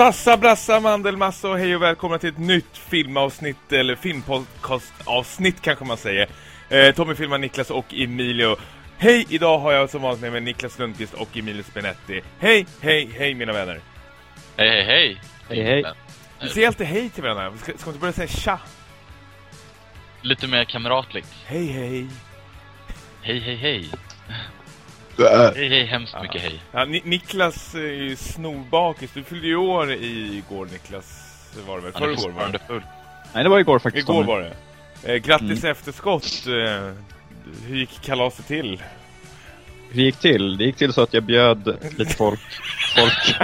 Sassa, brassa, mandelmassa och hej och välkomna till ett nytt filmavsnitt, eller filmpodcastavsnitt kanske man säger. Eh, Tommy filmar Niklas och Emilio. Hej, idag har jag som vanligt med mig Niklas Lundqvist och Emilio Spinetti. Hej, hej, hej mina vänner. Hej, hej, hej. Hej, hej. Vi säger alltid hej till varandra. Ska, ska vi inte börja säga tja? Lite mer kamratligt. Hej, hej. Hej, hej, hej. Hej, hej, hemskt mycket hej. Ja, Ni Niklas är ju snorbakis. Du fyllde ju år igår, Niklas. Var det väl? Han är Förrgår var det? fortfarande full. Nej, det var igår faktiskt. Igår var det. Eh, grattis Mm. efterskott. Eh, hur gick kalaset till? Hur gick till? Det gick till så att jag bjöd lite folk. folk.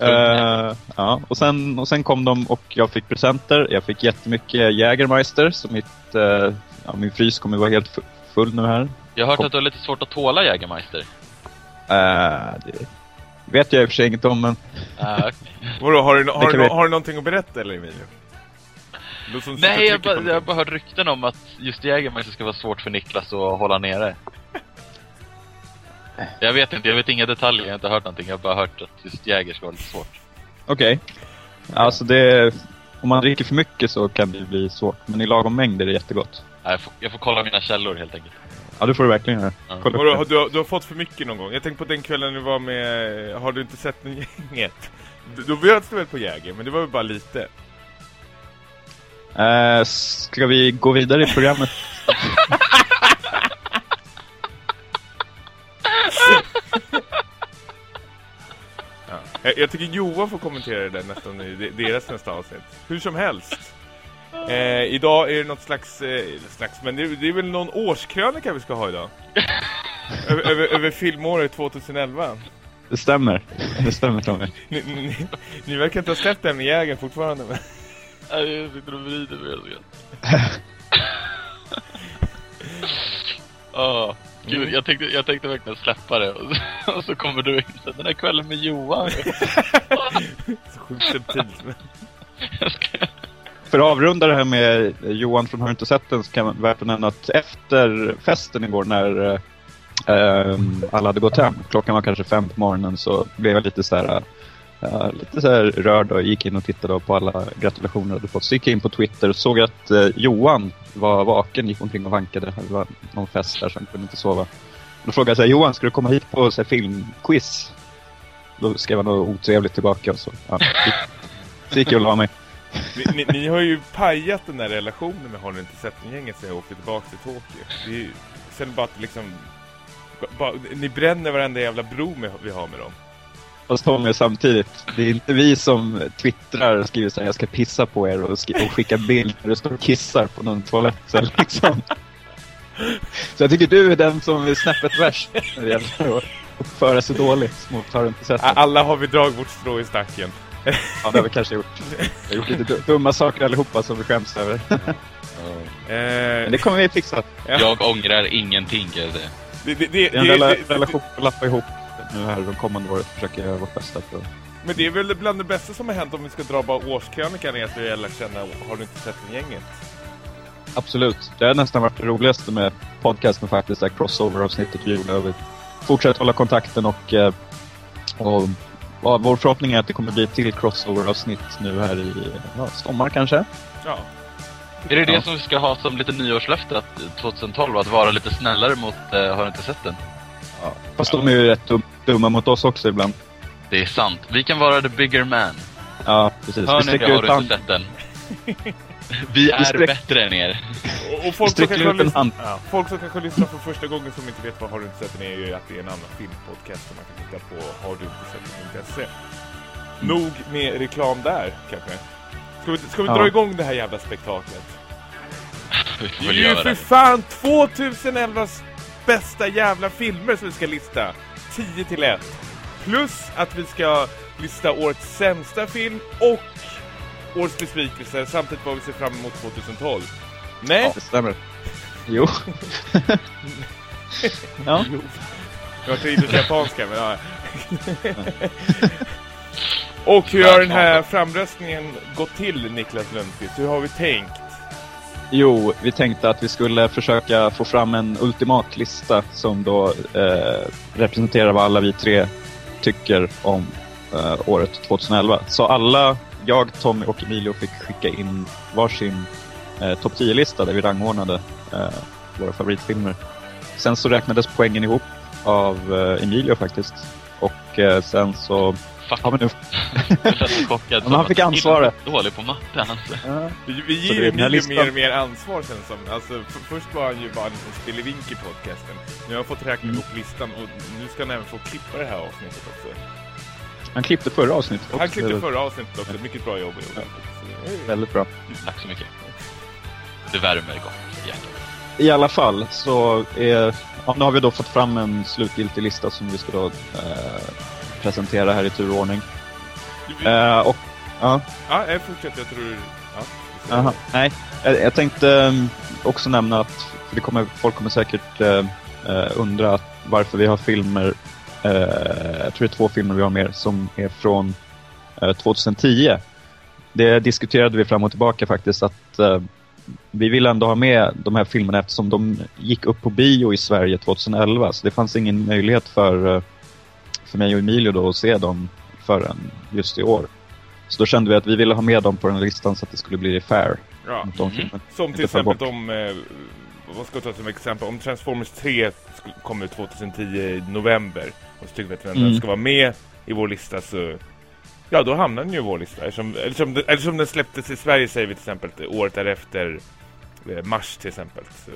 Eh, ja, och sen, och sen kom de och jag fick presenter. Jag fick jättemycket Jägermeister, så mitt, eh, ja, min frys kommer vara helt fu- full nu här. Jag har hört Kom. att du har lite svårt att tåla Jägermeister. Eh, det vet jag i och för sig inget om, men Ah, okej. Vadå, har du, har, du, vi- har du någonting att berätta eller Emilio? Nej, jag, på jag har bara hört rykten om att just Jägermeister ska vara svårt för Niklas att hålla nere. Jag vet inte, jag vet inga detaljer, jag har inte hört någonting. Jag har bara hört att just Jäger ska vara lite svårt. okej. Alltså det... Om man dricker för mycket så kan det bli svårt, men i lagom mängd är det jättegott. Jag får, jag får kolla mina källor helt enkelt. Ja, det får du verkligen göra. Ja. Du, har- du har fått för mycket någon gång? Jag tänkte på den kvällen du var med... Har du inte sett gänget? Då- bjöds du väl på Jäger, men det var väl bara lite. Eh, ska vi gå vidare i programmet? Ja. Jag, jag tycker Johan får kommentera det där nästan i de- deras nästa avsnitt. Hur som helst. Eh, idag är det något slags, eh, slags men det, det är väl någon årskrönika vi ska ha idag? över, över, över filmåret 2011. Det stämmer. Det stämmer Tommy. Ni, ni, ni verkar inte ha släppt den med jägen fortfarande. Men... Nej, Jag sitter och vrider mig helt Åh, gud, Mm. jag, tänkte, jag tänkte verkligen släppa det och så, och så kommer du in så den här kvällen med Johan. Så sjukt subtilt. Men... Jag ska- för att avrunda det här med eh, Johan från Har inte sett den så kan man värt att nämna att efter festen igår när eh, ehm, alla hade gått hem, klockan var kanske fem på morgonen så blev jag lite så här, eh, eh, lite så här rörd och gick in och tittade på alla gratulationer jag hade fått. Så gick jag in på Twitter och såg att eh, Johan var vaken, gick omkring och vankade. Det var någon fest där så han kunde inte sova. Då frågade jag så här, Johan ska du komma hit på så här, filmquiz? Då skrev han något otrevligt tillbaka och så. Ja, gick- så gick jag och la mig. Ni, ni, ni har ju pajat den där relationen med Har ni inte sett den gänget sen jag åkte tillbaka till Tokyo. Det är ju, sen bara att liksom... ba- Bara, ni bränner varenda jävla bro med, vi har med dem. Fast Tommy samtidigt, det är inte vi som twittrar och skriver så här, jag ska pissa på er och, och skickar bild när du står och kissar på någon toalett. Så, liksom. så jag tycker du är den som är snäppet värst när det gäller att uppföra sig dåligt mot Har du inte sett A- det? Alla har vi dragit vårt strå i stacken. Ja, det har vi kanske gjort. Vi har gjort lite du- dumma saker allihopa som vi skäms över. Men det kommer vi fixa. ja, Jag ångrar ingenting kan jag säga. det, det, det, Det är en rela- relation att lappa ihop nu här de kommande året. Försöker göra vårt bästa för Men det är väl bland det bästa som har hänt om vi ska dra bara årskrönikan är att vi lärt känna Har du inte sett den gänget? Absolut. Det har nästan varit det roligaste med podcasten faktiskt, det crossover-avsnittet vi gjorde. Fortsätter hålla kontakten och, eh, och ja, vår förhoppning är att det kommer bli ett till crossover-avsnitt nu här i ja, sommar kanske. Ja. Är det det Ja. som vi ska ha som lite nyårslöfte att 2012, att vara lite snällare mot uh, Har inte sett den? Fast de är ju rätt dum, dumma mot oss också ibland. Det är sant. Vi kan vara the bigger man. Ja, precis. Hör vi ni sträcker det? Har du inte sett den? Vi är sträck- bättre än er. Och, och folk, som kanske hand. ja, folk som kanske lyssnar för första gången som inte vet vad Har du inte sett den är ju att det är en annan filmpodcast som man kan titta på Har du inte sett den.se. Nog med reklam där kanske. Ska vi, ska vi Ja. dra igång det här jävla spektaklet? Det är ju för fan 2011s bästa jävla filmer som vi ska lista. 10 till 1. Plus att vi ska lista årets sämsta film och årets besvikelse samtidigt vad vi ser fram emot 2012. Nej? Det stämmer. Jo. ja. Jag tar in det japanska, men ja. Och hur har den här framröstningen gått till, Niklas Lundqvist? Hur har vi tänkt? Jo, vi tänkte att vi skulle försöka få fram en ultimat lista som då eh, representerar vad alla vi tre tycker om eh, året 2011. Så alla, jag, Tommy och Emilio fick skicka in varsin eh, topp 10-lista där vi rangordnade eh, våra favoritfilmer. Sen så räknades poängen ihop av eh, Emilio faktiskt. Och eh, sen så... Fuck. Ja, men nu, chockad. Men han fick ansvaret. Dålig på matte alltså. ja, Vi, ger det ju Emilio listan. mer och mer ansvar sen som. Alltså, först var han ju bara en liten spillevink i podcasten. Nu har jag fått räkna Mm. ihop listan och nu ska han även få klippa det här avsnittet också. Han klippte förra avsnittet också. Han klippte förra avsnittet också, mycket bra jobb är- Väldigt bra. Tack så mycket. Det värmer gott i hjärtat. I alla fall så är, ja, nu har vi då fått fram en slutgiltig lista som vi ska då eh, presentera här i turordning. Eh, och, ja, Ja, jag fortsätter. Jag tror... Ja, aha, nej, jag, jag tänkte um, också nämna att, för det kommer, folk kommer säkert eh, eh, undra att varför vi har filmer, eh, jag tror det är två filmer vi har mer, som är från eh, 2010. Det diskuterade vi fram och tillbaka faktiskt att eh, vi vill ändå ha med de här filmerna eftersom de gick upp på bio i Sverige 2011. Så det fanns ingen möjlighet för, eh, för mig och Emilio då att se dem förrän just i år. Så då kände vi att vi ville ha med dem på den listan så att det skulle bli fair Ja. mot de filmerna. Som till exempel. Eh, vad ska jag ta som exempel? Om Transformers 3 sk- kommer ut 2010 i november och så tycker vi att den Mm. ska vara med i vår lista så... Ja, då hamnar den ju i vår lista. Eftersom, eftersom, eftersom den släpptes i Sverige säger vi till exempel året därefter eh, mars till exempel. Så.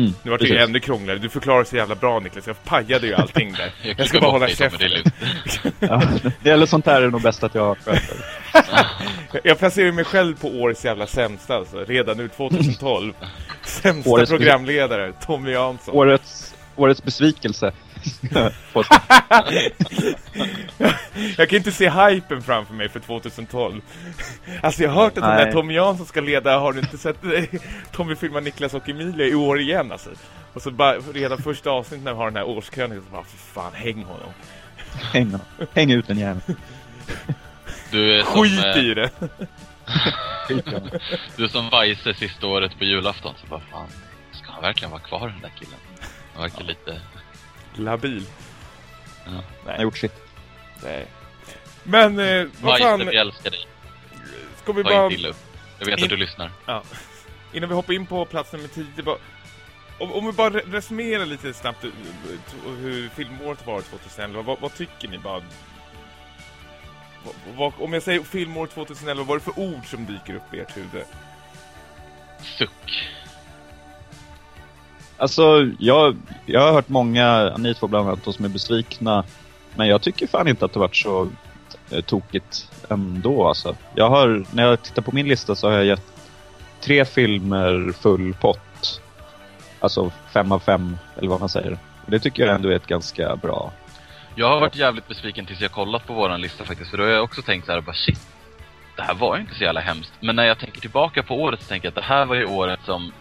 Mm, Nu vart det ju ännu krångligare. Du förklarar så jävla bra Niklas. Jag pajade ju allting där. Jag ska klippar bara hålla käften. Ja, det gäller sånt här är det nog bäst att jag sköter. Jag placerar mig själv på årets jävla sämsta alltså. Redan nu 2012. Sämsta Årets- programledare, Tommy Jansson. Årets, årets besvikelse. Jag kan inte se hypen framför mig för 2012. Alltså jag har hört att den där. Tommy Jansson ska leda, har du inte sett? Tommy filmar Niklas och Emilia i år igen alltså. Och så bara redan första avsnittet när vi har den här årskrönikan så bara, för fan, häng honom. häng, häng ut den jäveln. Du är som, Skit eh, i det. du är som Weise sista året på julafton. Så bara, fan, ska han verkligen vara kvar den där killen? Han verkar lite... Labil. Ja. Han har gjort sitt. Nej. Men, eh, vad fan, vi älskar dig. ska vi Ta bara... inte illa upp. Jag vet In- att du lyssnar. Ja. Innan vi hoppar in på plats nummer 10, bara, om, om vi bara re- resumerar lite snabbt eh, hur filmåret var 2011, vad, vad tycker ni? Bara, vad, vad, om jag säger filmåret 2011, vad är det för ord som dyker upp i ert huvud? Suck. Alltså, jag, jag har hört många, ni två bland annat, som är besvikna. Men jag tycker fan inte att det varit så eh, tokigt ändå alltså. Jag har, när jag tittar på min lista så har jag gett tre filmer full pott. Alltså fem av fem, eller vad man säger. Det tycker jag ändå är ett ganska bra. Jag har varit jävligt besviken tills jag kollat på våran lista faktiskt. För då har jag också tänkt så här, bara shit. Det här var ju inte så jävla hemskt. Men när jag tänker tillbaka på året så tänker jag att det här var ju året som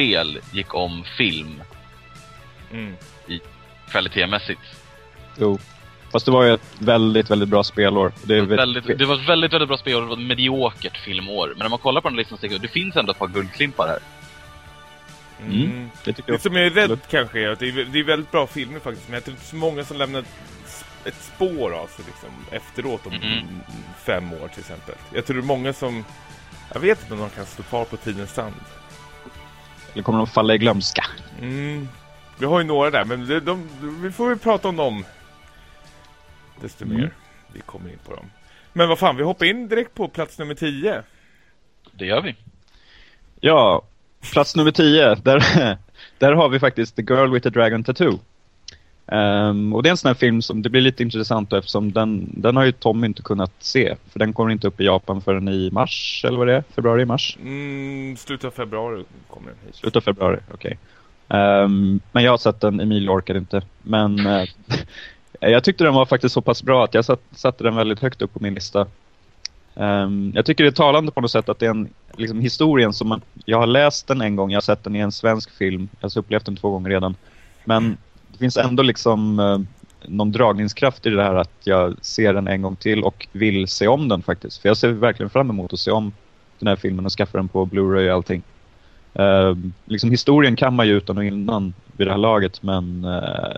spel gick om film Mm. kvalitetsmässigt. Jo. Fast det var ju ett väldigt, väldigt bra spelår. Det, Det är var, väldigt, det var ett väldigt, väldigt bra spel och det var ett mediokert filmår. Men när man kollar på den listan så det finns ändå ett par guldklimpar här. Mm. Mm. det tycker Det som jag är rädd Absolut. kanske är att det är, det är väldigt bra filmer faktiskt, men jag tror inte så många som lämnar ett spår av sig liksom, efteråt om Mhm. fem år till exempel. Jag tror det är många som, jag vet inte om de kan stå kvar på tidens sand. Eller kommer de falla i glömska? Mm. Vi har ju några där, men de, de, vi får väl prata om dem desto Mm. mer vi kommer in på dem. Men vad fan, vi hoppar in direkt på plats nummer 10. Det gör vi. Ja, plats nummer 10. Där, där har vi faktiskt The Girl with the Dragon Tattoo. Ehm, och det är en sån här film som, det blir lite intressant eftersom den, den har ju Tommy inte kunnat se. För den kommer inte upp i Japan förrän i mars, eller vad det är? Februari, mars? Mm, slutet av februari kommer den hit. Slutet av februari, okej. Ehm, men jag har sett den, Emil orkade inte. Men eh, jag tyckte den var faktiskt så pass bra att jag satt, satte den väldigt högt upp på min lista. Ehm, jag tycker det är talande på något sätt att det är en liksom, historien som man, jag har läst den en gång, jag har sett den i en svensk film, jag har upplevt den två gånger redan. Men finns ändå liksom eh, någon dragningskraft i det här att jag ser den en gång till och vill se om den faktiskt. För jag ser verkligen fram emot att se om den här filmen och skaffa den på Blu-ray och allting. Eh, liksom historien kan man ju utan och innan vid det här laget men eh,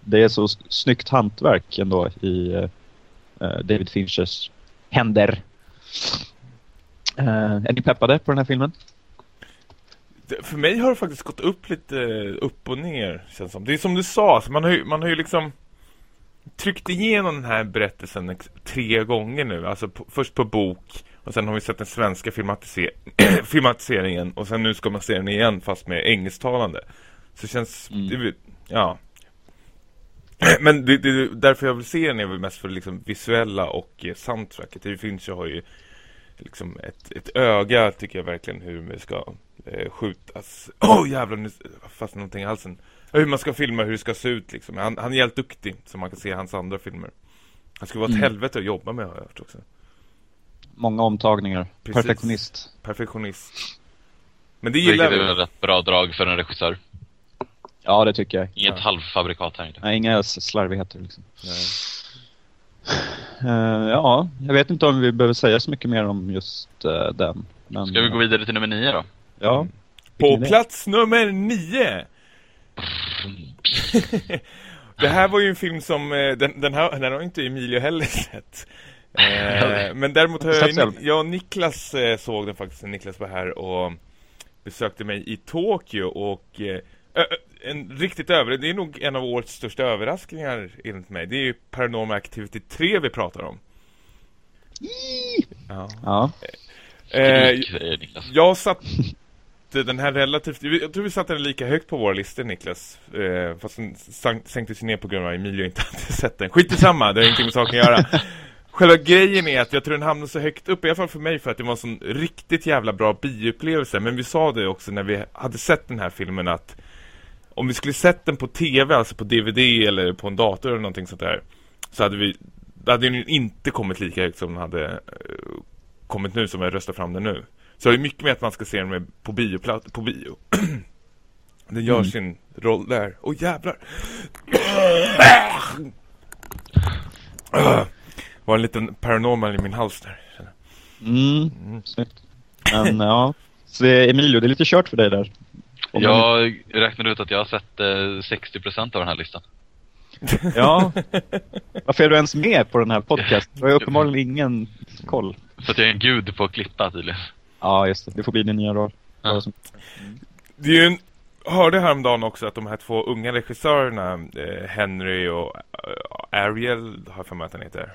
det är så snyggt hantverk ändå i eh, eh David Finchers händer. Eh, är ni peppade på den här filmen? För mig har det faktiskt gått upp lite upp och ner känns som. Det är som du sa, man har ju, man har ju liksom tryckt igenom den här berättelsen tre gånger nu. Alltså på, först på bok och sen har vi sett den svenska filmatiser filmatiseringen och sen nu ska man se den igen fast med engelsktalande. Så det känns, mm. det, ja. Men det, det, därför jag vill se den är väl mest för liksom visuella och eh, soundtracket. Det finns ju har ju liksom ett, ett öga tycker jag verkligen hur det ska eh, skjutas. Åh oh, jävlar, nu fast någonting i halsen. Hur man ska filma, hur det ska se ut liksom. Han, han är helt duktig som man kan se i hans andra filmer. Han skulle vara ett mm. helvete att jobba med har jag hört också. Många omtagningar. Precis. Perfektionist. Perfektionist. Men det gillar vi. Det är ett rätt bra drag för en regissör. Ja, det tycker jag. Inget ja. halvfabrikat här inte. Nej, inga slarvigheter liksom. Nej. Uh, ja, jag vet inte om vi behöver säga så mycket mer om just uh, den. Men, Ska vi gå vidare till nummer nio då? Ja. Mm. På plats nummer nio! det här var ju en film som, uh, den, den, här, den har inte Emilio heller sett. men däremot har jag, jag och Niklas såg den faktiskt, Niklas var här och besökte mig i Tokyo och en riktigt över, det är nog en av årets största överraskningar enligt mig. Det är ju Paranormal Activity 3 vi pratar om. Ja. ja. Eh, jag satt den här relativt, jag tror vi satte den lika högt på våra listor Niklas. Eh, fast den sänkte sig ner på grund av att Emilio inte hade sett den. Skit i samma, det har ingenting med saken att göra. Själva grejen är att jag tror den hamnade så högt upp, i alla fall för mig, för att det var en sån riktigt jävla bra bioupplevelse. Men vi sa det också när vi hade sett den här filmen att om vi skulle sett den på tv, alltså på DVD eller på en dator eller någonting sånt där så hade vi hade den inte kommit lika högt som den hade uh, kommit nu som jag röstar fram den nu. Så det är mycket mer att man ska se den med på bioplatt på bio. den gör mm. sin roll där. Åh oh, jävlar. var en liten paranormal i min hals där. Mm, mm. snyggt. Men ja, så Emilio, det är lite kört för dig där. Om jag man... räknade ut att jag har sett eh, 60% av den här listan. Ja. Varför är du ens med på den här podcasten? Du har ju uppenbarligen ingen koll. För att jag är en gud på att klippa tydligen. Ja, just det. Det får bli din nya roll. Ja. Det är ju en... Hörde häromdagen också att de här två unga regissörerna, eh, Henry och eh, Ariel, har för mig att han heter,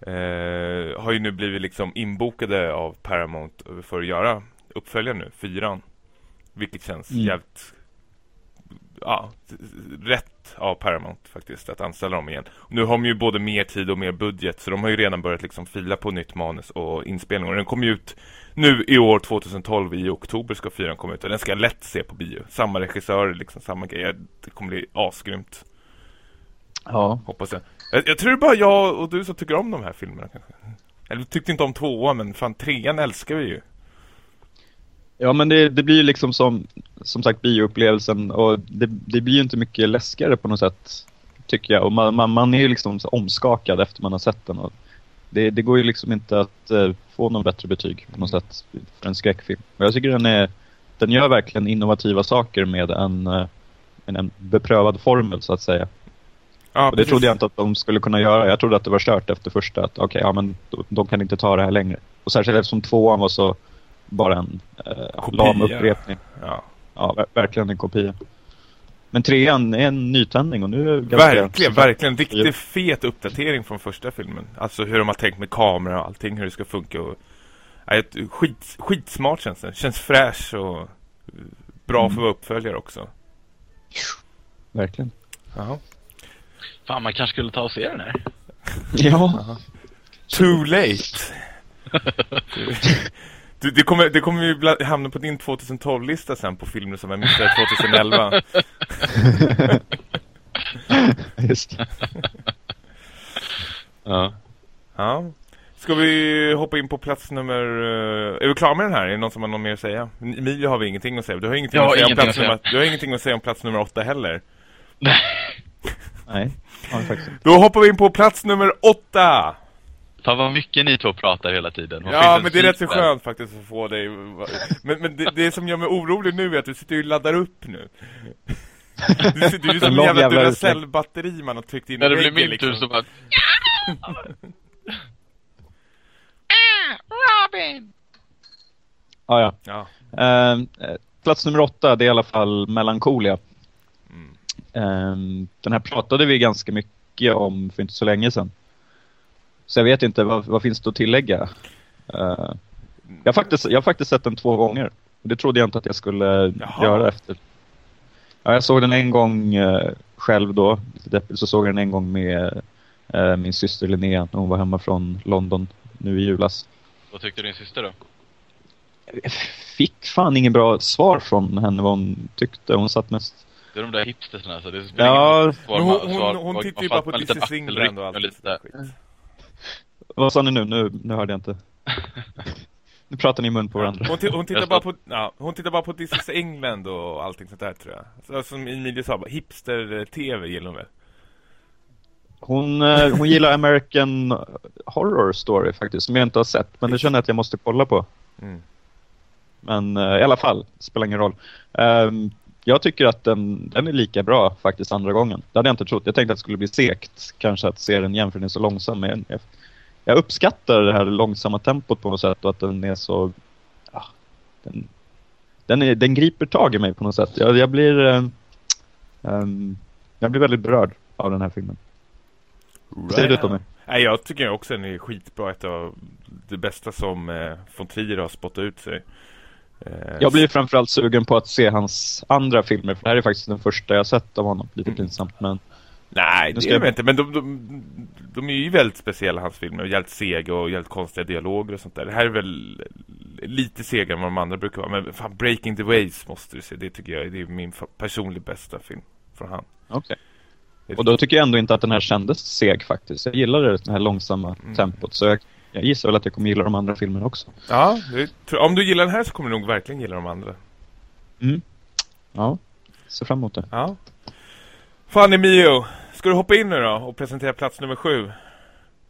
eh, har ju nu blivit liksom inbokade av Paramount för att göra uppföljare nu, fyran. Vilket känns mm. jävligt ja, rätt av Paramount faktiskt att anställa dem igen. Nu har de ju både mer tid och mer budget så de har ju redan börjat liksom fila på nytt manus och inspelning. Och den kommer ut nu i år 2012 i oktober ska fyran komma ut och den ska jag lätt se på bio. Samma regissör, liksom samma grej. Det kommer bli asgrymt. Ja. Hoppas jag. jag. Jag tror det är bara jag och du som tycker om de här filmerna kanske. Eller tyckte inte om tvåan men fan trean älskar vi ju. Ja men det, det blir ju liksom som, som sagt bioupplevelsen och det, det blir ju inte mycket läskigare på något sätt tycker jag. Och man, man, man är ju liksom omskakad efter man har sett den. Och det, det går ju liksom inte att uh, få någon bättre betyg på något sätt för en skräckfilm. Och jag tycker den är den gör verkligen innovativa saker med en, uh, en beprövad formel så att säga. Ja, och det trodde jag inte att de skulle kunna göra. Jag trodde att det var stört efter första. Att okay, ja men de kan inte ta det här längre. Och särskilt eftersom tvåan var så bara en eh, lam upprepning. Ja. ja, verkligen en kopia. Men trean är en nytändning och nu är det Verkligen, verkligen. Riktigt fet uppdatering från första filmen. Alltså hur de har tänkt med kamera och allting, hur det ska funka. Och, ja, skit, skitsmart känns det. Känns fräsch och bra mm. för att uppföljare också. Verkligen. Jaha. Fan, man kanske skulle ta och se den här. ja. Too late. Du, det, kommer, det kommer ju hamna på din 2012-lista sen på filmer som jag missade 2011. Just Ja. Ja. Ska vi hoppa in på plats nummer... Eh, är vi klara med den här? Är det någon som har något mer att säga? Emilia har vi ingenting att säga. Du har ingenting, att säga, om plats nummer, du har ingenting att säga om plats nummer åtta heller. Nej. Nej, faktiskt Då hoppar vi in på plats nummer åtta. Fan vad mycket ni två pratar hela tiden. Vad Ja, men det är rätt så skönt faktiskt att få dig Men, men det, det som gör mig orolig nu är att du sitter och laddar upp nu Du, sitter- du är som en jävla jävla Duracell-batteri man har tryckt in När det blir min tur liksom. så bara... Robin! Ja, ja. Ja, eh, plats nummer åtta, det är i alla fall Melancholia. Mm. Ehm, den här pratade vi ganska mycket om för inte så länge sedan. Så jag vet inte, vad, vad finns det att tillägga? Eh, jag, har faktiskt, jag har faktiskt sett den två gånger. Det trodde jag inte att jag skulle Jaha. göra efter. Ja, jag såg den en gång eh, själv då, lite deppigt, så såg jag den en gång med eh, min syster Linnea när hon var hemma från London nu i julas. Vad tyckte din syster då? Fick fan ingen bra svar från henne vad hon tyckte. Hon satt mest Det är de där hipstersna alltså. Det spelar Ja, ingen svar, hon, hon, svar- hon man tittar ju bara på This is England och allt axelryck sånt där lite. skit Vad sa ni nu? Nu, nu hörde jag inte. nu pratar ni i mun på varandra. Hon, hon, tittar bara på, ja, hon tittar bara på This is England och allting sånt där tror jag så, Som Emilie sa, hipster-tv gillar hon väl Hon, eh, hon gillar American Horror Story faktiskt, som jag inte har sett. Men det känner jag att jag måste kolla på. mm. Men eh, i alla fall, spelar ingen roll. Ehm, jag tycker att den, den är lika bra faktiskt andra gången. Det hade jag inte trott. Jag tänkte att det skulle bli segt kanske att se den igen för den är så långsam. Men jag, jag uppskattar det här långsamma tempot på något sätt och att den är så... Ja, den, den, är, den griper tag i mig på något sätt. Jag, jag blir... ehm, jag blir väldigt berörd av den här filmen. Vad säger du Tommy? Nej, jag tycker också den är skitbra. Ett av det bästa som eh, von Trier har spottat ut sig. Eh, Jag blir framförallt sugen på att se hans andra filmer. För det här är faktiskt den första jag sett av honom. Lite pinsamt men... Nej, det ska jag- jag inte. Men de, de, de är ju väldigt speciella, hans filmer. Jävligt sega och jävligt konstiga dialoger och sånt där. Det här är väl lite segare än vad de andra brukar vara. Men fan, Breaking the Waves måste du se. Det tycker jag det är min personligt bästa film från han. Okej. Det- Och då tycker jag ändå inte att den här kändes seg faktiskt. Jag gillade det här långsamma Mm. tempot. Så jag, jag gissar väl att jag kommer gilla de andra filmerna också. Ja, det, om du gillar den här så kommer du nog verkligen gilla de andra. Mm. Ja, ser fram emot det. Ja. Fanny Mio, ska du hoppa in nu då och presentera plats nummer sju?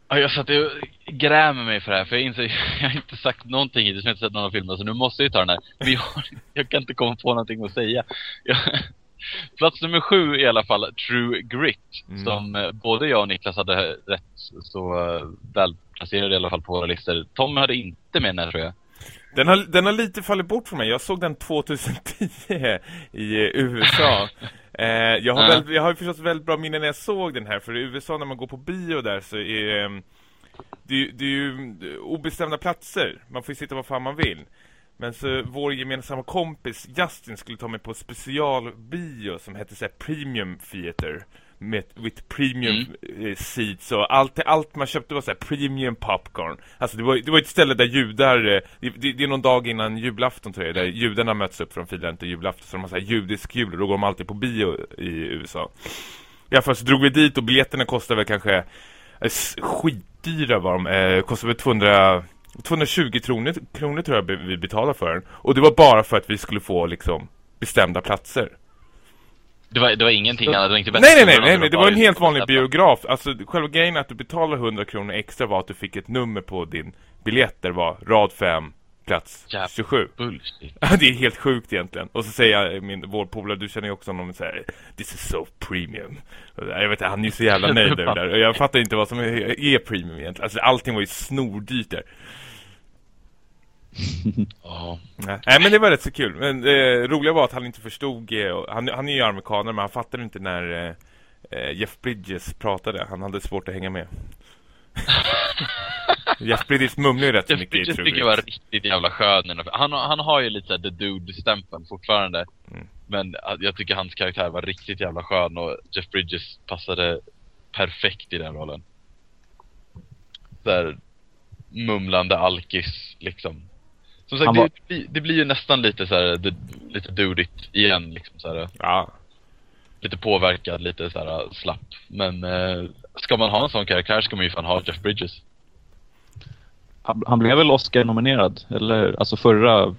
Ja, jag satt och grämer mig för det här, för jag inser jag har inte sagt någonting hittills, jag har inte sett någon film, så nu måste jag ju ta den här. Men jag, jag kan inte komma på någonting att säga. Jag, plats nummer sju i alla fall True Grit, Mm. som eh, både jag och Niklas hade rätt så uh, välplacerade i alla fall på våra listor. Tom hade inte med den här tror jag. Den har, den har lite fallit bort för mig. Jag såg den 2010 i eh, USA. Eh, jag, har väl, jag har förstås väldigt bra minne när jag såg den här. För i USA när man går på bio där så är ehm, det, det är ju obestämda platser. Man får ju sitta var fan man vill. Men så vår gemensamma kompis Justin skulle ta mig på specialbio som hette så här Premium Theater med with premium eh, seats och allt, allt man köpte var så här premium popcorn. Alltså det var, det var ett ställe där judar, eh, det, det, det är någon dag innan julafton tror jag, där judarna möts upp från filen till julafton. Så de har så här judisk jul och då går de alltid på bio i USA. Fall så drog vi dit och biljetterna kostade väl kanske eh, skitdyra var de, eh, kostade väl 200 220 kronor, kronor tror jag vi betalade för den. Och det var bara för att vi skulle få liksom bestämda platser. Det var, det var ingenting annat, det var inte Nej, bättre nej, nej, nej, att nej, det var en helt vanlig biograf. Alltså själva grejen att du betalar 100 kronor extra var att du fick ett nummer på din biljett där var rad 5, plats Jävlar. 27. Bullshit. Ja, det är helt sjukt egentligen. Och så säger jag, min, vår polare, du känner ju också honom säger This is so premium. Jag vet inte, han är ju så jävla nöjd där. Och jag fattar inte vad som är, är premium egentligen. Alltså allting var ju snordyrt där. Ja. Nej, men det var rätt så kul. Men det roliga var att han inte förstod, eh, han, han är ju amerikaner men han fattade inte när eh, eh, Jeff Bridges pratade. Han hade svårt att hänga med. Jeff Bridges mumlar ju rätt Jeff mycket i Bridges True tycker jag var riktigt jävla skön. i Han, har- han har ju lite the dude-stämpeln fortfarande. Mm. Men jag tycker hans karaktär var riktigt jävla skön och Jeff Bridges passade perfekt i den rollen. Där mumlande alkis liksom. Som sagt, det, var- blir- det blir ju nästan lite så här, det, lite dudigt igen liksom så här, Ja. Lite påverkad, lite så här slapp. Men eh, ska man ha en sån karaktär ska man ju fan ha Jeff Bridges. Han, han blev väl Oscar-nominerad? Eller alltså förra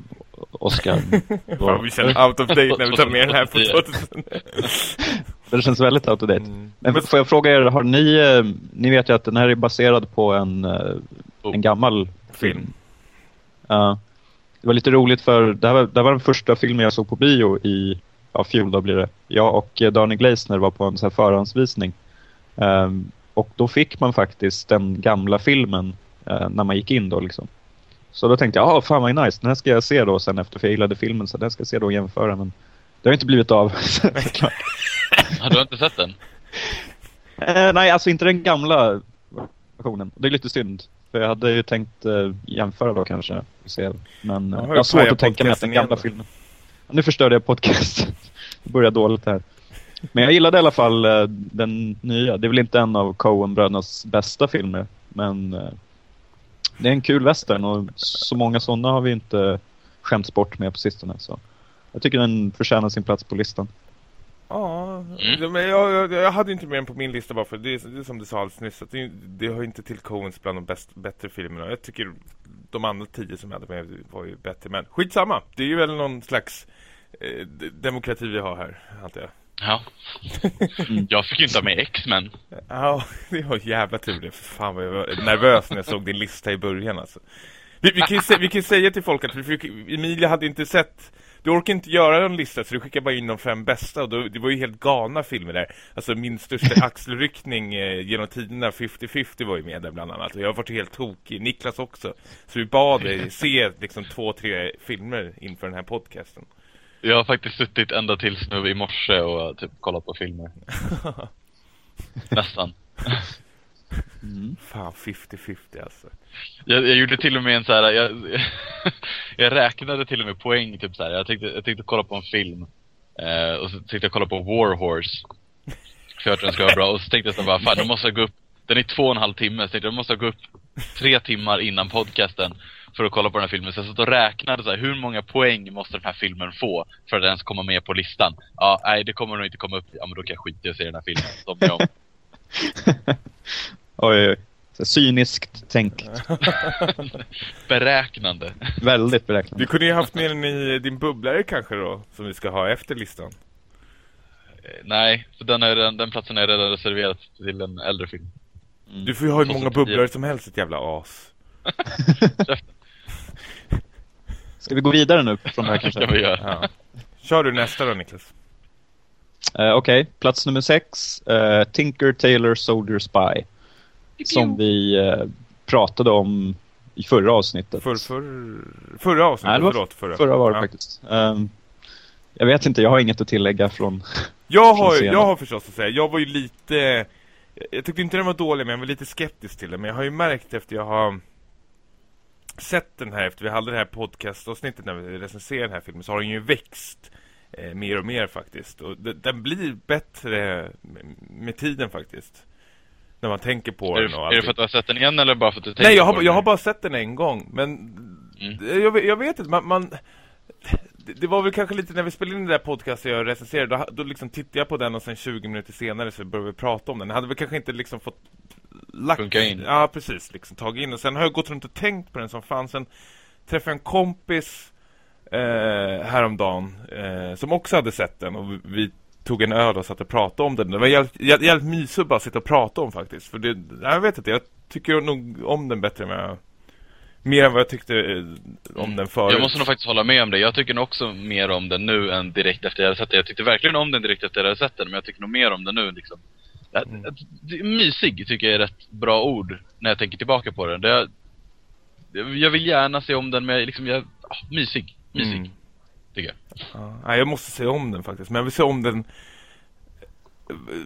Oscar? Fan, vi känner out of date när vi tar med den här på 2000. Det känns väldigt out of date. Mm. Men Men- får jag fråga er, har ni, eh, ni vet ju att den här är baserad på en, eh, Oh. en gammal Film. film. Ja. Det var lite roligt för det här, var, det här var den första filmen jag såg på bio i ja, fjol då blir det. Jag och eh, Daniel Gleisner var på en så här förhandsvisning. Ehm, och då fick man faktiskt den gamla filmen eh, när man gick in då liksom. Så då tänkte jag, ja fan vad nice, den här ska jag se då sen efter för jag gillade filmen så den ska jag se då och jämföra men det har inte blivit av. Har du inte sett den? Eh, nej, alltså inte den gamla versionen. Det är lite synd. För jag hade ju tänkt eh, jämföra då kanske. Men eh, jag har svårt att tänka mig att den gamla filmen... Nu förstörde jag podcast. det börjar dåligt här. Men jag gillade i alla fall eh, den nya. Det är väl inte en av Coen-brödernas bästa filmer. Men eh, det är en kul western och så många sådana har vi inte skämts bort med på sistone. Så jag tycker den förtjänar sin plats på listan. Ja, Mm. men jag, jag, hade inte med den på min lista bara för det är, det är som du sa alldeles nyss. Att det, det hör inte till Coens bland de bäst, bättre filmerna. Jag tycker de andra tio som jag hade med var ju bättre. Men skitsamma, det är ju väl någon slags eh, demokrati vi har här, antar jag. Ja. Jag fick inte ha med X-Men. Ja, det var jävla tur det. Fan vad jag var nervös när jag såg din lista i början alltså. Vi, vi, kan, ju sä, vi kan säga till folk att vi fick, Emilia hade inte sett du orkar inte göra en lista så du skickar bara in de fem bästa och då, det var ju helt galna filmer där. Alltså min största axelryckning eh, genom tiderna 50-50 var ju med där bland annat. Och jag har varit helt tokig, Niklas också. Så vi bad dig se liksom två, tre filmer inför den här podcasten. Jag har faktiskt suttit ända tills nu i morse och typ kollat på filmer. Nästan. Fan 50-50 alltså. Jag, jag gjorde till och med en så här, jag, jag räknade till och med poäng typ så här. Jag tänkte, jag tänkte kolla på en film. Eh, och så tänkte jag kolla på War Horse. För jag att den ska vara bra. Och så tänkte jag så här, bara, fan, nu måste jag gå upp. Den är två och en halv timme. Så tänkte jag, jag måste gå upp tre timmar innan podcasten. För att kolla på den här filmen. Så jag satt och räknade så här, hur många poäng måste den här filmen få. För att den ska komma med på listan. Ja, nej det kommer nog inte komma upp. Ja men då kan jag skita i att se den här filmen. Som jag. Oj, oj. Så cyniskt tänk. Beräknande. Väldigt beräknande. Du kunde ju haft med den i din bubblare kanske då, som vi ska ha efter listan. Eh, Nej, för den, är, den platsen är redan reserverad till en äldre film. Du får ju ha hur många bubblare som helst, ett jävla as. Ska vi gå vidare nu från det här kanske? kan vi göra. Ja. Kör du nästa då Niklas. Eh, Okej, plats nummer sex. eh, Tinker Tailor Soldier Spy. Som vi eh, pratade om i förra avsnittet. För, för, förra avsnittet, Nej, det var förlåt. Förra, Förra var det Ja. faktiskt. Ehm, jag vet inte, jag har inget att tillägga från... Jag från har, scenen. jag har förstås att säga, jag var ju lite... Jag tyckte inte den var dålig, men jag var lite skeptisk till den. Men jag har ju märkt efter jag har sett den här, efter vi hade det här podcastavsnittet när vi recenserade den här filmen, så har den ju växt eh, mer och mer faktiskt. Och den blir bättre med, med tiden faktiskt. När man tänker på Är den och är det för att du har sett den igen eller bara för att du tänker Nej, jag på har, den? jag har bara sett den en gång, men Mm. jag, vet- jag vet inte, man, man det, var väl kanske lite när vi spelade in det där podcastet jag recenserade, då, då liksom tittade jag på den och sen 20 minuter senare så började vi prata om den. Jag hade väl kanske inte liksom fått lagt... Funka in. Ja, precis, liksom tagit in. Och sen har jag gått runt och tänkt på den som fan. Sen träffade en kompis eh, häromdagen eh, som också hade sett den och vi tog en öl och satt och pratade om den. Det var jävligt, mysigt att bara sitta och prata om faktiskt. För det, jag vet inte, jag tycker nog om den bättre än jag, mer än vad jag tyckte eh, om den förut. Jag måste nog faktiskt hålla med om det. Jag tycker nog också mer om den nu än direkt efter jag hade sett den. Jag tyckte verkligen om den direkt efter jag hade sett den, men jag tycker nog mer om den nu liksom. Jag- Mm. Mysig tycker jag är ett bra ord när jag tänker tillbaka på den. Det, jag vill gärna se om den, men liksom, jag, ah, mysig. Mysig, Mm. Tycker jag. Ja, jag måste se om den faktiskt. Men jag vill se om den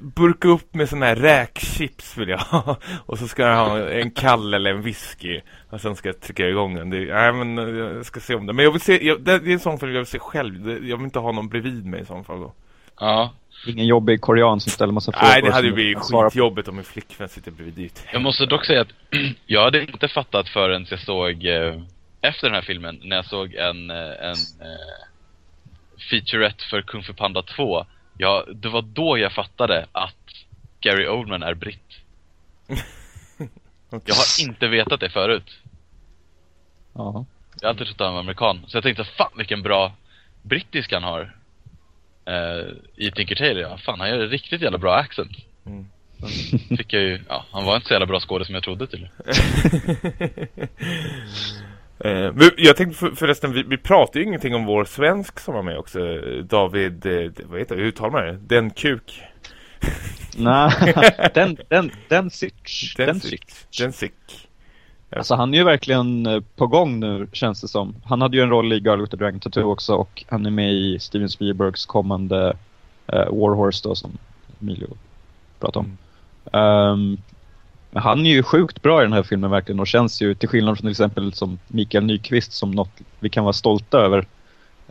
burka upp med sån här räkchips vill jag ha. Och så ska jag ha en kall eller en whisky. Och sen ska jag trycka igång den. Det, nej, men eh, jag ska se om den. Men jag vill se, jag, det, det är en sån film jag vill se själv. Det, jag vill inte ha någon bredvid mig i sån fall då. Ja. Ingen jobbig korean som ställer massa frågor. Nej, det hade ju blivit skitjobbigt om min flickvän sitter bredvid. Jag måste dock säga att jag hade inte fattat förrän jag såg, eh, efter den här filmen, när jag såg en, eh, en eh, featurette för Kung Fu Panda 2. Ja, det var då jag fattade att Gary Oldman är britt. Jag har inte vetat det förut. Ja. Jag har alltid trott att han var amerikan. Så jag tänkte, fan vilken bra brittisk han har. Eh, I Tinker Tailor, ja. Fan, han gör ett riktigt jävla bra accent. Mm. Sen fick jag ju, ja, han var inte så jävla bra skådespelare som jag trodde till. Eh, jag tänkte för, förresten, vi, vi pratade ju ingenting om vår svensk som var med också. David, eh, vad heter det, hur uttalar man det? Den kuk. Nej, den, den, den Sitch. Den sick. Den sick. Alltså han är ju verkligen eh, på gång nu känns det som. Han hade ju en roll i Girl with the Dragon Tattoo också och han är med i Steven Spielbergs kommande eh, War Horse då som Emilio pratade om. Ehm, men han är ju sjukt bra i den här filmen verkligen och känns ju till skillnad från till exempel som Mikael Nyqvist som något vi kan vara stolta över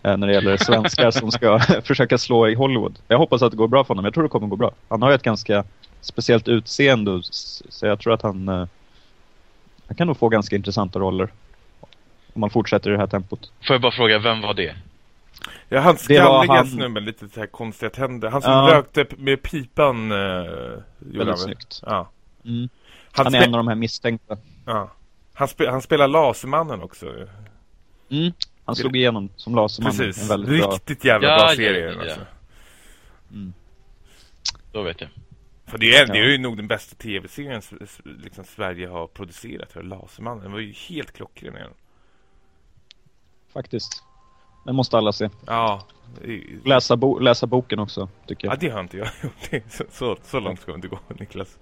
eh, när det gäller svenskar som ska försöka slå i Hollywood. Jag hoppas att det går bra för honom. Jag tror det kommer gå bra. Han har ju ett ganska speciellt utseende så jag tror att han eh, han kan nog få ganska intressanta roller. Om man fortsätter i det här tempot. Får jag bara fråga, vem var det? Ja, han Det var skalliga han- snubben, lite så här konstiga tänder. Han som Ja. rökte med pipan. Eh, gjorde han väl? snyggt. Ja. Mm. Han, Han är en av de här misstänkta. ja. han, spe- han spelar Lasermannen också. Mm. Han slog igenom som Laserman. En Precis. väldigt bra. Riktigt jävla Ja, bra ja, serie. ja, ja. Alltså. Då vet jag. För det är, det Ja. är ju nog den bästa tv-serien liksom Sverige har producerat. För Lasermannen. Den var ju helt klockren. igen. Faktiskt. Den måste alla se. Ja. Läsa, bo läsa boken också, tycker Ja, jag. det har inte jag gjort. Så, så, så långt ska vi inte gå, Niklas.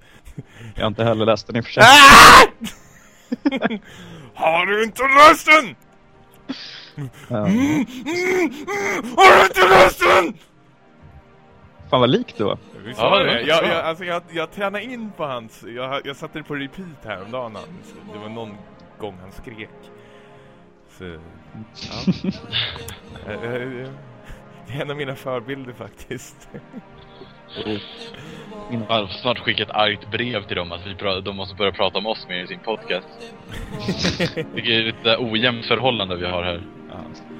Jag har inte heller läst den i och för sig. Ah! har du inte läst den? Ja. Har du inte läst den? Fan vad lik du var. Ja, det Jag, jag, alltså jag, jag tränade in på hans... Jag, jag satte det på repeat häromdagen. Han, det var någon gång han skrek. Så, ja. Eh, eh, det är en av mina förbilder faktiskt. Jag får snart skicka ett argt brev till dem att vi pra- de måste börja prata om oss mer i sin podcast. Det är lite ojämnt förhållande vi har här. Ja,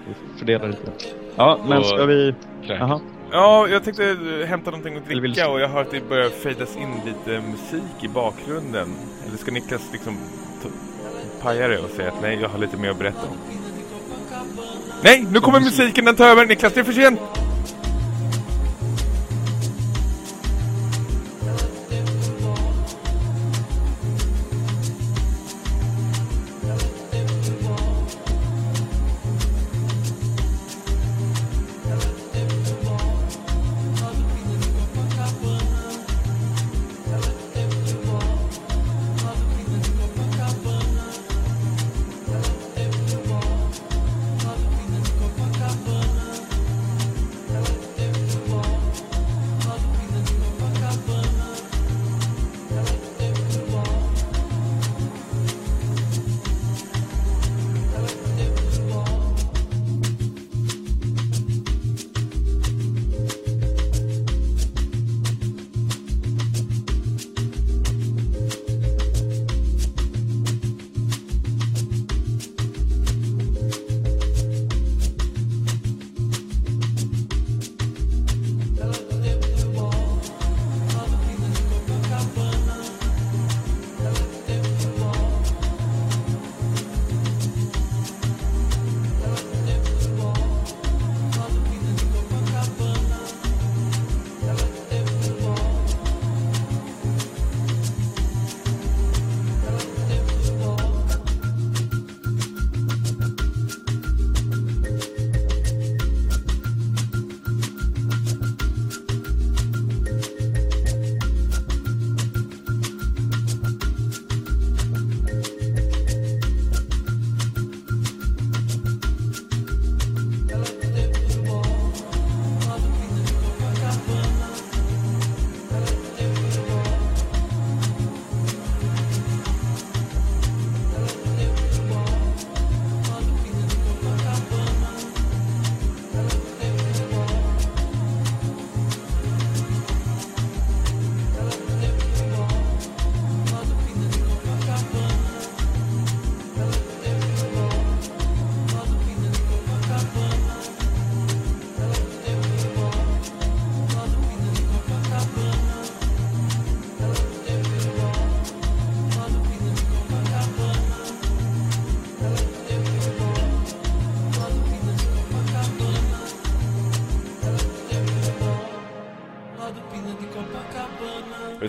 vi fördelar lite. Ja, men Och- ska vi... Ja, jag tänkte hämta någonting att dricka och jag hör att det börjar fejdas in lite musik i bakgrunden. Eller ska Niklas liksom paja det och säga att nej, jag har lite mer att berätta om? Nej, nu kommer musiken, den tar över. Niklas, det är för sent!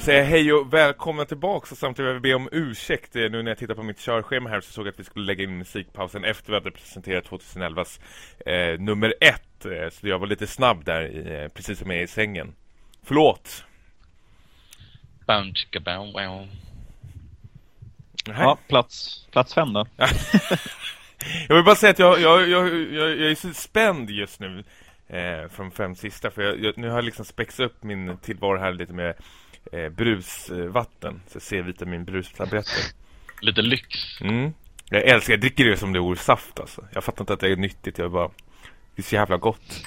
Säga hej och välkomna tillbaka och samtidigt vill jag be om ursäkt eh, nu när jag tittar på mitt körschema här så såg jag att vi skulle lägga in musikpausen efter vi hade presenterat 2011s eh, nummer ett. Eh, så jag var lite snabb där, i, eh, precis som jag är i sängen. Förlåt! Bam, wow. Nähä. Ja, plats, plats fem då. Jag vill bara säga att jag, jag, jag, jag, jag är så spänd just nu eh, från fem sista. För jag, jag, nu har jag liksom spexat upp min tillvaro här lite med eh, brusvatten. Så C-vitamin brustabletter. Lite lyx. Mm. Jag älskar, jag dricker det som det vore saft alltså. Jag fattar inte att det är nyttigt, jag bara... Det är så jävla gott.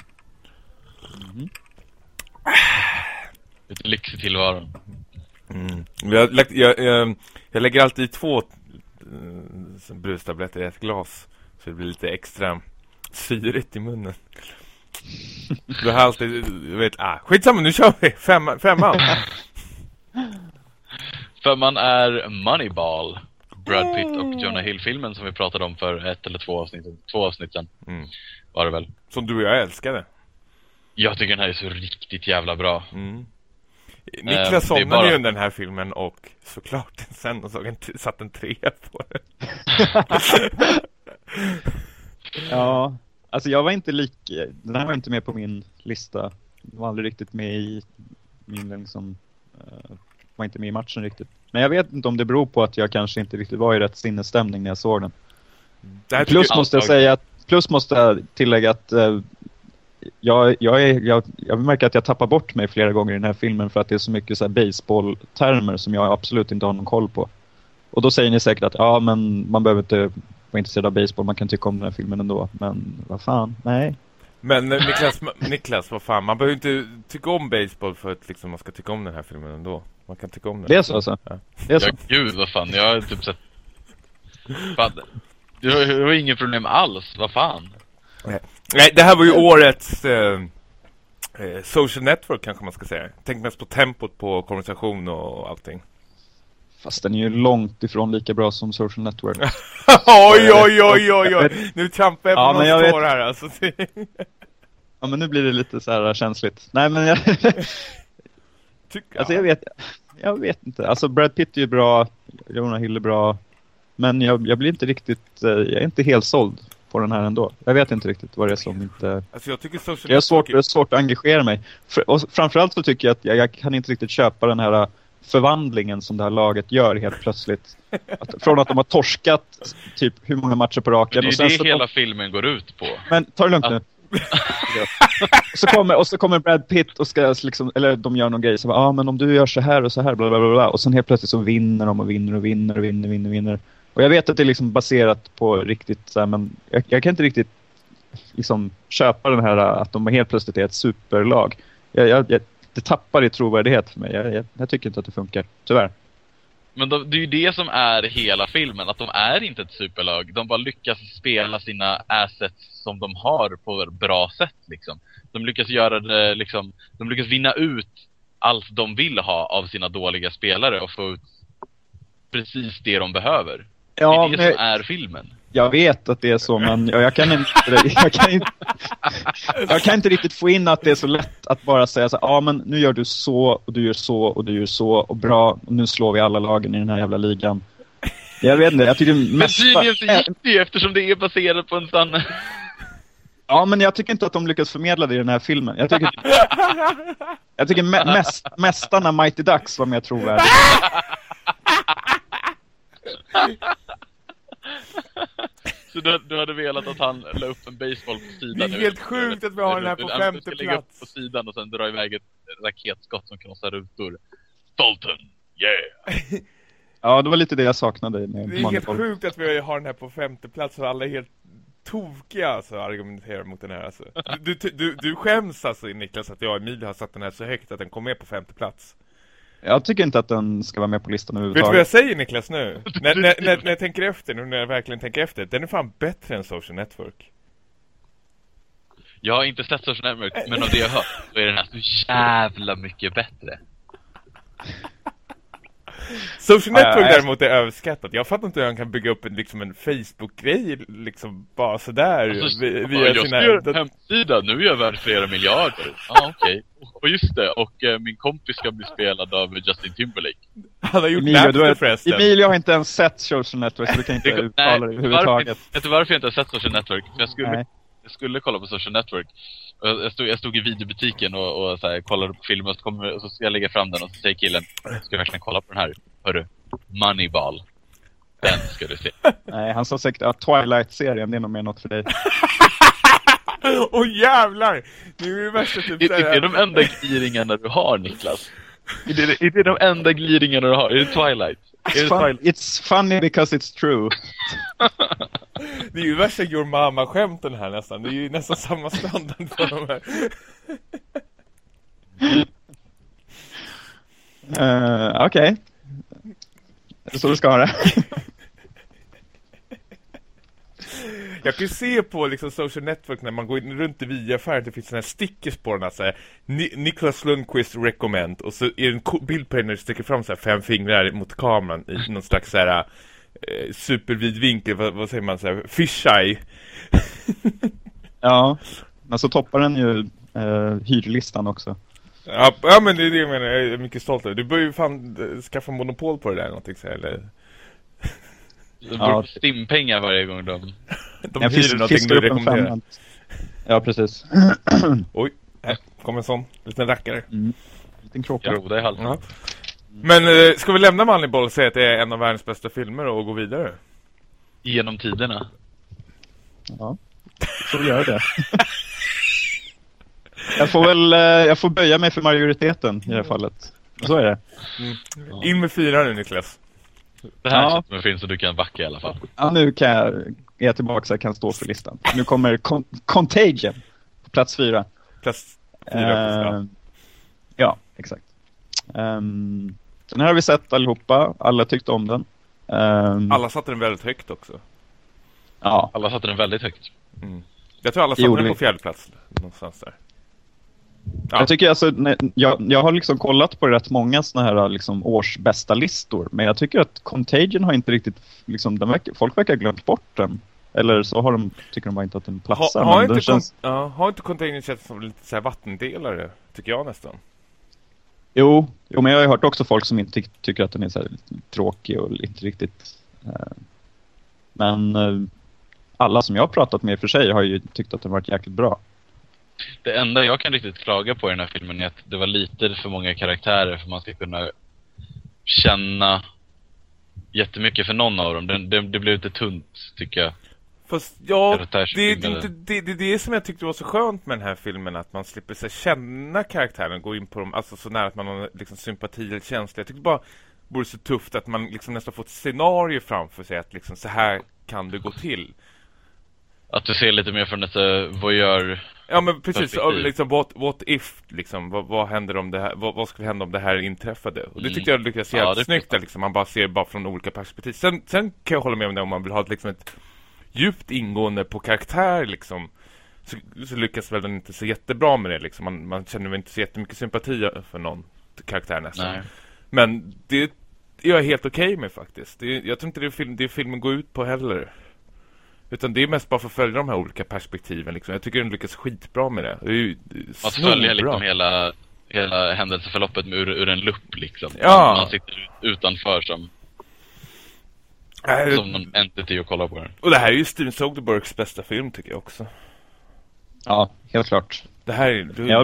Lite lyx i tillvaron. Mm. Jag, jag, jag, jag lägger alltid i två eh, brustabletter i ett glas. Så det blir lite extra syrigt i munnen. Då har alltid, jag vet, ah, skitsamma, nu kör vi! Femman, femman! För man är Moneyball. Brad Pitt och Jonah Hill-filmen som vi pratade om för ett eller två avsnitt, två avsnitt sedan Mm. var det väl. Som du och jag älskade. Jag tycker den här är så riktigt jävla bra. Mm. det Niklas somnade bara- ju under den här filmen och såklart sen och såg en, satt en trea på den. Ja, alltså jag var inte lik... Den här var inte med på min lista. Den var aldrig riktigt med i min liksom... eh, var inte med i matchen riktigt. Men jag vet inte om det beror på att jag kanske inte riktigt var i rätt sinnesstämning när jag såg den. Plus tycker- måste jag säga att, plus måste jag tillägga att eh, jag, jag, är, jag, jag märker att jag tappar bort mig flera gånger i den här filmen för att det är så mycket så här baseball-termer som jag absolut inte har någon koll på. Och då säger ni säkert att ja, men man behöver inte vara intresserad av baseball, man kan tycka om den här filmen ändå. Men vad fan, nej. Men eh, Niklas, Niklas, vad fan, man behöver inte tycka om baseball för att liksom, man ska tycka om den här filmen ändå. Man kan tycka om den. Det är så alltså? Ja. Det är så? Ja, gud vad fan. Jag har typ sett... Fan, det var, det var inget problem alls. Vad fan. Nej, det här var ju årets eh, eh, social network kanske man ska säga. Tänk mest på tempot på konversation och allting. Fast den är ju långt ifrån lika bra som Social Network. oj, oj, oj, oj, oj. Nu trampar jag på Ja, någon vet- här alltså. Ja, men nu blir det lite så här känsligt. Nej, men jag... Tycker Alltså jag vet, jag vet inte. Alltså Brad Pitt är ju bra, Jonah Hill är bra. Men jag, jag blir inte riktigt, eh, jag är inte helt såld på den här ändå. Jag vet inte riktigt vad det är som inte... Alltså jag tycker social Det är svårt, det network är svårt att engagera mig. Fr- och framförallt så tycker jag att jag, jag kan inte riktigt köpa den här förvandlingen som det här laget gör helt plötsligt. Att, från att de har torskat typ hur många matcher på raken. Det är och sen det så hela filmen går ut på. men ta det lugnt nu. och, så kommer, och så kommer Brad Pitt och ska liksom, eller de gör någon grej så ja ah, men om du gör så här och så här bla bla bla bla och sen helt plötsligt så vinner de och vinner och vinner och vinner vinner vinner. Och jag vet att det är liksom baserat på riktigt så här, men jag, jag kan inte riktigt liksom köpa den här att de helt plötsligt är ett superlag. Jag, jag, det tappar i trovärdighet för mig. Jag, jag, jag tycker inte att det funkar, tyvärr. Men de, det är ju det som är hela filmen, att de är inte ett superlag. De bara lyckas spela sina assets som de har på ett bra sätt liksom. De lyckas göra det liksom, de lyckas vinna ut allt de vill ha av sina dåliga spelare och få ut precis det de behöver. Ja, det är det men som är filmen. Jag vet att det är så, men jag, jag, kan inte, jag, kan inte, jag kan inte riktigt få in att det är så lätt att bara säga så här, ja men nu gör du så och du gör så och du gör så och bra och nu slår vi alla lagen i den här jävla ligan. Jag vet inte, jag tycker Men mesta, tydligen så gick det ju eftersom det är baserat på en sann... Ja, men jag tycker inte att de lyckas förmedla det i den här filmen. Jag tycker, jag tycker me, mest, mästarna Mighty Ducks var mer trovärdiga. Så du, du hade velat att han la upp en baseball på sidan Det är nu? helt sjukt att vi har den här på femte ska lägga upp plats. på sidan och sen dra iväg ett raketskott som krossar rutor. Dalton! Yeah! Ja, det var lite det jag saknade med Det är helt Moneyball. sjukt att vi har den här på femte plats och alla är helt tokiga alltså argumenterar mot den här alltså. Du, du, du, du skäms alltså Niklas att jag och Emilia har satt den här så högt att den kom med på femte plats. Jag tycker inte att den ska vara med på listan Vet du vad jag överhuvudtaget. säger Niklas nu? när, när, när, när jag tänker efter, nu när jag verkligen tänker efter, den är fan bättre än Social Network. Jag har inte sett Social Network, men av det jag har hört så är den här så jävla mycket bättre. Social Network däremot är överskattat. Jag fattar inte hur han kan bygga upp en, liksom en Facebook-grej liksom bara sådär Alltså, via jag sina... ska göra en hemsida, nu är jag värd flera miljarder. Ja, ah, okej. Och just det, och eh, min kompis ska bli spelad av Justin Timberlake. Han har gjort Emilio, du har, förresten. Emilio har inte ens sett Social Network så du kan inte uttala det varför, överhuvudtaget. vet du varför jag inte har sett Social Network? För jag skulle, Nej. Jag skulle kolla på Social Network. Och Jag stod, jag stod i videobutiken och, och så här, kollade på filmen och så, kommer, och så ska jag lägga fram den och så säger killen Ska jag verkligen kolla på den här? Hörru, Moneyball. Den ska du se. Nej, han sa säkert att Twilight-serien, det är nog mer något för dig. Åh jävlar! Nu är det värsta typ Är, såhär- är det de enda gliringarna du har, Niklas? Är det, är det de enda gliringarna du har? Är det Twilight? It's, fun, it's funny because it's true. Det är ju värsta Your Mama-skämten här nästan. Det är ju nästan samma standard på de här. Uh, Okej. Är så du ska ha det. Jag kan ju se på liksom social network när man går in runt i viaffärer det finns sådana här stickers på den här, så här Ni Niklas Lundqvist recommend och så är det en bild på henne när du sticker fram så här fem fingrar mot kameran i någon slags så här eh, supervid vinkel, vad, vad säger man så här fisheye. Ja, men så toppar den ju uh, hyrlistan också. Ja, ja men det är det jag menar, jag är mycket stolt över. Du bör ju fan eh, skaffa monopol på det där någonting så här, eller Ja. får stimpengar varje gång de... de Jag hyr fisk, någonting fiskar du rekommenderar. Ja, precis. Oj, här kom en sån liten rackare. Mm. Liten kråka. Groda i halsen. Ja. Men eh, ska vi lämna Moneyball och säga att det är en av världens bästa filmer och gå vidare? Genom tiderna. Ja, vi göra det. jag får väl eh, jag får böja mig för majoriteten i det här fallet. Så är det. In med fyra nu Niklas. Det här Ja. känns som en som du kan backa i alla fall. Ja, nu kan jag, är jag tillbaka så jag kan stå för listan. Nu kommer Con Contagion på plats fyra. Plats fyra. Eh, ja, exakt. Um, den här har vi sett allihopa. Alla tyckte om den. Ehm, Alla satte den väldigt högt också. Ja, Alla satte den väldigt högt. Jag tror alla satte den på fjärde plats någonstans där. Ja. Jag tycker alltså, jag, jag har liksom kollat på rätt många såna här liksom årsbästa listor men jag tycker att Contagion har inte riktigt, liksom, den verkar, folk verkar ha glömt bort den. Eller så har de, tycker de bara inte att den platsar. Ha, har, inte den känns, ja, har inte Container känts som lite så vattendelare, tycker jag nästan. jo, jo, men jag har ju hört också folk som inte ty tycker att den är så tråkig och inte riktigt... Eh, men eh, alla som jag har pratat med i för sig har ju tyckt att den varit jäkligt bra. Det enda jag kan riktigt klaga på i den här filmen är att det var lite för många karaktärer för man ska kunna känna jättemycket för någon av dem. Det, det, det blev lite tunt, tycker jag. Fast ja, det, Karaktärsbyggnader. det, det, det, det är som jag tyckte var så skönt med den här filmen att man slipper här, känna karaktären, gå in på dem, alltså så nära att man har liksom sympati eller känsla. Jag tyckte bara det vore så tufft att man liksom nästan får ett scenario framför sig att liksom så här kan det gå till. Att du ser lite mer från ett uh, voyeur... Ja men precis, liksom what, what if liksom, vad, vad händer om det här, vad, vad skulle hända om det här inträffade? Och det Mm. tyckte jag lyckades Ja, jävligt är snyggt där, liksom, man bara ser bara från olika perspektiv. Sen, sen kan jag hålla med om det om man vill ha ett, liksom ett djupt ingående på karaktär liksom. Så, så lyckas väl den inte så jättebra med det liksom. Man, man känner väl inte så jättemycket sympati för någon karaktär nästan. Nej. Men det är jag helt okej med faktiskt. Det är, jag tror inte det är, film, det är filmen går ut på heller. Utan det är mest bara för att följa de här olika perspektiven liksom. Jag tycker den lyckas skitbra med det. det är ju Att följa liksom hela, hela händelseförloppet med, ur, ur en lupp liksom. Ja. Man sitter utanför som, som någon entity och kollar på den. Och det här är ju Steven Soderberghs bästa film tycker jag också. Ja, helt klart. Det här är... Du, Jag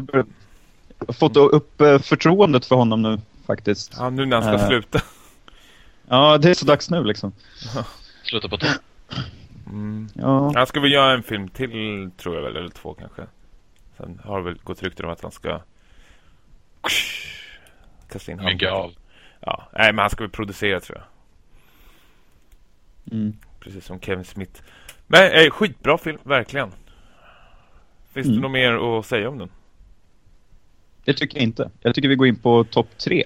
har fått upp eh, förtroendet för honom nu faktiskt. ja, nu när han ska Eh. sluta. Ja, det är så dags nu liksom. Sluta på topp. Mm. Ja, Han ska väl göra en film till, tror jag väl, eller två kanske. Sen har det väl gått rykten om att han ska... Kasta in handen. av. Ja, nej men han ska väl producera tror jag. mm. Precis som Kevin Smith. Men eh, skitbra film, verkligen. Finns det Mm. något mer att säga om den? det tycker jag inte. Jag tycker vi går in på topp tre.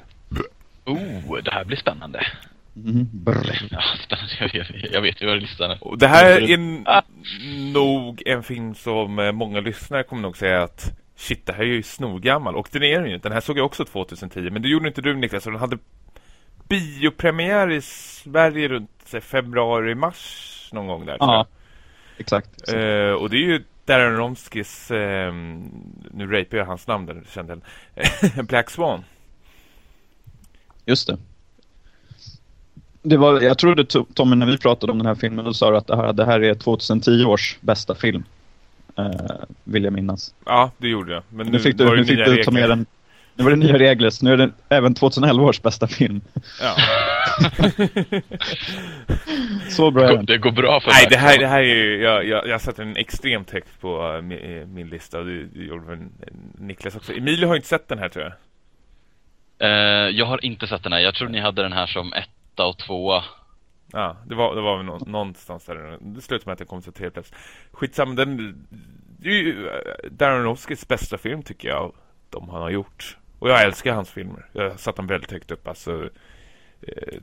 Oh, det här blir spännande. Mm. Jag vet, ju vad listan är. Det här är en, nog en film som eh, många lyssnare kommer nog säga att shit, det här är ju snorgammal. Och den är den ju. Den här såg jag också 2010. Men det gjorde inte du Niklas. Den hade biopremiär i Sverige runt säg, februari, mars någon gång där. Ja, exakt. jag. Eh, och det är ju Darren Aronofskys, eh, nu rapar jag hans namn där, kände jag. Black Swan. Just det. Det var, jag trodde To- Tommy när vi pratade om den här filmen då sa du att det här, det här är 2010 års bästa film. Eh, vill jag minnas. Ja, det gjorde jag. Men Nu fick du, det nu fick du ta med den. Nu var det nya regler, så nu är det även 2011 års bästa film. Ja. Så bra är den. Det går bra för Nej, det här, det här är ju, jag, jag, jag satte en extremt högt på eh, min, min lista och det, det gjorde väl Niklas också. Emilio har inte sett den här tror jag. Eh, jag har inte sett den här. Jag tror ni hade den här som etta och tvåa. Ja, det var, det var väl nå- någonstans där. Det slutade med att jag kom till tredje plats. Skitsamma, den... Det är ju eh, Darren Aronofskys bästa film tycker jag. De han har gjort. Och jag älskar hans filmer. Jag satt dem väldigt högt upp. Alltså... Eh,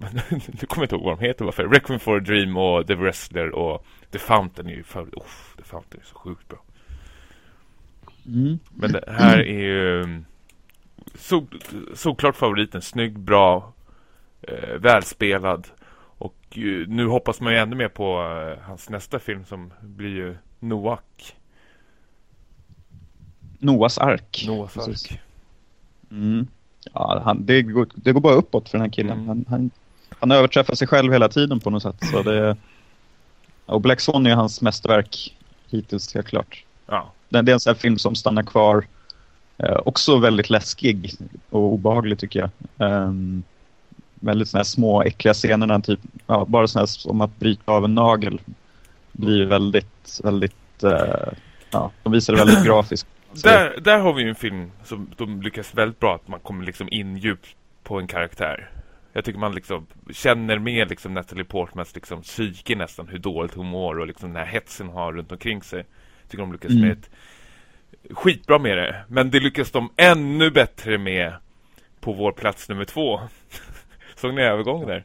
nu kommer jag inte ihåg vad de heter varför. Requiem for a Dream och The Wrestler och The Fountain är ju för... Oh, The Fountain är så sjukt bra. Mm. Men det här är ju så, såklart favoriten. Snygg, bra, eh, välspelad. Och eh, nu hoppas man ju ännu mer på eh, hans nästa film som blir ju Noak. Noahs ark. Noahs ark. Mm. Ja, han, det, går, det går bara uppåt för den här killen. Mm. Han, han, han överträffar sig själv hela tiden på något sätt. Så det, och Black Swan är hans mästerverk hittills, helt klart. Ja. Det, det är en sån film som stannar kvar. Eh, också väldigt läskig och obehaglig tycker jag. Ehm, väldigt såna små äckliga scenerna, typ, ja, bara såna som att bryta av en nagel. Blir väldigt, väldigt, eh, ja, de visar det väldigt grafiskt. Där, där har vi ju en film som de lyckas väldigt bra att man kommer liksom in djupt på en karaktär. Jag tycker man liksom känner med liksom Natalie Portmans liksom psyke nästan hur dåligt hon mår och liksom den här hetsen har runt omkring sig. Jag tycker de lyckas Mm. med ett skitbra med det. Men det lyckas de ännu bättre med på vår plats nummer två. Såg ni övergång där?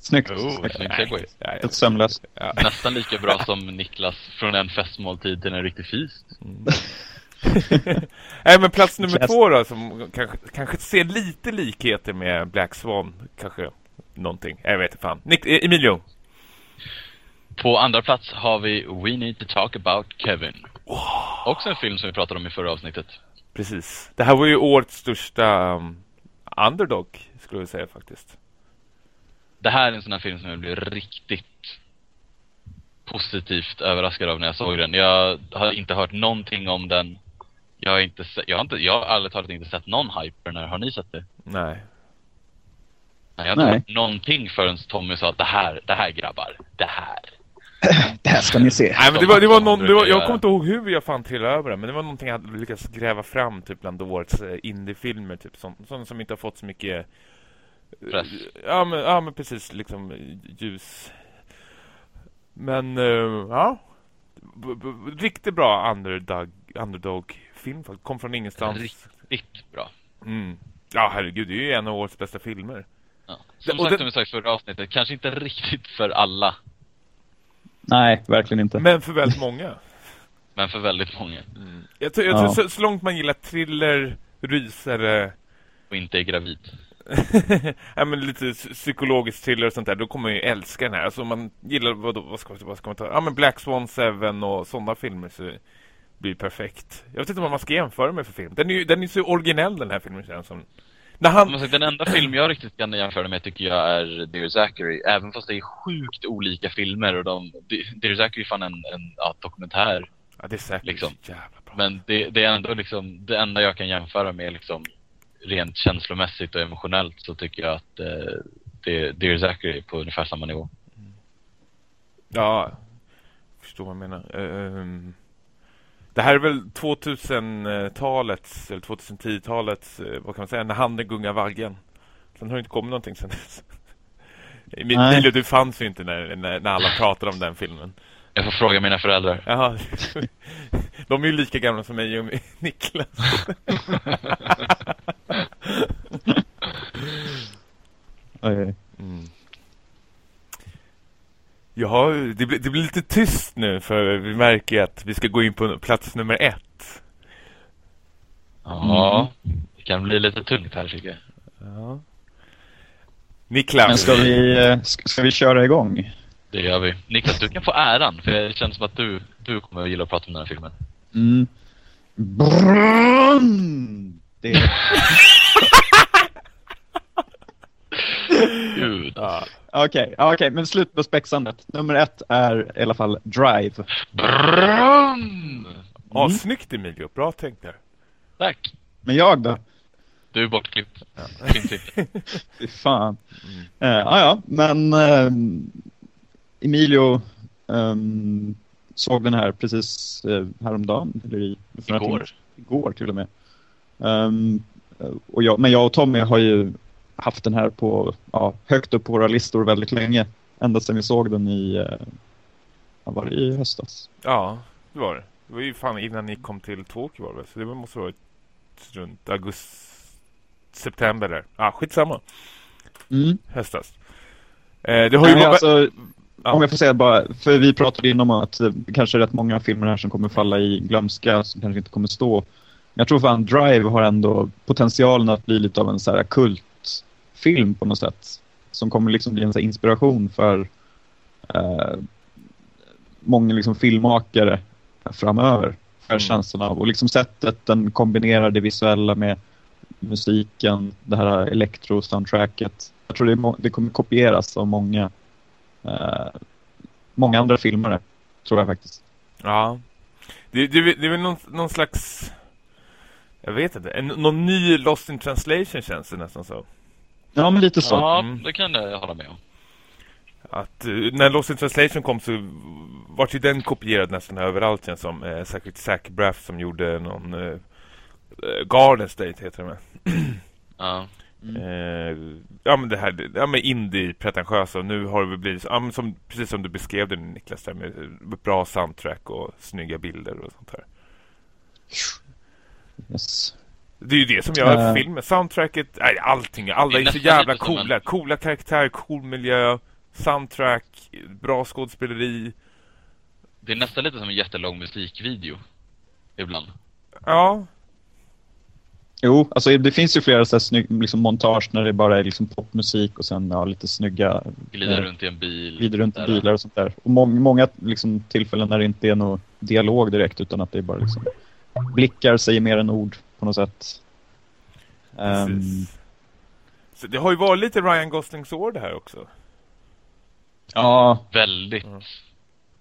Snyggt. Oh, snyggt. snygg segway. Ja, Helt sömlöst. ja. Nästan lika bra som Niklas från en festmåltid till en riktig feast. Nej men plats nummer Klass- två då som kanske, kanske ser lite likheter med Black Swan. Kanske någonting. Jag vet inte fan. Nick, eh, Emilio. På andra plats har vi We Need to Talk About Kevin. Också en film som vi pratade om i förra avsnittet. Precis. Det här var ju årets största um, underdog skulle jag säga faktiskt. Det här är en sån här film som jag blev riktigt positivt överraskad av när jag såg den. Jag har inte hört någonting om den. Jag har inte se- jag har inte, jag har ärligt talat inte sett någon hype för den här. Har ni sett det? Nej. Nej, jag har inte Nej. hört någonting förrän Tommy sa att det här, det här grabbar, det här. Det här ska ni se. Nej men det var, det var någon, det var, jag kommer inte ihåg hur jag fan trillade över det Men det var någonting jag hade lyckats gräva fram typ bland årets eh, indiefilmer typ sånt, sånt som inte har fått så mycket Press. Ja men, ja men precis liksom ljus Men eh, ja B- b- Riktigt bra underdog, underdog film faktiskt. Kom från ingenstans Riktigt bra. mm. Ja herregud, det är ju en av årets bästa filmer Ja. Som sagt, den- som vi sagt förra avsnittet, kanske inte riktigt för alla, Nej, verkligen inte. Men för väldigt många men för väldigt många. Jag tror, jag Ja. tror så, så långt man gillar thriller, rysare Och inte är gravid. ja, men lite psy- psykologisk thriller och sånt där, då kommer man ju älska den här. Alltså om man gillar, vad, då, vad, ska, vad ska man ta? Ja men Black Swan 7 och sådana filmer så blir perfekt. Jag vet inte vad man ska jämföra med för film. Den är ju den är så originell den här filmen känns som. När han... Sagt, den enda film jag riktigt kan jämföra med tycker jag är Dear Zachary. Även fast det är sjukt olika filmer och de, Dear Zachary är fan en, en ja, dokumentär. Ja det är säkert liksom. jävla bra. Men det, det är ändå liksom, det enda jag kan jämföra med liksom rent känslomässigt och emotionellt så tycker jag att eh, det, Dear Zachary är på ungefär samma nivå. Ja, jag förstår vad jag menar. Ehm, det här är väl 2000-talets, eller 2010-talets, eh, vad kan man säga, när handen gungar vaggen. Sen har det inte kommit någonting sen dess. Emilio, du fanns ju inte när, när, när alla pratade om den filmen. Jag får fråga mina föräldrar. Jaha. De är ju lika gamla som mig och Niklas. Oj. Mm. Ja, det blir, det blir lite tyst nu för vi märker ju att vi ska gå in på plats nummer ett. Ja, det kan bli lite tungt här tycker jag. Ja. Niklas. Men ska vi, eh, ska, ska vi köra igång? Det gör vi. Niklas, du kan få äran, för det känns som att du, du kommer att gilla att prata om den här filmen. Mm. Brunn! Det, Gud. Ja. Okej, ja, okej, men slut på spexandet. Nummer ett är i alla fall Drive. Brunn! Ja, snyggt Emilio. Bra tänkt där. Tack. Men jag då? Du är bortklippt. Inte. Fy fan. Eh, ja, ja, men ehm, Emilio ehm, såg den här precis uh, häromdagen. Eller i, Igår. Igår till och med. Ehm, och jag, men jag och Tommy har ju haft den här på, ja, högt upp på våra listor väldigt länge. Ända sedan vi såg den i, uh, var det i höstas? Ja, det var det. Det var ju fan innan ni kom till Tokyo var det? Så det måste vara runt augusti, september där. Ah, skitsamma. Mm. Höstas. Eh, det har ju Nej, alltså, Ja. Om jag får säga bara, för vi pratade innan om att det kanske är rätt många filmer här som kommer falla i glömska, som kanske inte kommer stå. Jag tror fan Drive har ändå potentialen att bli lite av en så här kultfilm på något sätt. Som kommer liksom bli en inspiration för eh, många liksom filmmakare framöver. För Mm. känslan av. Och liksom sättet den kombinerar det visuella med musiken, det här elektro-soundtracket. Jag tror det, det kommer kopieras av många eh, många andra filmare, tror jag faktiskt. Ja. Det, det, det är väl någon, någon slags... Jag vet inte. En, någon ny Lost in translation känns det nästan så. Ja, men lite så. Ja, Mm. det kan jag hålla med om. Att eh, när Lost in translation kom så vart ju den kopierad nästan överallt känns som. Eh, säkert Zach Braff som gjorde någon... Eh, eh, Garden State heter det med. Ja. Eh, ja men det här, ja men indie pretentiösa och nu har det blivit, ja, men som, precis som du beskrev det Niklas där med bra soundtrack och snygga bilder och sånt här. Yes. Det är ju det som gör Eh. filmen, soundtracket, nej allting, alla är så jävla coola, coola karaktärer, cool miljö, soundtrack, bra skådespeleri. Det är nästan lite som en jättelång musikvideo. Ibland. Ja, Jo, alltså det finns ju flera så här snygg, liksom montage när det bara är liksom popmusik och sen ja, lite snygga Glider eh, runt i en bil. glider runt i bilar och sånt där. Och må många liksom, tillfällen när det inte är någon dialog direkt utan att det är bara liksom blickar säger mer än ord på något sätt. Precis. Så det har ju varit lite Ryan Goslings år det här också. ja, Väldigt. Mm.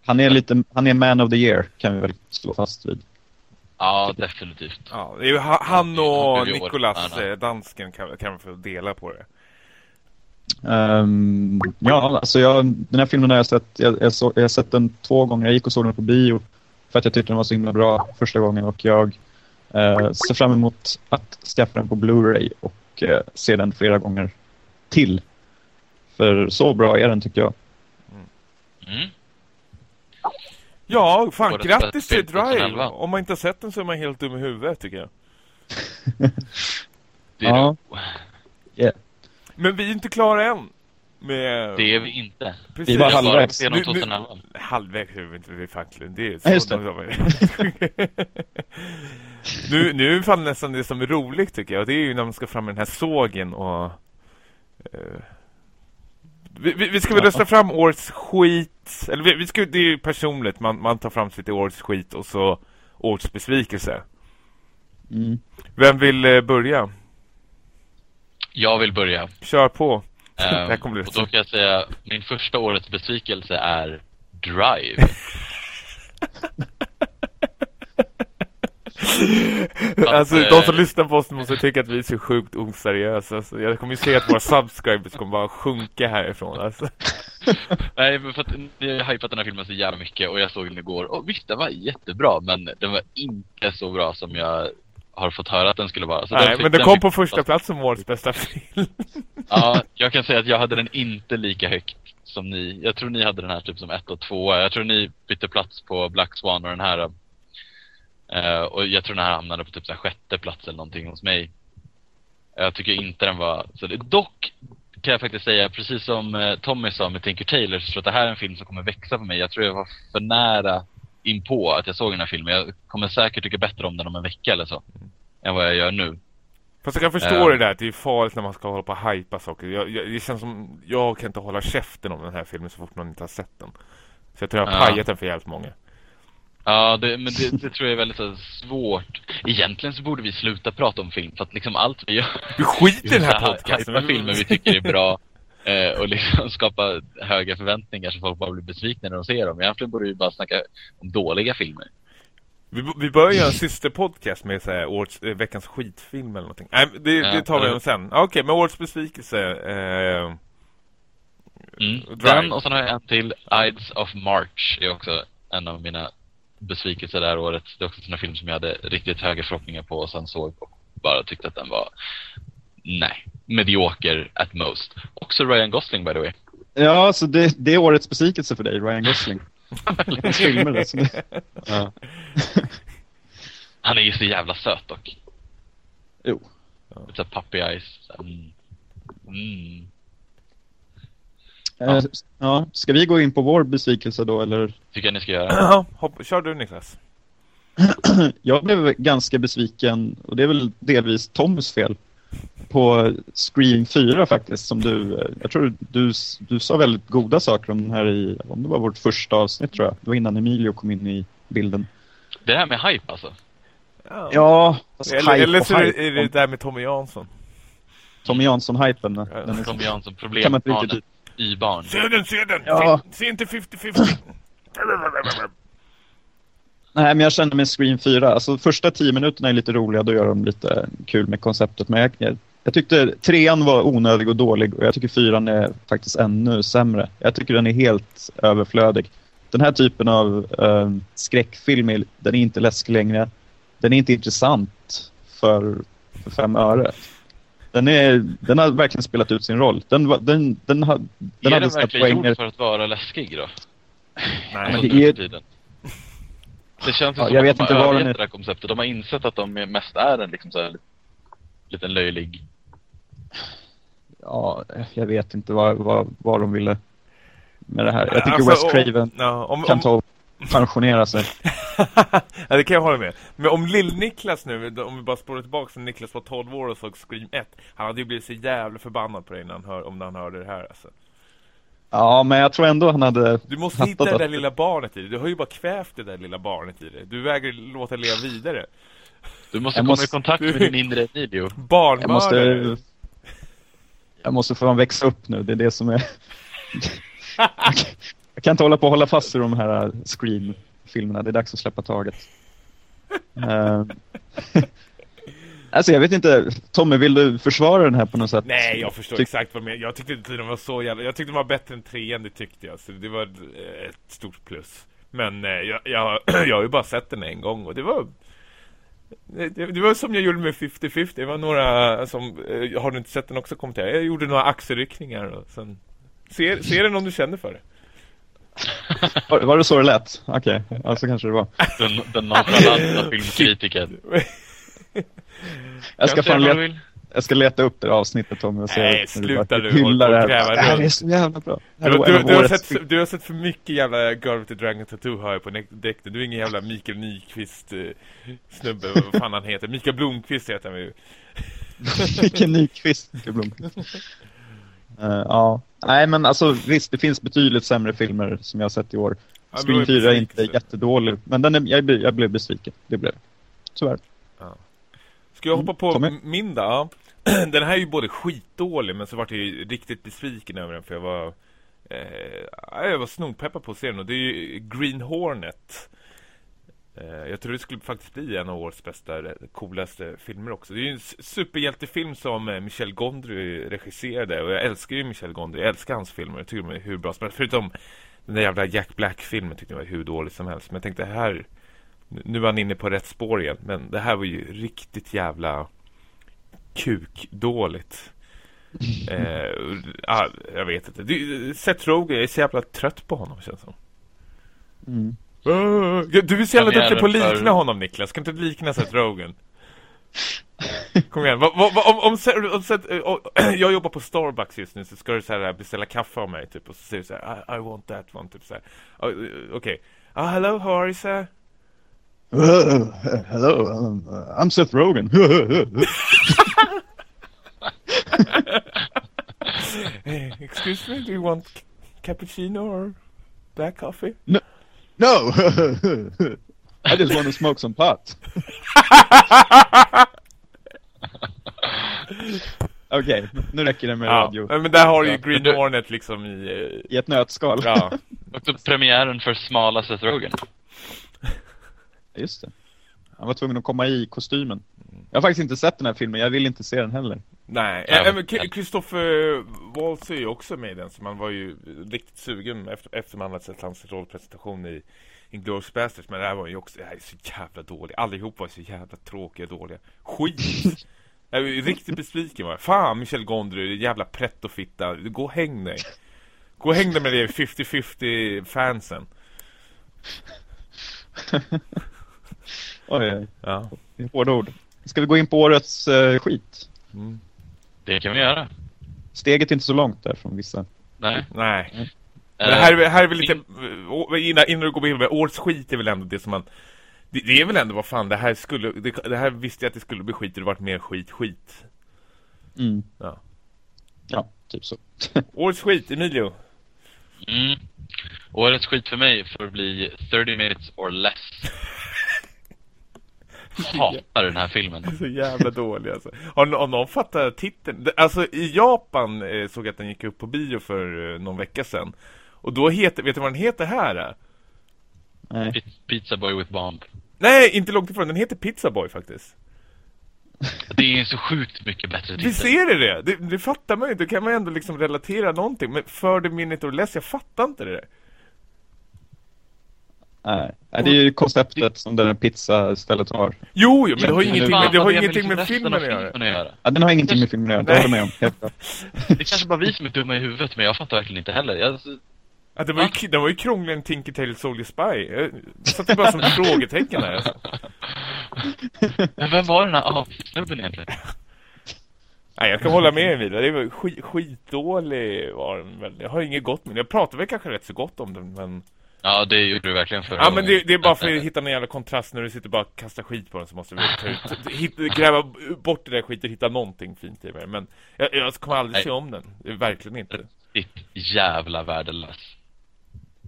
han är lite, han är man of the year kan vi väl slå fast vid. Ja, definitivt. Ja, det är ju ha- han och ja. eh, dansken, kan, kan få dela på det. Ehm, ja, alltså jag, den här filmen har jag sett, jag, jag, så, jag har sett den två gånger. Jag gick och såg den på bio för att jag tyckte den var så himla bra första gången och jag eh, ser fram emot att skaffa den på Blu-ray och eh, se den flera gånger till. För så bra är den tycker jag. Mm. Ja, fan Årets grattis till film 2011. Drive! Om man inte har sett den så är man helt dum i huvudet tycker jag. Ja. det. Men vi är inte klara än. Med... det är vi inte. Precis. Vi var bara halvvägs. Nu- nu- 2011. Halvvägs är vi inte vi faktiskt. Det är Ja, så just det. nu, nu är fan nästan det som är roligt tycker jag. Det är ju när man ska fram med den här sågen och... eh, vi, vi, vi ska väl rösta fram årets skit. Eller vi, vi ska, det är ju personligt. Man, man tar fram sitt årets skit och så årets besvikelse. Mm. Vem vill eh, börja? Jag vill börja. Kör på. Det här kommer bli och då kan jag säga, min första årets besvikelse är Drive. Alltså eh, de som lyssnar på oss måste tycka att vi är så sjukt oseriösa. Alltså, jag kommer ju se att våra subscribers kommer bara sjunka härifrån. Alltså. Nej, men för att ni har hypat den här filmen så jävla mycket och jag såg den igår och visst, den var jättebra, men den var inte så bra som jag har fått höra att den skulle vara. Så Nej, fick- men den kom fick- på första plats som årets bästa film. Ja, jag kan säga att jag hade den inte lika högt som ni. Jag tror ni hade den här typ som ett och två. Jag tror ni bytte plats på Black Swan och den här. Eh, och jag tror den här hamnade på typ så här sjätte plats eller någonting hos mig. Jag tycker inte den var... Så det, dock kan jag faktiskt säga, precis som eh, Tommy sa med Tinker Tailor, så tror jag att det här är en film som kommer växa för mig. Jag tror jag var för nära inpå att jag såg den här filmen. Jag kommer säkert tycka bättre om den om en vecka eller så. Än vad jag gör nu. Fast jag kan förstå Ja. det där att det är farligt när man ska hålla på och hypa saker. Jag, jag, det känns som jag kan inte hålla käften om den här filmen så fort någon inte har sett den. Så jag tror jag har Ja. pajat den för jävligt många. Ja, det, men det, det tror jag är väldigt så svårt. Egentligen så borde vi sluta prata om film, för att liksom allt vi gör... Vi skiter i den här podcasten. hypa filmer vi tycker är bra eh, och liksom skapa höga förväntningar så folk bara blir besvikna när de ser dem. Egentligen borde vi bara snacka om dåliga filmer. Vi, vi börjar göra en systerpodcast med så här, årets, eh, veckans skitfilm eller någonting. Nej, det, Ja, det tar vi om sen. Okej, men årets besvikelse. Eh, Mm. Den och sen har jag en till, Ides of March är också en av mina besvikelser det här året. Det är också en sån film som jag hade riktigt höga förhoppningar på och sen såg och bara tyckte att den var, nej, medioker at most. Också Ryan Gosling by the way. Ja, så det, det är årets besvikelse för dig, Ryan Gosling. Hans filmer alltså. Ja. Han är ju så jävla söt dock. Jo. Lite puppy eyes. Mm. Mm. Eh, ja, ska vi gå in på vår besvikelse då, eller? Tycker jag ni ska göra. Ja, hopp, kör du Niklas. Jag blev ganska besviken, och det är väl delvis Toms fel, på Scream 4 faktiskt, som du, eh, jag tror du, du sa väldigt goda saker om den här i, om det var vårt första avsnitt tror jag, det var innan Emilio kom in i bilden. Det här med hype alltså. Ja, alltså, Eller, hype eller så är det, är det där med Tommy Jansson. Tommy Jansson-hypen. den Ja, är- Tom Riktigt... Y-barn. Se den, se den! Ja. Se, se inte 50-50! Nej, men jag kände med Scream 4, alltså första tio minuterna är lite roliga, då gör de lite kul med konceptet. Men jag, jag, jag tyckte trean var onödig och dålig och jag tycker fyran är faktiskt ännu sämre. Jag tycker den är helt överflödig. Den här typen av eh, skräckfilm, är, den är inte läskig längre. Den är inte intressant för, för fem öre. Den, är, den har verkligen spelat ut sin roll. Den, den, den, har, den är hade den verkligen poänger. gjord för att vara läskig då? Nej. Men det är- tiden. Det känns Ja, som jag att vet de inte har den övergett är. det här konceptet. De har insett att de är- mest är en liksom så här, liten löjlig... Ja, jag vet inte vad, vad, vad de ville med det här. Jag tycker Alltså, Wes om- Craven Ja, om, kan om, ta pensionera sig. ja, det kan jag hålla med. Men om Lill-Niklas nu, om vi bara spårar tillbaka när Niklas var 12 år och såg Scream 1. Han hade ju blivit så jävla förbannad på dig när han hör, om han hörde det här alltså. Ja, men jag tror ändå han hade... Du måste hitta det att- där lilla barnet i dig. Du har ju bara kvävt det där lilla barnet i dig. Du vägrar låta leva vidare. Du måste Jag komma måste- i kontakt med din inre. Jag Barnmördare. måste... Jag måste få växa upp nu, det är det som är... jag kan inte hålla på och hålla fast i de här Scream-filmerna, det är dags att släppa taget. Eh, alltså jag vet inte, Tommy vill du försvara den här på något sätt? Nej, jag förstår Tyck- exakt vad du menar. Jag tyckte inte den var så jävla... Jag tyckte den var bättre än trean, det tyckte jag. Så det var ett stort plus. Men eh, jag, jag, jag har ju bara sett den en gång och det var... Det, det var som jag gjorde med 50-50. Det var några som... Eh, har du inte sett den också kommentera? Jag gjorde några axelryckningar och sen... Se, se den om du känner för det. Var, var det så det lät? Okej, alltså kanske det var. Den, den nonchalanta filmkritiken. Jag ska, fan leta, du jag ska leta upp det avsnittet Tommy och se Nej, sluta du, hyllar det här. gräva Det här runt. är så jävla bra. Det Du, du, du, har sett, för- du har sett för mycket jävla Girl with the Dragon Tattoo har jag på däkten. Du är ingen jävla Mikael Nyqvist eh, snubbe, vad fan han heter. Mikael Blomqvist heter han ju. Vilken Nyqvist. Mikael Blomqvist. Eh, ja. Nej, men alltså visst, det finns betydligt sämre filmer som jag har sett i år. Ja, var Scream ju 4 är inte jättedålig, men den är, jag, blev- jag blev besviken. Det blev. Tyvärr. Ska jag hoppa på Tommy? m- min då? Ja. Den här är ju både skitdålig men så vart jag ju riktigt besviken över den för jag var eh, jag var snorpeppad på att se den och det är ju Green Hornet. Eh, jag tror det skulle faktiskt bli en av årets bästa, coolaste filmer också. Det är ju en superhjältefilm som eh, Michel Gondry regisserade och jag älskar ju Michel Gondry, jag älskar hans filmer. Jag tycker de är hur bra som helst. Förutom den där jävla Jack Black-filmen tyckte jag var hur dålig som helst. Men jag tänkte här nu- är han inne på rätt spår igen. Men det här var ju riktigt jävla kukdåligt. eh, ah, jag vet inte. Seth Rogen, jag är så jävla trött på honom känns det som. Mm. Äh, du är så jävla duktig på att likna för... honom, Niklas. Kan inte likna Seth Rogen? Kom igen. Va, va, om, om, om, om, jag jobbar på Starbucks just nu så ska du så här äh, beställa kaffe av mig typ och så säger du så här I, I want that one typ så. Eh, okej. Okay. Uh, hello, how are you sir? Uh, hello, um, uh, I'm Seth Rogen. hey, excuse me, do you want cappuccino or black coffee? No. I just want to smoke some pot. Okej, nu räcker det med Ja, radio. men där har du ju. Green du- Hornet liksom i... eh, I ett nötskal. Ja, Också premiären för smala Seth Rogen. Just det. Han var tvungen att komma i kostymen. Jag har faktiskt inte sett den här filmen, jag vill inte se den heller. nej. Ja, Ja, men Christopher Waltz är ju också med i den, så man var ju riktigt sugen efter, efter man hade sett hans rollpresentation i Inglourious Basterds. Men det här var ju också, det här är så jävla dåligt. Allihop var så jävla tråkiga och dåliga. Skit! Jag är riktigt besviken var. Fan Michel Gondry, jävla prettofitta. Gå och häng dig. Gå och häng dig med det 50-50 fansen. Oj, oj, Ja. hårda ord. Ska vi gå in på årets eh, skit? Mm. Det kan vi göra. Steget är inte så långt där från vissa. Nej. Nej. Eh, Men det här, är- här är väl lite, å- innan, innan du går in med årets skit är väl ändå det som man det, det är väl ändå vad fan det här skulle det, det här visste jag att det skulle bli skit och det varit mer skit skit Mm. Ja. Ja, typ så. Årets skit, Emilio Mm. Årets skit för mig får bli 30 minutes or less. Hatar den här filmen. Så jävla dålig alltså Har, har någon fattat titeln? Alltså i Japan eh, såg jag att den gick upp på bio för eh, någon vecka sedan Och då heter, vet du vad den heter här? eh? Nej. Pi- Pizza Boy with Bomb. Nej, inte långt ifrån, den heter Pizza Boy faktiskt Det är en så sjukt mycket bättre titel. Visst är det det? det? Det fattar man ju, då kan man ändå liksom relatera någonting Men för the minute or less, jag fattar inte det där Nej. Det är ju konceptet som den här pizzastället har. Jo, jo men det har ju ingenting med, det har ingenting med filmen att göra. Ja, den har ingenting med filmen att göra, det Nej. håller med om. Det kanske bara vi som är dumma i huvudet, men jag fattar verkligen inte heller. Jag, Ja, det var ju, den var ju krångligare än Tinker Tailor Soldier Spy. Jag satt ju bara som frågetecken här. Alltså. men vem var den här apsnubben egentligen? Nej, jag kan hålla med Emilia. Det var skit, skitdålig var den. Jag har inget gott med den. Jag pratar väl kanske rätt så gott om den, men... Ja, det gjorde du verkligen förra Ja, men det, det är bara för att hitta någon jävla kontrast när du sitter bara och kastar skit på den så måste vi ta ut, hitta, gräva bort det där skiten och hitta någonting fint i det. Men jag, jag kommer aldrig Nej. se om den. Det är Verkligen inte. Riktigt jävla värdelös.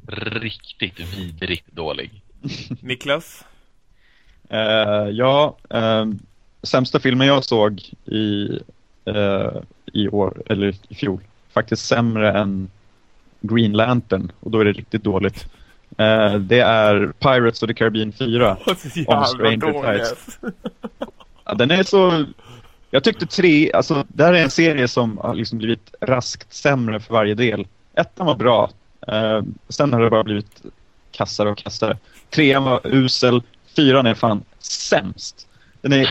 Riktigt vidrigt dålig. Niklas? Eh, ja, uh, sämsta filmen jag såg i, eh, i år, eller i fjol, faktiskt sämre än Green Lantern och då är det riktigt dåligt. Eh, det är Pirates of the Caribbean 4. Åh, så jävla Stranger. Tides. Ja, den är så... Jag tyckte tre, alltså det här är en serie som har liksom blivit raskt sämre för varje del. Ettan var bra, eh, sen har det bara blivit kassare och kassare. Trean var usel, fyran är fan sämst. Den är...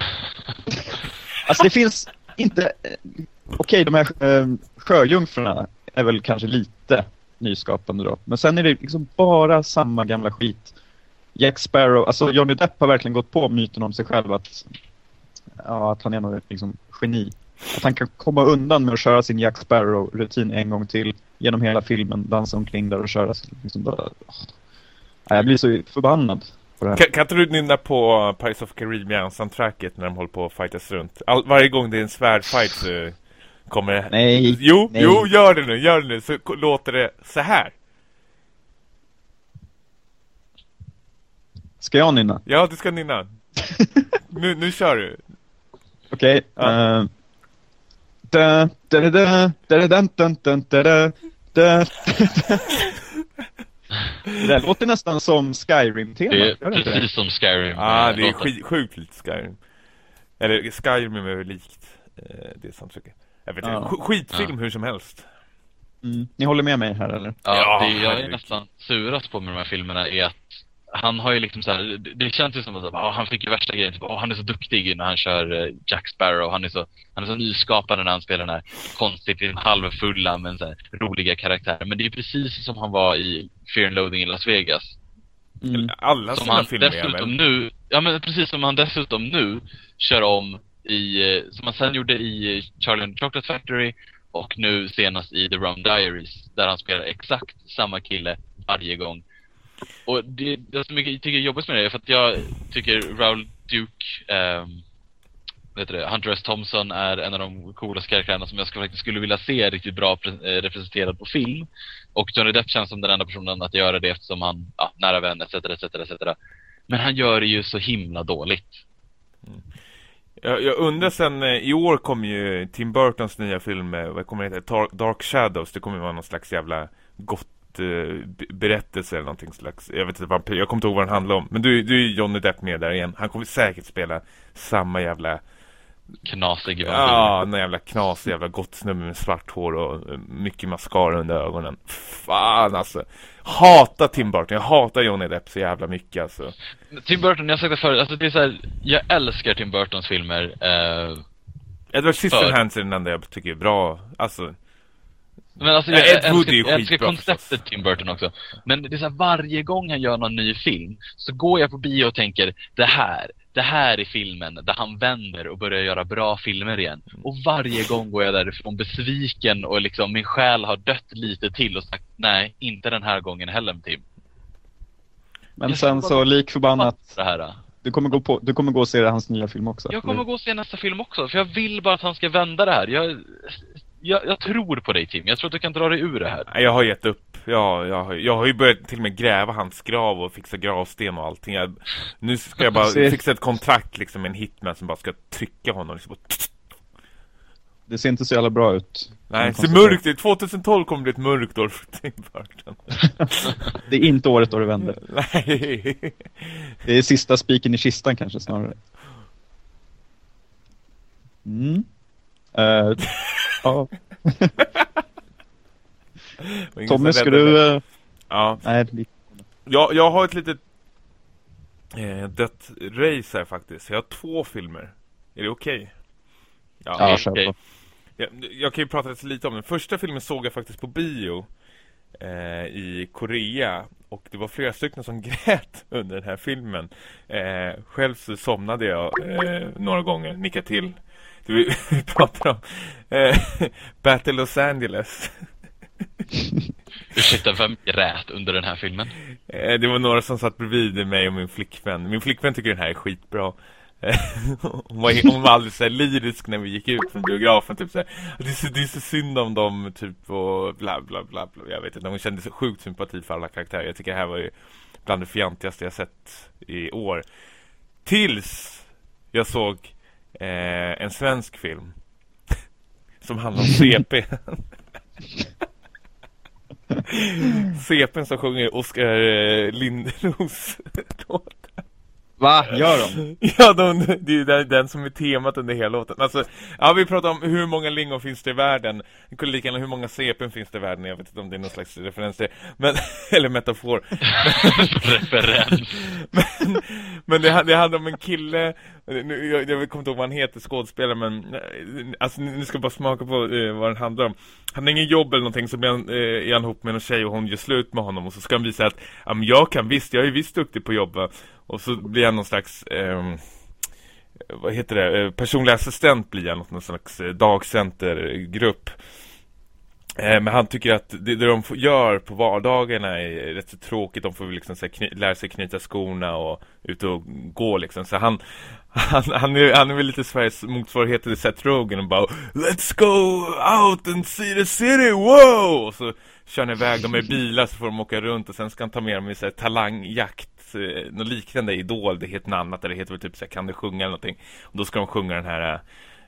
Alltså det finns inte... Okej, de här eh, sjöjungfrurna är väl kanske lite nyskapande då. Men sen är det liksom bara samma gamla skit. Jack Sparrow, alltså Johnny Depp har verkligen gått på myten om sig själv att, ja, att han är något liksom geni. Att han kan komma undan med att köra sin Jack Sparrow-rutin en gång till genom hela filmen, dansa omkring där och köra. Liksom bara, jag blir så förbannad på det här. Kan, kan inte du nynna på Pirates of Caribbean soundtracket när de håller på att fightas runt? All, varje gång det är en svärdfight så kommer... Nej, Jo, nej. jo, gör det nu, gör det nu, så låter det så här. Ska jag nynna? Ja, du ska nynna. nu, nu kör du. Okej. Ja. eh, da, da, da, da, da, da, da, da, da, da, da. Det låter nästan som Skyrim-tema. Det är det det? precis som Skyrim. Ja, eh, det är sjukt likt Skyrim. Eller Skyrim är väl likt eh, det soundtracket. Jag vet inte, Ja. sk- skitfilm hur som helst. Mm. Ni håller med mig här eller? Ja, Ja, det jag är nästan surast på med de här filmerna är att han har ju liksom så här, det, det känns ju som att ah, han fick ju värsta grejen, typ, ah, han är så duktig när han kör eh, Jack Sparrow, han är så, han är så nyskapande när han spelar den här konstigt halvfulla men så här, roliga karaktärer. Men det är precis som han var i Fear and Loathing i Las Vegas. Mm. Alla Som sina han filmer dessutom nu, ja men precis som han dessutom nu kör om i, eh, som han sen gjorde i eh, Charlie and the Chocolate Factory och nu senast i The Rum Diaries där han spelar exakt samma kille varje gång. Och det, det som jag tycker är jobbigt med det är för att jag tycker Raoul Duke ehm, vet du det, Hunter S. Thompson är en av de coolaste karaktärerna som jag skulle, faktiskt skulle vilja se riktigt bra pre- eh, representerad på film. Och Johnny Depp känns som den enda personen att göra det eftersom han, ja, nära vän, etc, etc, etc. Men han gör det ju så himla dåligt. Mm. Jag, jag undrar sen, eh, i år kommer ju Tim Burtons nya film, eh, vad kommer det heta? Dark, Shadows, det kommer ju vara någon slags jävla gott eh, berättelse eller någonting slags, jag vet inte, vampyr, jag kommer inte ihåg vad den handlar om. Men du, du är Johnny Depp med där igen, han kommer säkert spela samma jävla Knasig vampyr. Ja, någon jävla knas, jävla gott snubbe med svart hår och eh, mycket mascara under ögonen. Fan alltså. Hatar Tim Burton, jag hatar Johnny Depp så jävla mycket alltså. Tim Burton, jag har sagt det förut, alltså det är så här, jag älskar Tim Burtons filmer. Eh, Edward Scissorhands är den enda jag tycker är bra. Alltså, men alltså Ja, jag, Ed jag, är ju älskar, jag älskar konceptet. Tim Burton också. Men det är så här, varje gång han gör någon ny film så går jag på bio och tänker det här, det här är filmen där han vänder och börjar göra bra filmer igen. Och varje gång går jag därifrån besviken och liksom min själ har dött lite till och sagt nej, inte den här gången heller Tim. Men Jag sen så lik förbannat, Det här. du kommer gå, på, du kommer gå och se hans nya film också. Jag kommer gå och se nästa film också, för jag vill bara att han ska vända det här. Jag, jag, jag tror på dig Tim, jag tror att du kan dra dig ur det här. nej, jag har gett upp. Ja, jag, har, jag har ju börjat till och med gräva hans grav och fixa gravsten och allting. Jag, nu ska jag bara fixa ett kontrakt liksom med en hitman som bara ska trycka honom. Liksom, bara Det ser inte så jävla bra ut. nej, Jag så konstaterar. mörkt ut. 2012 kommer bli ett mörkt år för Tim Burton. Det är inte året då det vänder. nej. Det är sista spiken i kistan kanske snarare. Mm. Eh, ja. Tommy, ska du... eh, Ja. nej, Jag, jag har ett litet eh, dött race här faktiskt. Jag har två filmer. Är det okej? ja, Okej, kör okej. på. Jag, jag kan ju prata lite lite om den. Första filmen såg jag faktiskt på bio eh, i Korea. Och det var flera stycken som grät under den här filmen. Eh, själv så somnade jag eh, några gånger, nickade till. Vi, vi pratar om eh, Battle Los Angeles. Ursäkta, vem grät under den här filmen? Eh, Det var några som satt bredvid mig och min flickvän. Min flickvän tycker den här är skitbra. Eh, Hon var, hon var alldeles så lyrisk när vi gick ut från biografen. Typ så här, det, är så, det är så synd om dem, typ och bla bla bla. bla. Jag vet inte, hon kände så sjukt sympati för alla karaktärer. Jag tycker det här var ju bland det fjantigaste jag sett i år. Tills jag såg eh, en svensk film. Som handlar om CP. CPn som sjunger Oskar eh, Lindros låt. Va? Gör de? Ja, de, det är ju den, den som är temat under hela låten. Alltså, ja, vi pratar om hur många lingon finns det i världen. Det kunde lika gärna hur många CPn finns det i världen. Jag vet inte om det är någon slags referens till. Men, eller metafor. Referens. Men, men det, det handlar om en kille nu, jag, jag kommer inte ihåg vad han heter, skådespelare Men eh, alltså, ni ska bara smaka på eh, vad den handlar om Han har ingen jobb eller någonting Så blir han, eh, är han ihop med en tjej och hon gör slut med honom Och så ska han visa att ja, jag kan visst, jag är visst duktig på jobba och så blir han ehm, eh, någon slags Eh, Vad heter det? Personlig assistent blir han Någon slags dagcentergrupp Eh, Men han tycker att det, det de gör på vardagarna är rätt så tråkigt. De får väl liksom så här, lära sig knyta skorna och ut och gå liksom. Så han, han, han, är, han är väl lite Sveriges motsvarighet till Seth Rogen och bara Let's go out and see the city, wow! Och så kör han iväg dem i bilar så får de åka runt och sen ska han ta med dem i så här, talangjakt eh, något liknande Idol, det heter något annat eller det heter väl typ så här, kan du sjunga eller någonting och då ska de sjunga den här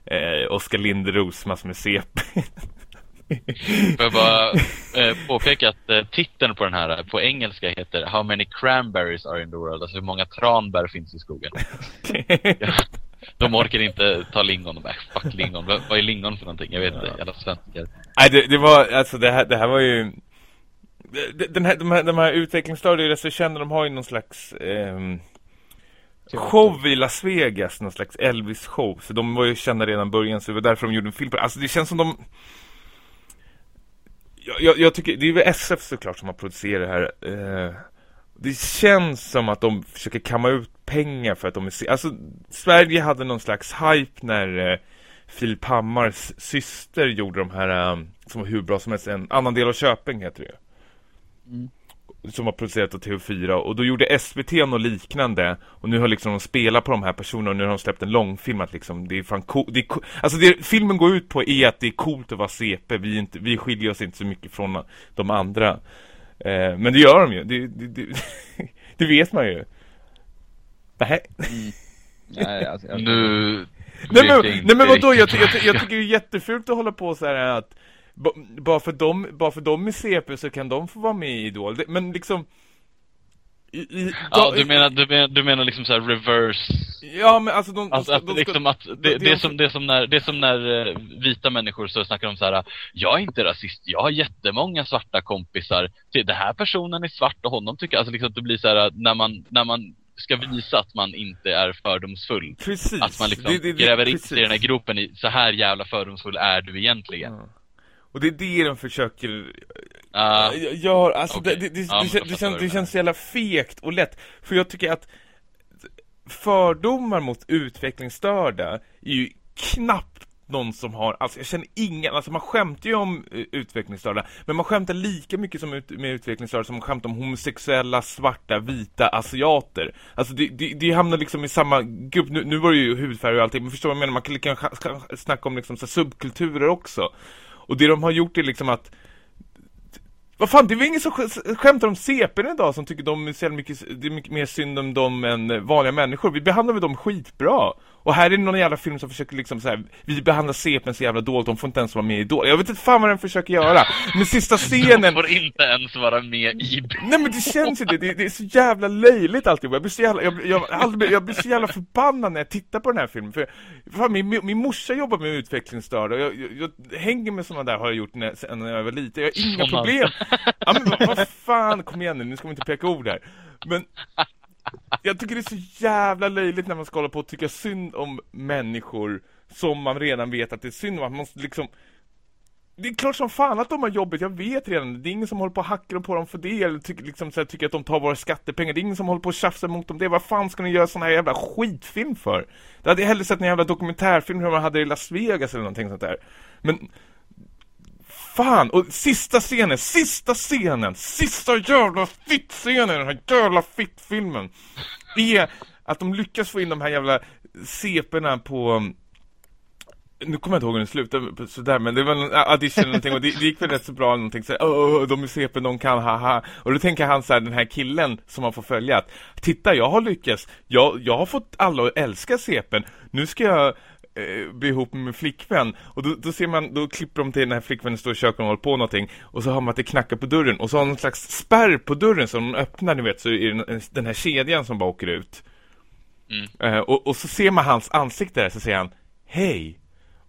eh, Oskar Linderos massor med CP Får jag bara eh, påpeka att eh, titeln på den här eh, på engelska heter How many cranberries are in the world? Alltså hur många tranbär finns i skogen? Ja, de orkar inte ta lingon. De bara, fuck lingon. Vad, är lingon för någonting? Jag vet inte. Jävla svenskar. Nej, det, det var, alltså det här, det här var ju den här, de, här, de här utvecklingsstörda recensionerna, de har ju någon slags ehm, show i Las Vegas, någon slags Elvis-show. Så de var ju kända redan i början, så det var därför de gjorde en film på det. Alltså det känns som de... Jag, jag, jag tycker, det är väl SF såklart som har producerat det här. Eh, det känns som att de försöker kamma ut pengar för att de är... Alltså, Sverige hade någon slags hype när... Eh, Filip Hammars syster gjorde de här um, som var hur bra som helst, en annan del av Köping heter det. Mm. som var producerat av TV4 och då gjorde SVT något liknande och nu har liksom de spelat på de här personerna och nu har de släppt en långfilm att liksom det är fan cool, det är co alltså det filmen går ut på är att det är coolt att vara CP vi, inte, vi skiljer oss inte så mycket från de andra eh, men det gör de ju det, det, det, det vet man ju Nej. Mm. Nej, alltså, jag... Nu... Nej men, nej men vadå, jag, jag, jag, jag tycker det är jättefult att hålla på så här att bara för dem, bara för dem är CP så kan de få vara med i Idol. Men liksom i, i, ja, då, du menar, du menar, du menar liksom så reverse? Ja, men alltså de, alltså, att, de liksom att det, det, det, är som, det, är som när, det som när uh, vita människor så snackar om så här Jag är inte rasist, jag har jättemånga svarta kompisar. Den här personen är svart och honom tycker jag Alltså liksom att det blir så här när man, när man ska visa att man inte är fördomsfull Precis Att man liksom det, gräver in sig i den här gropen i Så här jävla fördomsfull är du egentligen. Ja. Och det är det de försöker uh, göra. Alltså okay. det, det, det, ja, det, känns, det känns så jävla fegt och lätt. För jag tycker att fördomar mot utvecklingsstörda är ju knappt någon som har, alltså jag känner ingen, alltså man skämtar ju om uh, utvecklingsstörda, men man skämtar lika mycket som ut, med utvecklingsstörda som man skämtar om homosexuella, svarta, vita, asiater. Alltså det, det, det hamnar liksom i samma grupp, nu, nu var det ju hudfärg och allting, men förstår vad jag menar, man kan lika snacka om liksom så subkulturer också. Och det de har gjort är liksom att vad fan, det är väl ingen som skämtar om CPn idag som tycker de är så mycket, det är mycket mer synd om dem än vanliga människor. Vi behandlar väl dem skitbra. Och här är det någon jävla film som försöker liksom så här, vi behandlar CPn så jävla dåligt, de får inte ens vara med i Idol. Jag vet inte fan vad den försöker göra. Men sista scenen... De får inte ens vara med i Nej men det känns ju det, det, det är så jävla löjligt alltihop. Jag blir så jävla, jag, jag, jag, jag blir så jävla förbannad när jag tittar på den här filmen. För fan, min, min morsa jobbar med utvecklingsstörda och jag, jag, jag hänger med sådana där har jag gjort när, när jag var liten. Jag har inga problem. Ja men vad, vad fan, kom igen nu, nu ska vi inte peka ord här. Men jag tycker det är så jävla löjligt när man ska hålla på och tycka synd om människor som man redan vet att det är synd om. Man måste liksom... Det är klart som fan att de har jobbet, jag vet redan. Det är ingen som håller på och hackar på dem för det eller tycker, liksom, så här, tycker att de tar våra skattepengar. Det är ingen som håller på och tjafsar mot dem det. Vad fan ska ni göra sån här jävla skitfilm för? Det hade jag hellre sett en jävla dokumentärfilm hur man hade det i Las Vegas eller någonting sånt där. Men fan! Och sista scenen, sista scenen, sista jävla fitt-scenen i den här jävla fitt-filmen. Är att de lyckas få in de här jävla CP'na på um, nu kommer jag inte ihåg hur den slutade sådär, men det var en audition eller någonting och det, det gick väl rätt så bra någonting så åh, de är CP, de kan, haha och då tänker han så här, den här killen som man får följa att, titta, jag har lyckats. Jag, jag har fått alla att älska CPn nu ska jag eh, bli ihop med min flickvän och då, då, ser man, då klipper de till den här flickvännen står i köket och håller på någonting och så har man att det knackar på dörren och så har de en slags spärr på dörren som de öppnar, ni vet, så är det den här kedjan som bara åker ut mm. eh, och, och, så ser man hans ansikte där, så säger han Hej!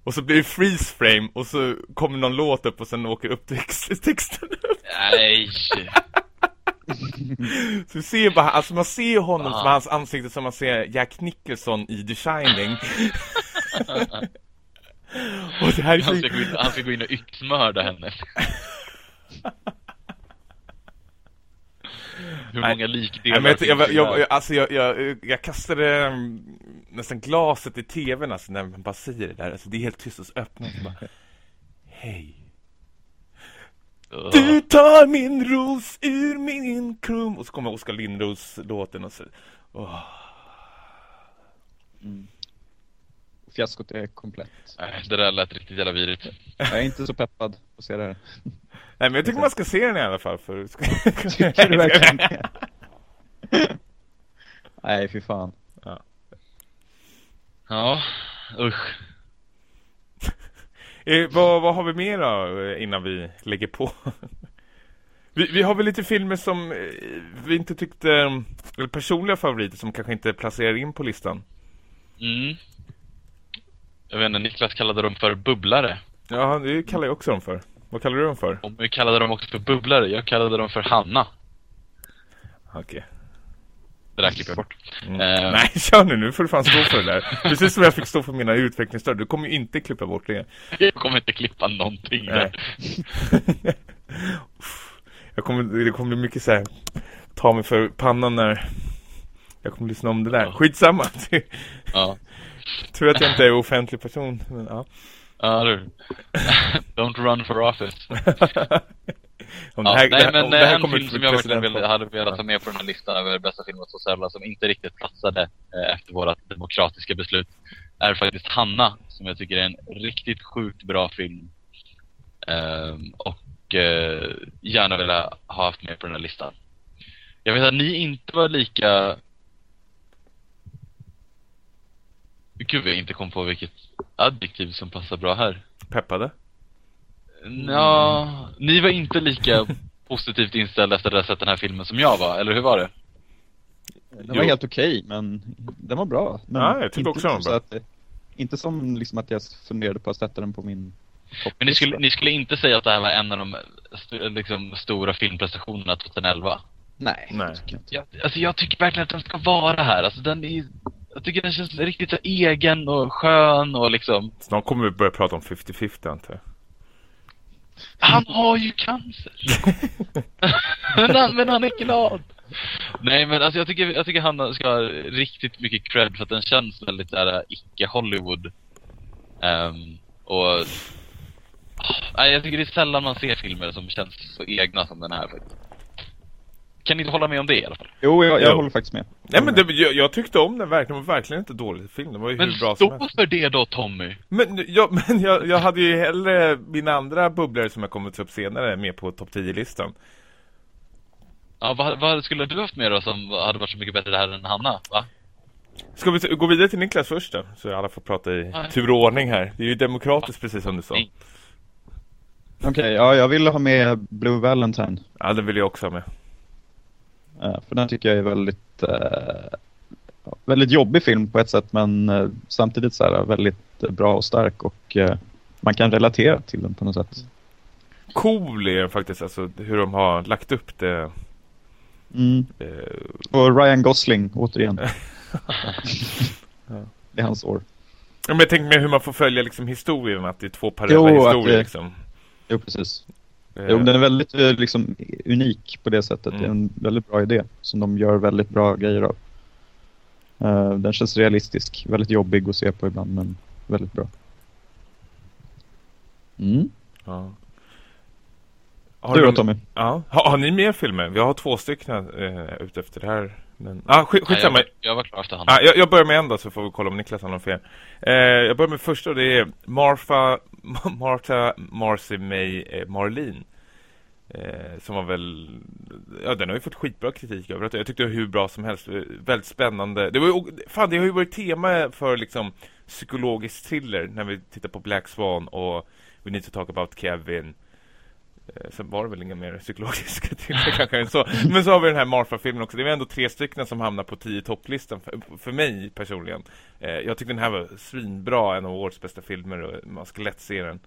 Och så blir det freeze frame och så kommer någon låt upp och sen åker upp texten upp. Nej! så ser bara, alltså man ser honom ah. som hans ansikte som man ser Jack Nicholson i The Shining. och det här är han, ska gå in, han ska gå in och yxmörda henne. Hur många likdelar Nej, men jag, jag, jag, alltså jag, jag, jag kastade mm, nästan glaset i tvn alltså, när man bara säger det där. Alltså, det är helt tyst och så öppnar och bara Hej. Uh. Du tar min ros ur min krum. Och så kommer Oskar Lindros-låten och så. Oh. Mm. Fiaskot är komplett. Nej, det där lät riktigt jävla virigt. Jag är inte så peppad på att se det här. Nej, men jag tycker man ska se den i alla fall. För... tycker du verkligen? Nej, fy fan. Ja, ja usch. eh, vad, vad har vi mer då eh, innan vi lägger på? vi, vi har väl lite filmer som eh, vi inte tyckte, eller personliga favoriter som kanske inte placerar in på listan. Mm. Jag vet inte, Niklas kallade dem för bubblare. Ja, det kallar jag också dem för. Vad kallar du dem för? Vi kallade dem också för bubblare. Jag kallade dem för Hanna. Okej. Okay. Det där klipper jag bort. Mm. Uh, Nej, kör nu. Nu får du fan stå för det där. Precis som jag fick stå för mina utvecklingsstöd. Du kommer ju inte klippa bort det. Jag kommer inte klippa någonting Nej. där. jag kommer, det kommer bli mycket så här, ta mig för pannan när jag kommer lyssna om det där. Skitsamma. ja. Tur att jag inte är offentlig person. Men, ja. Ja, du. Don't run for office. Om Ja, här, nej, men det här en film som jag verkligen ville, hade velat ta med på den här listan över bästa filmer så sällan som inte riktigt platsade eh, efter våra demokratiska beslut är faktiskt Hanna, som jag tycker är en riktigt sjukt bra film. Ehm, och eh, gärna vilja ha haft med på den här listan. Jag vet att ni inte var lika... Gud, jag inte kom på vilket adjektiv som passar bra här. Peppade? Ja, ni var inte lika positivt inställda efter att ha sett den här filmen som jag var, eller hur var det? Den Jo. var helt okej, men den var bra. Men Ja, jag tyckte inte också den var så bra. Att, inte som liksom att jag funderade på att sätta den på min. Men ni skulle, ni skulle inte säga att det här var en av de st- liksom, stora filmprestationerna 2011? Nej, Nej. Jag, alltså jag tycker verkligen att den ska vara här. Alltså den är, jag tycker den känns riktigt så egen och skön och liksom... Snart kommer vi börja prata om 50-50 antar jag. Han har ju cancer! men, han, men han är glad! Nej men alltså jag tycker, jag tycker han ska ha riktigt mycket cred för att den känns väldigt såhär icke-Hollywood. Ehm, och... Nej, jag tycker det är sällan man ser filmer som känns så egna som den här faktiskt. Kan ni inte hålla med om det i alla fall? Jo, jag, jag Jo. håller faktiskt med. Nej men det, jag, jag tyckte om den verkligen, det var verkligen inte dålig film, den var ju Men hur bra som stå helst. för det då Tommy! Men, jag, men jag, jag hade ju hellre mina andra bubblare som jag kommer ta upp senare med på topp 10-listan. Ja, vad, vad skulle du haft med då som hade varit så mycket bättre här än Hanna? Va? Ska vi gå vidare till Niklas först då? Så alla får prata i Nej. tur och ordning här. Det är ju demokratiskt precis som du sa. Okej, ja, jag ville ha med Blue Valentine. Ja, det vill jag också ha med. Eh, för den tycker jag är väldigt, eh, väldigt jobbig film på ett sätt men eh, samtidigt så här, väldigt bra och stark och man kan relatera till den på något sätt. Cool är faktiskt, alltså hur de har lagt upp det. Mm. Och Ryan Gosling återigen. Det är hans år. ja, men jag tänker mig hur man får följa liksom historien, att det är två parallella Jo, historier det- liksom. Jo, precis. Eh, Jo, den är väldigt eh, liksom, unik på det sättet. Mm. Det är en väldigt bra idé som de gör väldigt bra grejer av. Eh, den känns realistisk. Väldigt jobbig att se på ibland men väldigt bra. Mm. ja. Har Du då Tommy? Ja. Har, har ni mer filmer? Vi har två stycken eh, ute efter det här. Men... Ah, skit, Nej, jag, skitsamma. var, jag var klar efter Hanna. Ah, jag, jag börjar med en då så får vi kolla om Niklas har någon fel. Eh, jag börjar med första och det är Marfa, Martha Marcy May eh, Marlene. Eh, som var väl, ja den har ju fått skitbra kritik över att jag tyckte det var hur bra som helst. Eh, väldigt spännande. Det var ju, fan det har ju varit tema för liksom psykologisk thriller när vi tittar på Black Swan och We Need to Talk About Kevin. Eh, Sen var det väl inga mer psykologiska thriller kanske än så. Men så har vi den här Marfa-filmen också. Det är ändå tre stycken som hamnar på 10 topplistan för, för mig personligen. Eh, jag tyckte den här var svinbra, en av årets bästa filmer och man ska lätt se den.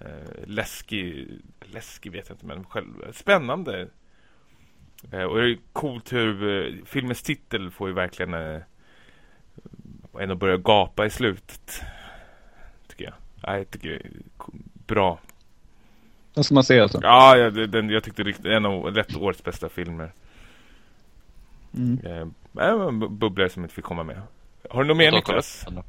Eh, läskig, läskig vet jag inte men själv, spännande. Eh, och det är coolt hur eh, filmens titel får ju verkligen eh, en att börja gapa i slutet. Tycker jag. Ja, jag tycker det är bra. Den ska man se alltså. Ja, ja det- den, jag tyckte riktigt, en av rätt årets bästa filmer. Mm. Eh, bubblare som inte fick komma med. Har du något mer Niklas? jag.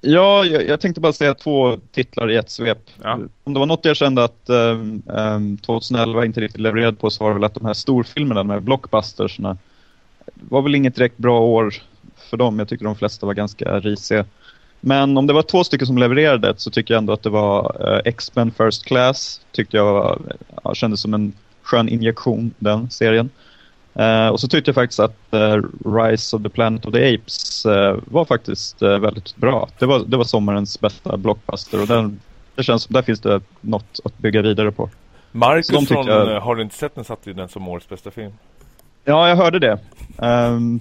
Ja, jag, jag tänkte bara säga två titlar i ett svep. Ja. Om det var något jag kände att um, um, 2011 inte riktigt levererade på så var det väl att de här storfilmerna, de här blockbustersna, var väl inget direkt bra år för dem. Jag tycker de flesta var ganska risiga. Men om det var två stycken som levererade så tycker jag ändå att det var uh, X-Men First Class. Tyckte jag var, ja, kändes som en skön injektion, den serien. Eh, och så tyckte jag faktiskt att eh, Rise of the Planet of the Apes eh, var faktiskt väldigt bra. Det var, det var sommarens bästa blockbuster och den, det känns som där finns det något att bygga vidare på. Marcus från jag- Har du inte sett den satte ju den som årets bästa film. Ja, jag hörde det. Ehm,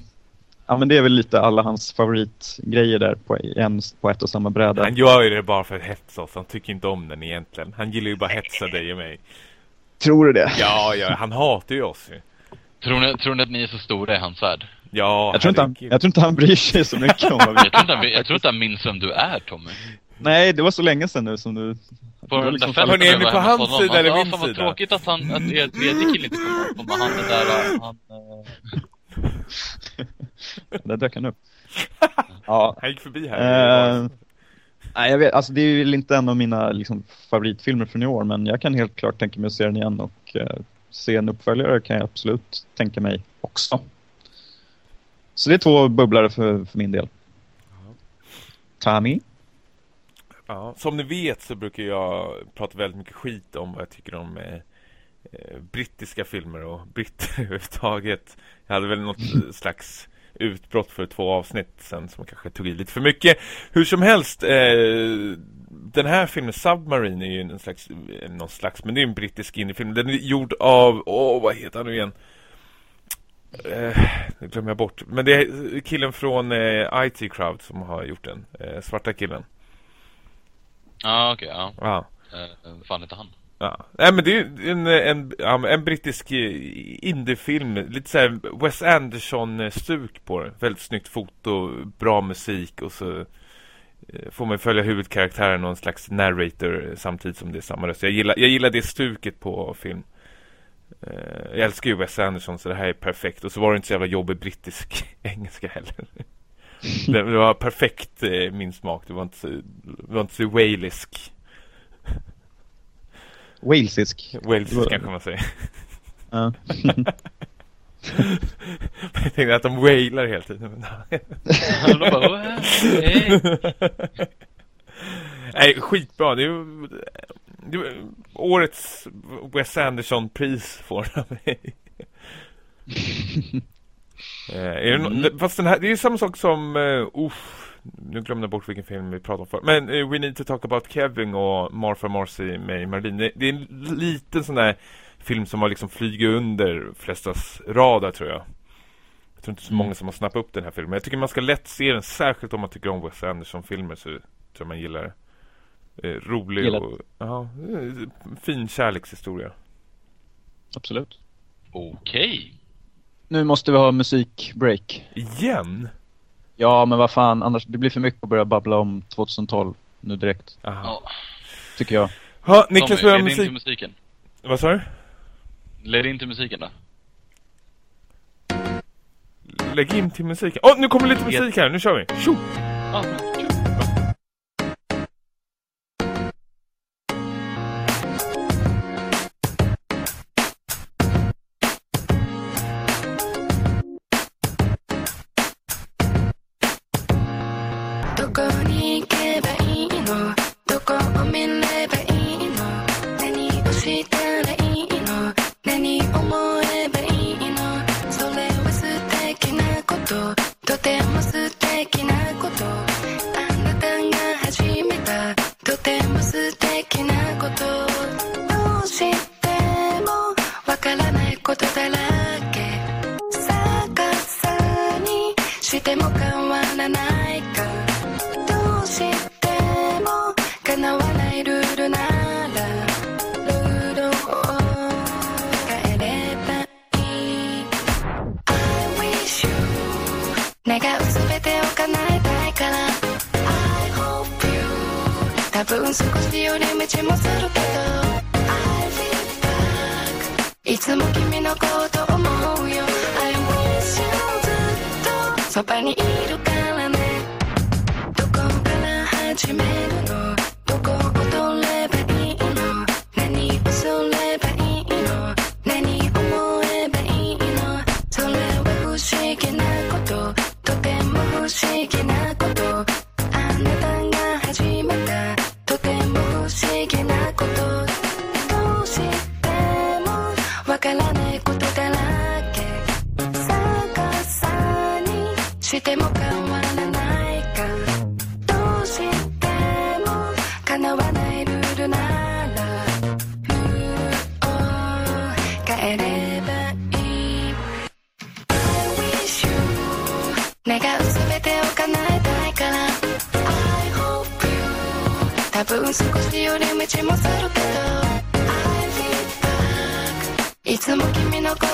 ja, men det är väl lite alla hans favoritgrejer där på, en, på ett och samma bräde. Han gör ju det bara för att hetsa oss. Han tycker inte om den egentligen. Han gillar ju bara hetsa dig och mig. Tror du det? Ja, ja, han hatar ju oss ju. Tror ni, tror ni att ni är så stora i hans värld? Ja, Jag tror, inte han, jag tror inte han bryr sig så mycket om vad vi... Jag tror inte han, jag tror inte han minns vem du är Tommy. Nej, det var så länge sedan nu som du... På den liksom festen är ni på hans honom, sida eller min sa, "Fan, vad sida?" tråkigt att, han, att er tredje kille inte kom upp. Han den där, han... eh, Där dök han upp. Ja, Han gick förbi här. Eh, Nej, jag vet, alltså det är väl inte en av mina liksom, favoritfilmer från i år men jag kan helt klart tänka mig att se den igen och eh, se en uppföljare kan jag absolut tänka mig också. Så det är två bubblare för, för min del. Tommy? Ja, som ni vet så brukar jag prata väldigt mycket skit om vad jag tycker om eh, brittiska filmer och britter överhuvudtaget. Jag hade väl något slags utbrott för två avsnitt sen som kanske tog i lite för mycket. Hur som helst, eh, den här filmen Submarine är ju en slags, eh, någon slags, men det är en brittisk indiefilm. Den är gjord av, åh vad heter han nu igen? Eh, glömmer jag bort. Men det är killen från eh, IT Crowd som har gjort den. Eh, svarta killen. Ja, okej, ja. Eh, vad fan heter han? Ja. Nej men det är en, en, en, en brittisk eh, indiefilm. Lite såhär Wes Anderson-stuk på den. Väldigt snyggt foto, bra musik Och så eh, får man följa huvudkaraktären och en slags narrator Samtidigt som det är samma röst. Jag gillar, jag gillar det stuket på film. Eh, jag älskar ju Wes Anderson så det här är perfekt. Och så var det inte så jävla jobbig brittisk engelska heller. Det, det var perfekt min smak. Det var inte så, det var inte så walisk. Walesisk. Walesisk kanske man säger. Ja. jag tänkte att de wailar hela tiden. de bara, hey. Nej, skitbra. Det är, det är årets Wes Anderson-pris får mig. eh, är det no mm. Fast den här, det är samma sak som uh, uff, nu glömde jag bort vilken film vi pratade om för. Men uh, We Need to Talk About Kevin och Martha Marcy med Marlene. Det, det är en liten sån där film som har liksom flugit under flestas radar tror jag. Jag tror inte så många mm. som har snappat upp den här filmen. Jag tycker man ska lätt se den, särskilt om man tycker om Wes Anderson-filmer så tror jag man gillar det. Eh, rolig Gillat. och ja, fin kärlekshistoria. Absolut. Okej. Okay. Nu måste vi ha musikbreak. Igen? Ja, men vad fan, annars det blir för mycket att börja babbla om 2012 nu direkt. Aha. Tycker jag. Ja, Niklas börjar musik. Till musiken. Vad sa du? Lägg in till musiken då. Lägg in till musiken. Åh, oh, nu kommer lite musik här. Nu kör vi. Tjo! Ja,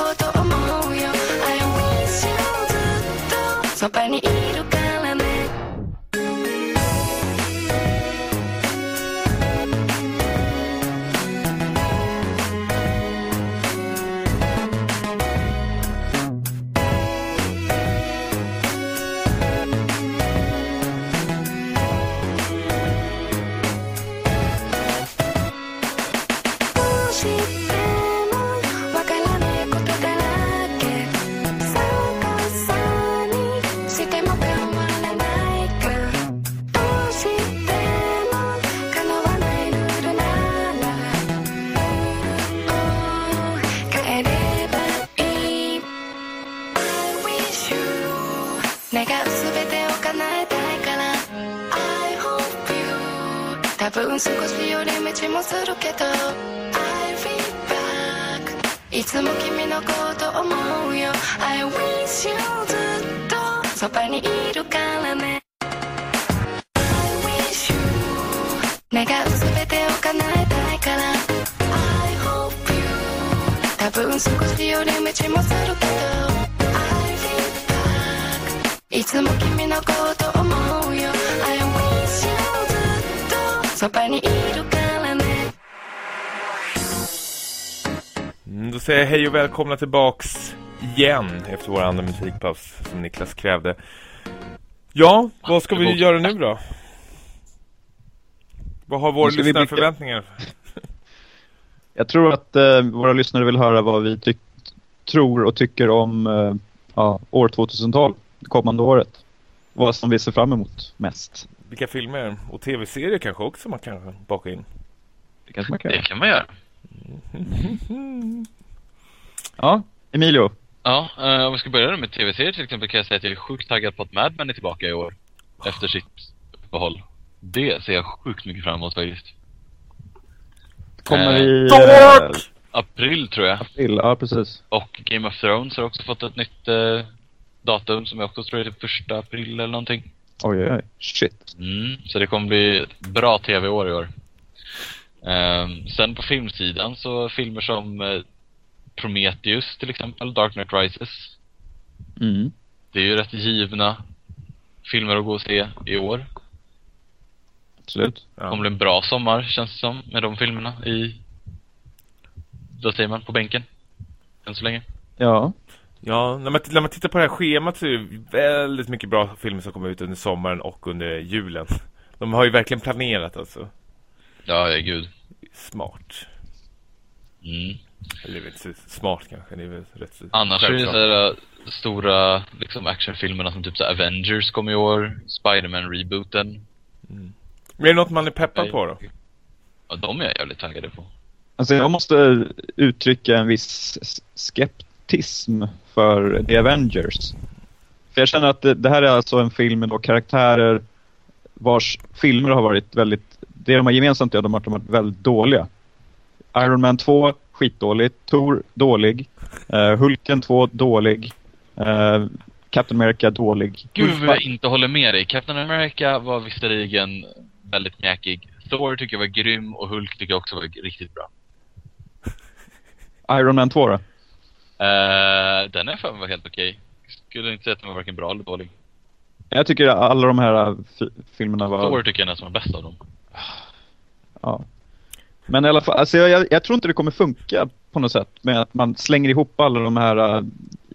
ようと思うよ。I wish you ずっとそばにいるから。寄り道もするけど I'll be back いつも君のこと思うよ。I wish you ずっとそばにいるからね。I wish you 願うすべてを叶えたいから。I hope you 多分少し寄り道もするけど。I'll be back いつも君のこと思うよ。I wish you ずっとそばにいるか Då säger jag hej och välkomna tillbaks igen efter vår andra musikpaus som Niklas krävde. Ja, vad ska vi göra nu då? Vad har våra blicka- lyssnarförväntningar? Jag tror att eh, våra lyssnare vill höra vad vi tror och tycker om eh, ja, år 2012, det kommande året. Vad som vi ser fram emot mest. Vilka filmer och tv-serier kanske också man kan baka in? Det kanske man kan Det kan man göra. Ja, Emilio. Ja, eh, om vi ska börja med tv-serier till exempel kan jag säga att jag är sjukt taggad på att Mad Men är tillbaka i år. Efter sitt uppehåll. Det ser jag sjukt mycket fram emot faktiskt. Kommer Eh, i eh, April tror jag. april. Ja, precis. Och Game of Thrones har också fått ett nytt eh, datum som jag också tror är typ första april eller någonting. Oj, oj, oj. Shit. Mm, så det kommer bli bra tv-år i år. Ehm, sen på filmsidan så filmer som eh, Prometheus till exempel, Dark Knight Rises. Mm. Det är ju rätt givna filmer att gå och se i år. Absolut. Det kommer Ja. bli en bra sommar känns det som med de filmerna i... Vad säger man? På bänken? Än så länge. Ja. Ja, när man, när man tittar på det här schemat så är det väldigt mycket bra filmer som kommer ut under sommaren och under julen. De har ju verkligen planerat alltså. Ja, ja gud. Smart. Mm. Eller det är inte smart kanske, det är väl rätt så Annars är det självklart. så här, äh, stora liksom actionfilmerna som typ så Avengers kommer i år, Spider-Man-rebooten. Men är det något man är peppad på då? Ja, de är jag jävligt taggade på. Alltså jag måste uttrycka en viss skeptism för The Avengers. För jag känner att det, det här är alltså en film med då karaktärer vars filmer har varit väldigt... Det de har gemensamt är att de har de har varit väldigt dåliga. Iron Man 2, skitdålig. Thor, dålig. Uh, Hulken 2, dålig. Eh, Captain America, dålig. Gud vad jag inte håller med dig. Captain America var visserligen väldigt mjäkig. Thor tycker jag var grym och Hulk tycker jag också var riktigt bra. Iron Man 2 då? Uh, den är för mig var helt okej. Skulle inte säga att den var varken bra eller dålig. Jag tycker alla de här fi- filmerna var... Thor tycker jag nästan var bäst av dem. Ja. Men i alla fall, alltså jag, jag, jag tror inte det kommer funka på något sätt med att man slänger ihop alla de här äh,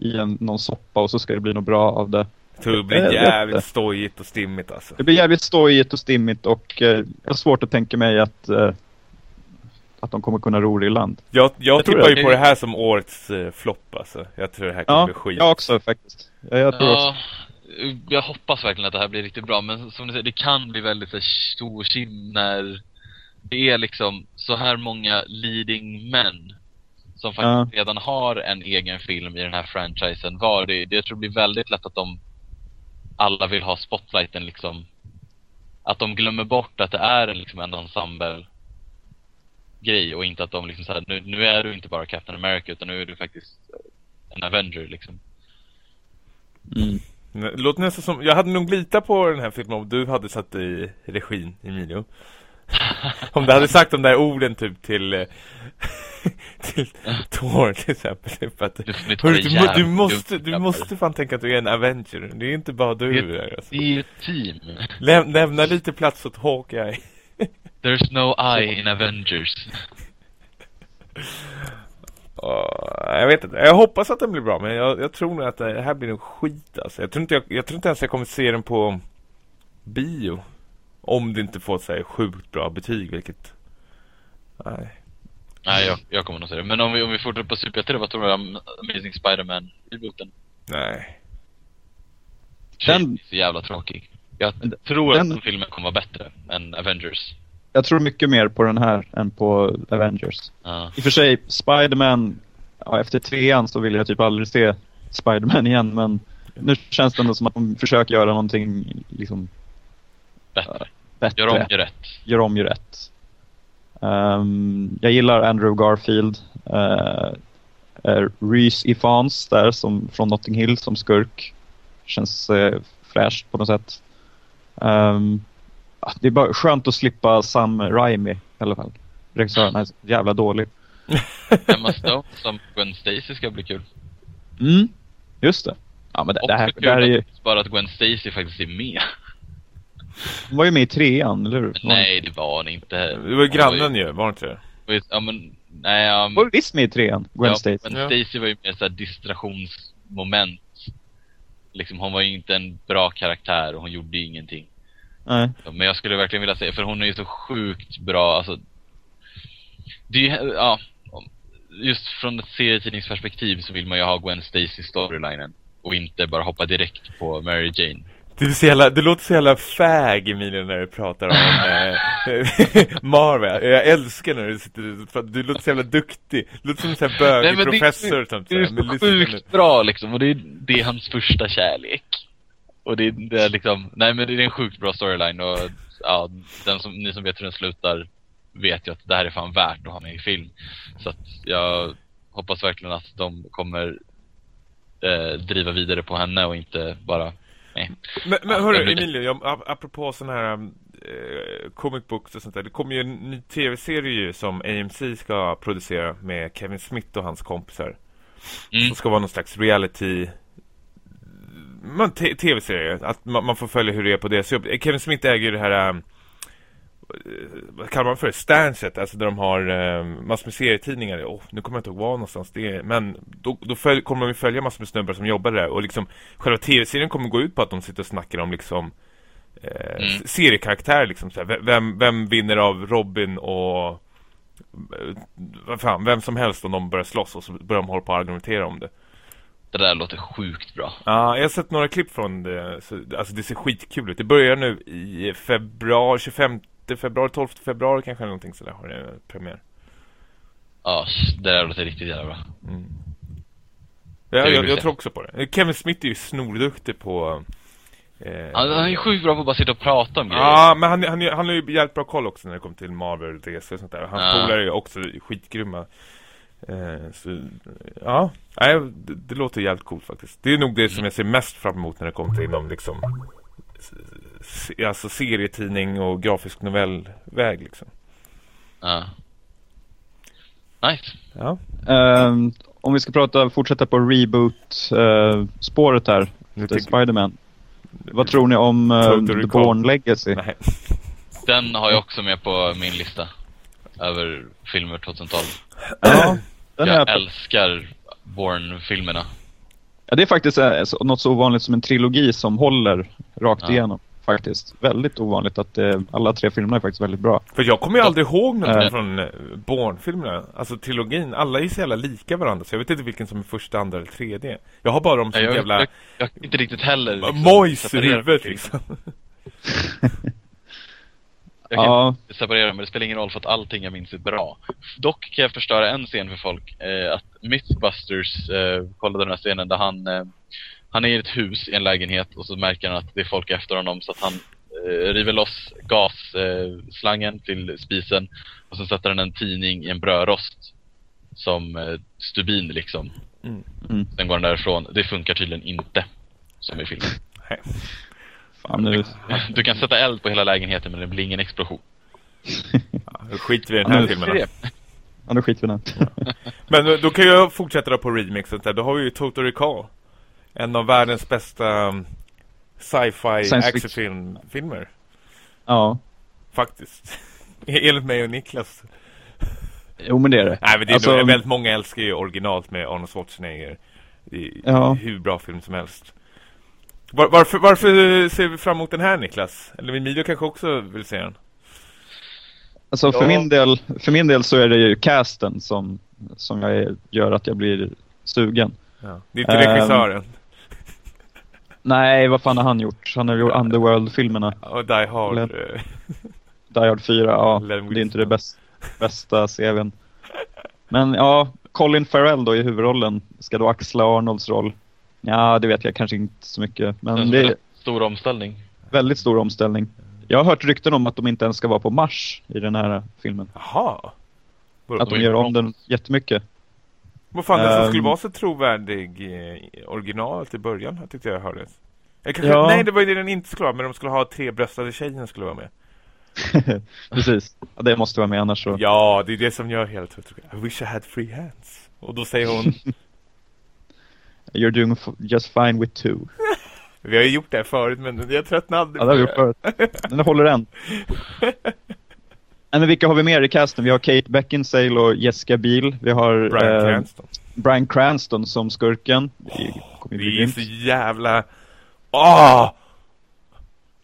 i en, någon soppa och så ska det bli något bra av det. Jag tror det blir jävligt stojigt och stimmigt alltså. Det blir jävligt stojigt och stimmigt och eh, jag har svårt att tänka mig att, eh, att de kommer kunna ro i land. Jag, jag, Jag tror tippar ju på det här som årets eh, flopp alltså. Jag tror det här kommer Ja, bli skit. jag också faktiskt. Jag, jag tror också. Ja, jag hoppas verkligen att det här blir riktigt bra, men som du säger, det kan bli väldigt så här, stor när det är liksom så här många leading men som faktiskt redan har en egen film i den här franchisen var. Det, det jag tror det blir väldigt lätt att de alla vill ha spotlighten liksom att de glömmer bort att det är en, liksom en ensemble grej och inte att de liksom så här, nu, nu är du inte bara Captain America utan nu är du faktiskt en Avenger liksom. Mm. Låter nästan som, jag hade nog litat på den här filmen om du hade satt i regin, Emilio. om du hade sagt de där orden typ till eh, till Thor till exempel. Typ att, Hörru, du, du, måste, du måste fan tänka att du är en Avenger. Det är inte bara du. Det- alltså. Det är ju ett team. Läm, lämna lite plats åt Hawkeye. There's no I in Avengers. Jag vet inte. Jag hoppas att den blir bra, men jag, jag tror nog att det här blir nog skit alltså. Jag tror inte, jag, jag tror inte ens jag kommer se den på bio. Om det inte får så här sjukt bra betyg, vilket... Nej. Nej, jag, jag kommer nog säga det. Men om vi, om vi fortsätter på superhjälte, vad tror du om Amazing Spider-Man-rebooten? Nej. Den- så jävla tråkig. Jag tror den- att den filmen kommer vara bättre än Avengers. Jag tror mycket mer på den här än på Avengers. Ja. I och för sig, Spider-Man, ja, efter trean så vill jag typ aldrig se Spider-Man igen men nu känns det ändå som att de försöker göra någonting liksom, bättre. Bättre. Gör om, gör rätt. Gör om, gör rätt. Ehm, jag gillar Andrew Garfield. Uh, uh, Rhys Ifans där som, från Notting Hill som skurk. Känns uh, fräscht på något sätt. Ja, det är bara skönt att slippa Sam Raimi i alla fall. Regissören är jävla dålig. Emma Stone som Gwen Stacy ska bli kul. Mm, just det. Ja, men det, det, här, det här är ju, bara att Gwen Stacy faktiskt är med. Hon var ju med i trean, eller hur? Nej, det var hon inte. Det var ju grannen ju, var det inte det? var ju- Ja, men... Nej, um, Var du visst med i trean? Gwen ja, Stacy? Gwen Ja. Stacy var ju mer såhär distraktionsmoment. Liksom, hon var ju inte en bra karaktär och hon gjorde ju ingenting. Nej. Men jag skulle verkligen vilja säga, för hon är ju så sjukt bra, alltså. Det är ju, ja. Just från ett serietidningsperspektiv så vill man ju ha Gwen Stacy storylinen. Och inte bara hoppa direkt på Mary Jane. Du, så jävla, du låter så jävla fag Emilia när du pratar om eh, Marvel. Jag älskar när du sitter du låter så jävla duktig. Du låter som en sån här Nej, bögig men det- professor. sånt, Det är så lyssnare. sjukt bra liksom, och det är, det är hans första kärlek. Och det, det är liksom, nej men det är en sjukt bra storyline och ja, den som, ni som vet hur den slutar vet ju att det här är fan värt att ha med i film. Så att jag hoppas verkligen att de kommer eh, driva vidare på henne och inte bara, nej. Men, men hörru det Emilia, jag, ap- apropå sån här eh, comic books och sånt där. Det kommer ju en ny tv-serie ju som AMC ska producera med Kevin Smith och hans kompisar. Mm. Som ska vara någon slags reality tv-serie. Att man, man får följa hur det är på deras jobb. Eh, Kevin Smith äger ju det här eh, vad kallar man för det? Stanset, alltså där de har eh, massor med serietidningar. Oh, nu kommer jag inte ihåg var någonstans det är. Men då, då följ, kommer de ju följa massor med snubbar som jobbar där. Och liksom själva tv-serien kommer gå ut på att de sitter och snackar om liksom eh, Mm. s- seriekaraktärer liksom. Så här, vem, vem vinner av Robin och eh, vad fan, vem som helst om de börjar slåss och så börjar de hålla på och argumentera om det. Det där låter sjukt bra. Ja, jag har sett några klipp från det. Så, alltså det ser skitkul ut. Det börjar nu i februari, 25 februari, 12 februari kanske eller någonting sådär har det premiär. Ja, det där låter riktigt jävla bra. Mm. Ja, jag, jag tror också på det. Kevin Smith är ju snorduktig på... Eh, Han, han är sjukt bra på att bara sitta och prata om grejer. Ja, men han, han, han har ju jävligt bra koll också när det kommer till Marvel, DC och sånt där. Hans Ja. polare är ju också skitgrymma. Eh, så, ja, nej, det, det låter jävligt coolt faktiskt. Det är nog det som jag ser mest fram emot när det kommer till inom liksom alltså serietidning och grafisk novellväg liksom. Ja. Nice. Ja. Ehm, om vi ska prata, fortsätta på reboot-spåret här. Nu efter tycker- Spider-Man. Vad tror ni om uh, Total The Recall. Bourne Legacy? Nej. Den har jag också med på min lista. Över filmer 2012. Ja, den jag älskar Bourne-filmerna. Ja, det är faktiskt eh, så- något så ovanligt som en trilogi som håller rakt Ja. igenom. Faktiskt. Väldigt ovanligt att eh, alla tre filmerna är faktiskt väldigt bra. För jag kommer ju aldrig ihåg något Eh. från eh, Bourne-filmerna. Alltså trilogin. Alla är ju så jävla lika varandra. Så jag vet inte vilken som är första, andra eller tredje. Jag har bara dem som Jag, jävla jag, jag kan inte riktigt heller liksom, mojs i huvudet liksom. Jag kan Ja, inte separera dem, men det spelar ingen roll för att allting jag minns är bra. Dock kan jag förstöra en scen för folk. Eh, att Mythbusters eh, kollade den här scenen där han eh, Han är i ett hus i en lägenhet och så märker han att det är folk efter honom så att han eh, river loss gasslangen eh, till spisen och så sätter han en tidning i en brödrost som eh, stubin liksom. Mm. Mm. Sen går han därifrån. Det funkar tydligen inte som i filmen. Fan nu... Du kan sätta eld på hela lägenheten men det blir ingen explosion. Ja, då skiter vi i den Ja, här nu- filmen. då. Ja, nu skiter vi i den. Men då, då kan jag fortsätta då på remixet där. Då har vi ju Total Recall. En av världens bästa um, sci-fi actionfilmer. Ja. Faktiskt. Enligt mig och Niklas. Jo, men det är det. Nej men det är Alltså- nog, väldigt många älskar ju originalet med Arnold Schwarzenegger. Det är Ja. hur bra film som helst. Var, varför, varför ser vi fram emot den här Niklas? Eller Emilio kanske också vill se den? Alltså för, Ja. min del, för min del så är det ju casten som, som jag gör att jag blir sugen. Ja. Det är inte Ehm. regissören. Nej, vad fan har han gjort? Han har gjort Underworld-filmerna. Och Die Hard. Eh, Die Hard 4, ja. Det är inte det Wilson. bäst, bästa CVn. Men ja, Colin Farrell då i huvudrollen ska då axla Arnolds roll. Ja, det vet jag kanske inte så mycket. Men det är en stor omställning. väldigt stor omställning. Jag har hört rykten om att de inte ens ska vara på Mars i den här filmen. Jaha. Att de gör om den jättemycket. Vad fan, den som Ehm. skulle vara så trovärdig eh, originalet i början, jag tyckte jag hördes. Eller kanske, Ja. Nej, det var ju det den inte skulle vara, men de skulle ha trebröstade tjejen skulle vara med. Precis. Ja, det måste vara med annars så. Ja, det är det som gör hela tiden. I wish I had free hands. Och då säger hon, You're doing just fine with two. vi har ju gjort det här förut, men jag tröttnade. Ja, det har vi gjort förut. Den håller än. Nej, men vilka har vi mer i casten? Vi har Kate Beckinsale och Jessica Biel. Vi har Bryan eh, Cranston. Bryan Cranston som skurken. Kommer Det är så jävla... Åh!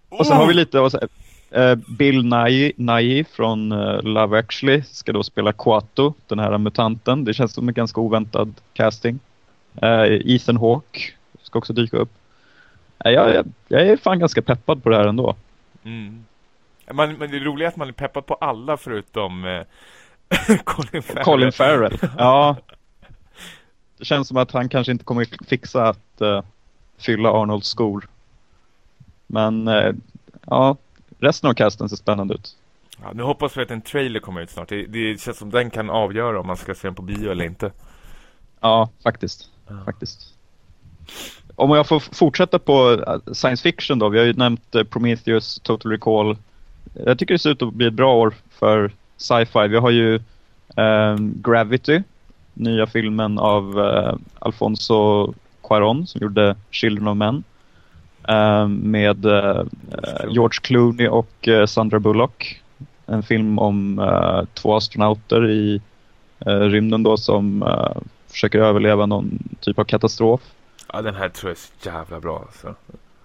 Och sen har vi lite av eh, Bill Nighy från eh, Love actually ska då spela Quato, den här mutanten. Det känns som en ganska oväntad casting. Eh, Ethan Hawke ska också dyka upp. Eh, jag, jag, jag är fan ganska peppad på det här ändå. Mm. Man, men det roliga är att man är peppad på alla förutom eh, Colin Farrell. Colin Farrell. Ja. Det känns som att han kanske inte kommer fixa att eh, fylla Arnolds skor. Men eh, ja, resten av casten ser spännande ut. Ja, nu hoppas vi att en trailer kommer ut snart. Det, det känns som den kan avgöra om man ska se den på bio eller inte. Ja, faktiskt. Ja. faktiskt. Om jag får fortsätta på eh, science fiction då. Vi har ju nämnt eh, Prometheus, Total Recall. Jag tycker det ser ut att bli ett bra år för sci-fi. Vi har ju ehm, Gravity, nya filmen av eh, Alfonso Cuarón som gjorde Children of Men. Ehm, med eh, George Clooney och Sandra Bullock. En film om två astronauter i rymden då som försöker överleva någon typ av katastrof. Ja, den här tror jag är så jävla bra alltså.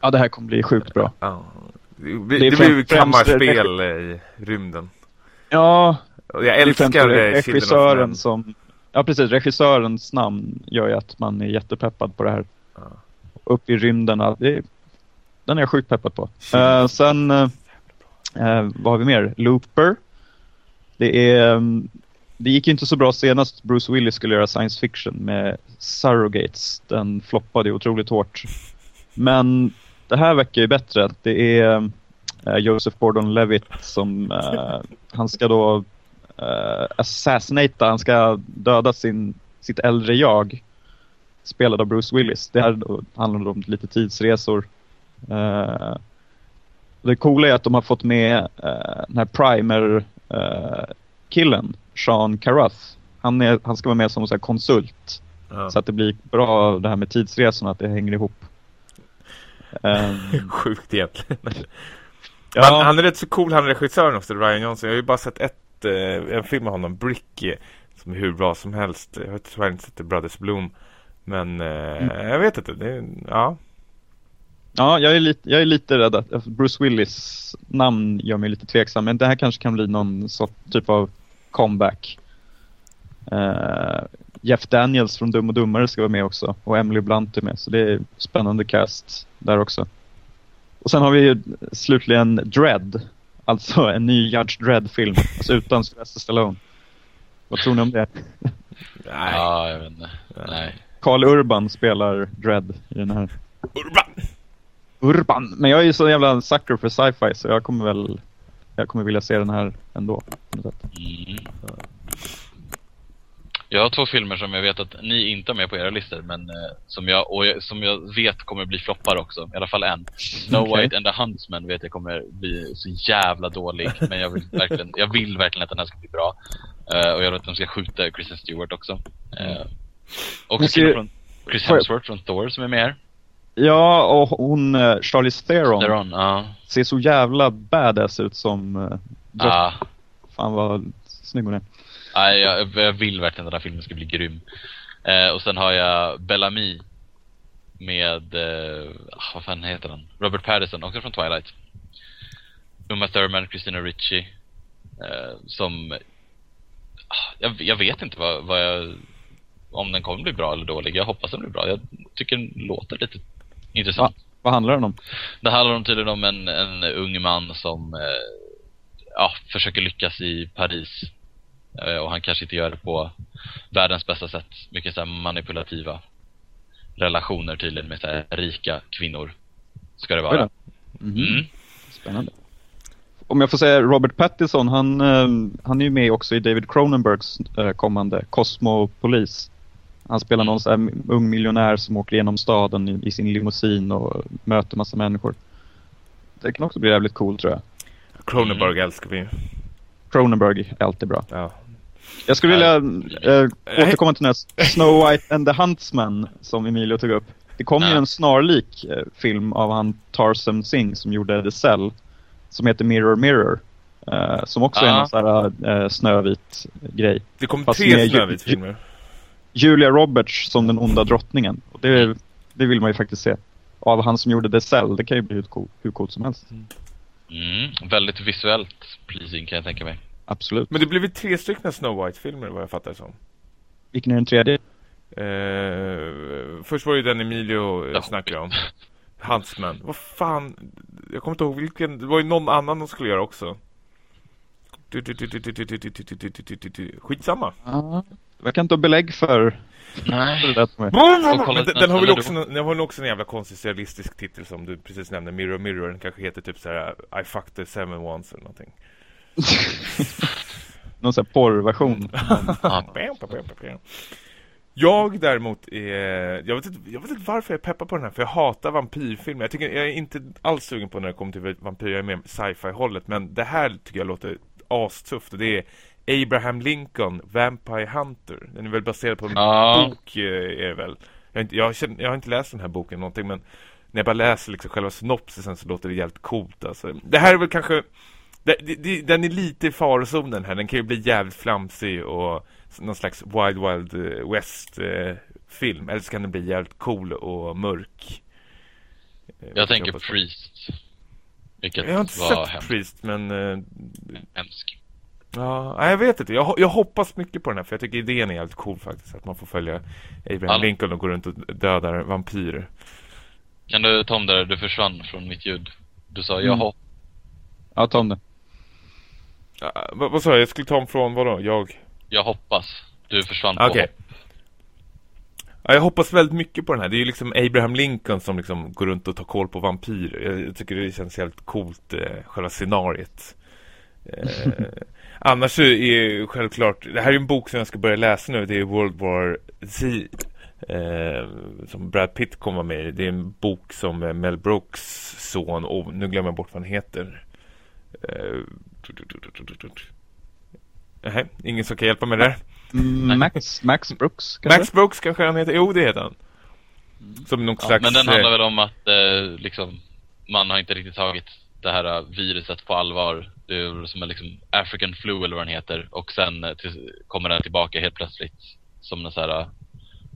Ja, det här kommer bli sjukt bra. Ja. Det, det, Det det blir ju kammarspel i rymden. Ja, jag det älskar of regissören som... Ja, precis. Regissörens namn gör ju att man är jättepeppad på det här. Ja. Upp i rymden. Det den är jag sjukt peppad på. Eh, sen, eh, vad har vi mer? Looper. Det är... mm, det gick ju inte så bra senast Bruce Willis skulle göra science fiction med Surrogates. Den floppade ju otroligt hårt. Men det här verkar ju bättre. Det är eh, Joseph Gordon-Levitt som... eh, han ska då uh, assassinata, han ska döda sin, sitt äldre jag. Spelad av Bruce Willis. Det här då handlar om lite tidsresor. Eh, det coola är att de har fått med eh, den här Primer-killen, eh, Sean Carruth. Han, är, han ska vara med som så konsult. Ja. Så att det blir bra det här med tidsresorna, att det hänger ihop. Ehm, Sjukt egentligen. ja, Han, han är rätt så cool, han är regissören också, Ryan Johnson. Jag har ju bara sett ett, eh, en film med honom, Bricky, som är hur bra som helst. Jag har tyvärr inte sett The Brothers Bloom. Men eh, jag vet inte, det ja. ja jag, är lite, jag är lite rädd att Bruce Willis namn gör mig lite tveksam. Men det här kanske kan bli någon sorts typ av comeback. Eh, Jeff Daniels från Dum och Dummare ska vara med också. Och Emily Blunt är med. Så det är spännande cast där också. Och sen har vi ju slutligen Dread. Alltså en ny Judge Dredd-film. Alltså utan Sylvester Stallone. Vad tror ni om det? Nej. Ja, jag vet inte. Nej. Carl Urban spelar Dredd i den här. Urban! Urban! Men jag är ju så jävla sucker för sci-fi så jag kommer väl... Jag kommer vilja se den här ändå. Mm. Jag har två filmer som jag vet att ni inte har med på era listor, men eh, som, jag, och jag, som jag vet kommer bli floppar också. I alla fall en. Snow Okej. White and the Huntsman vet jag kommer bli så jävla dålig. Men jag vill verkligen, jag vill verkligen att den här ska bli bra. Eh, och jag vet att de ska skjuta Kristen Stewart också. Uh, och Men kille ser- från Chris Hemsworth från Thor som är med här. Ja, och hon, eh, Charlize Theron, Theron, ja. ser så jävla badass ut som uh, Ja. Fan vad snygg hon är. Nej, jag, jag vill verkligen att den här filmen ska bli grym. Eh, och sen har jag Bellamy med, ah, vad fan heter den? Robert Pattinson, också från Twilight. Uma Thurman, Christina Ricci. Som, ah, jag, jag vet inte vad, vad jag, om den kommer bli bra eller dålig. Jag hoppas den blir bra. Jag tycker den låter lite intressant. Vad handlar den om? Det handlar om tydligen om en, en ung man som eh, ja, försöker lyckas i Paris. Eh, och han kanske inte gör det på världens bästa sätt. Mycket så manipulativa relationer tydligen med så här rika kvinnor. Ska det vara. Mhm. Mm. Spännande. om jag får säga Robert Pattinson, han, eh, han är ju med också i David Cronenbergs eh, kommande Cosmopolis. Han spelar någon så här ung miljonär som åker genom staden i, i sin limousin och möter massa människor. Det kan också bli jävligt cool tror jag. Cronenberg Mm. älskar vi. Cronenberg är alltid bra. Ja. Jag skulle vilja eh, återkomma till den här Snow White and the Huntsman som Emilio tog upp. Det kom ju en snarlik eh, film av han Tarsem Singh som gjorde The Cell. Som heter Mirror Mirror. Eh, som också är Ja. en sån här eh, snövit grej. Det kom Fast tre med- Snövit-filmer. Julia Roberts som den onda drottningen. Och det, det vill man ju faktiskt se. Av han som gjorde The Cell, det kan ju bli hur, cool, hur coolt som helst. Mm, väldigt visuellt pleasing kan jag tänka mig. Absolut. Men det blev ju tre stycken Snow White-filmer vad jag fattar som. Vilken är den tredje? Eh, först var ju den Emilio ja. snackade om. Huntsman. Vad fan? Jag kommer inte ihåg vilken. Det var ju någon annan de skulle göra också. Skitsamma. Ja. Jag verkar inte ha belägg för, för det Nej. som är. kolla den, den har väl också, den har väl också en jävla konstig realistisk titel som du precis nämnde. Mirror Mirror. Den kanske heter typ så här I fucked the seven once eller någonting. Någon sån här porrversion. Ja. Bam, bam, bam, bam. Jag däremot är, jag vet, inte, jag vet inte varför jag peppar på den här, för jag hatar vampyrfilmer. Jag, tycker, jag är inte alls sugen på när det kommer till vampyrer, jag är mer sci-fi-hållet. Men det här tycker jag låter astufft. Och det är Abraham Lincoln, Vampire Hunter. Den är väl baserad på en Ja. bok, eh, är det väl. Jag har, inte, jag, känner, jag har inte läst den här boken någonting, men när jag bara läser liksom själva synopsisen så låter det jävligt coolt. Alltså. Det här är väl kanske det, det, den är lite i farozonen här. Den kan ju bli jävligt flamsig och någon slags Wild Wild eh, West eh, film. Eller så kan den bli jävligt cool och mörk. Eh, Jag tänker. Priest. Vilket Jag har inte sett hemskt. Priest, men eh, hemsk. Ja, jag vet inte. Jag, jag hoppas mycket på den här, för jag tycker idén är jävligt cool faktiskt. Att man får följa Abraham Alla- Lincoln och gå runt och döda vampyrer. Kan du ta om det där? Du försvann från mitt ljud. Du sa Mm. jag hopp. Ja, ta om det. Ja, vad, vad sa jag? Jag skulle ta om från vad då? Jag? Jag hoppas. Du försvann på Okej. hopp. Ja, jag hoppas väldigt mycket på den här. Det är ju liksom Abraham Lincoln som liksom går runt och tar koll på vampyrer. Jag, jag tycker det känns jävligt coolt, eh, själva scenariet. Eh, annars är självklart, det här är en bok som jag ska börja läsa nu. Det är World War Z. Eh, som Brad Pitt kommer med i. Det är en bok som eh, Mel Brooks son, och nu glömmer jag bort vad han heter. Eh, Nej, ingen som kan hjälpa mig där. Mm, Max, Max Brooks kanske? Max Brooks kanske han heter? Jo, det heter han. Som någon Ja, slags... men den eh, handlar väl om att eh, liksom, man har inte riktigt tagit det här eh, viruset på allvar. Är som en liksom African flu eller vad den heter. Och sen eh, till, kommer den tillbaka helt plötsligt. Som en så här, eh,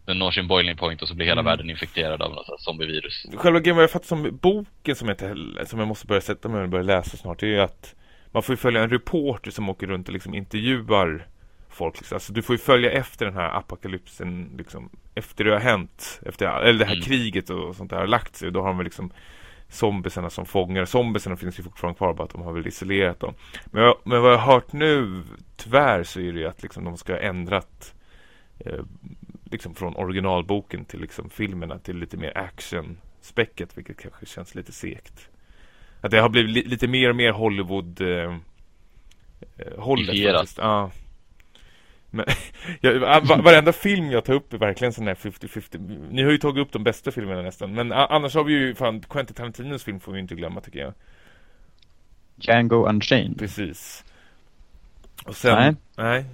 den når sin boiling point och så blir hela Mm. världen infekterad av något zombievirus. Själva grejen vad jag fattar som boken som, heter, som jag måste börja sätta mig och börja läsa snart, det är ju att man får ju följa en reporter som åker runt och liksom intervjuar folk. Liksom. Alltså, du får ju följa efter den här apokalypsen, liksom, efter det har hänt, efter, eller det här Mm. kriget och sånt där har lagt sig. Då har de liksom zombiesarna som fångar. Zombiesarna finns ju fortfarande kvar, bara att de har väl isolerat dem. Men, jag, men vad jag har hört nu, tyvärr, så är det ju att liksom, de ska ha ändrat eh, liksom från originalboken till liksom filmerna till lite mer action-späcket, vilket kanske känns lite segt. Att det har blivit li lite mer och mer Hollywood eh, eh, hållet faktiskt. Men jag, va- varenda film jag tar upp är verkligen sån här 50-50. Ni har ju tagit upp de bästa filmerna nästan. Men annars har vi ju fan Quentin Tarantinos film får vi inte glömma tycker jag. Django Unchained. Precis. Och sen, Nej. nej.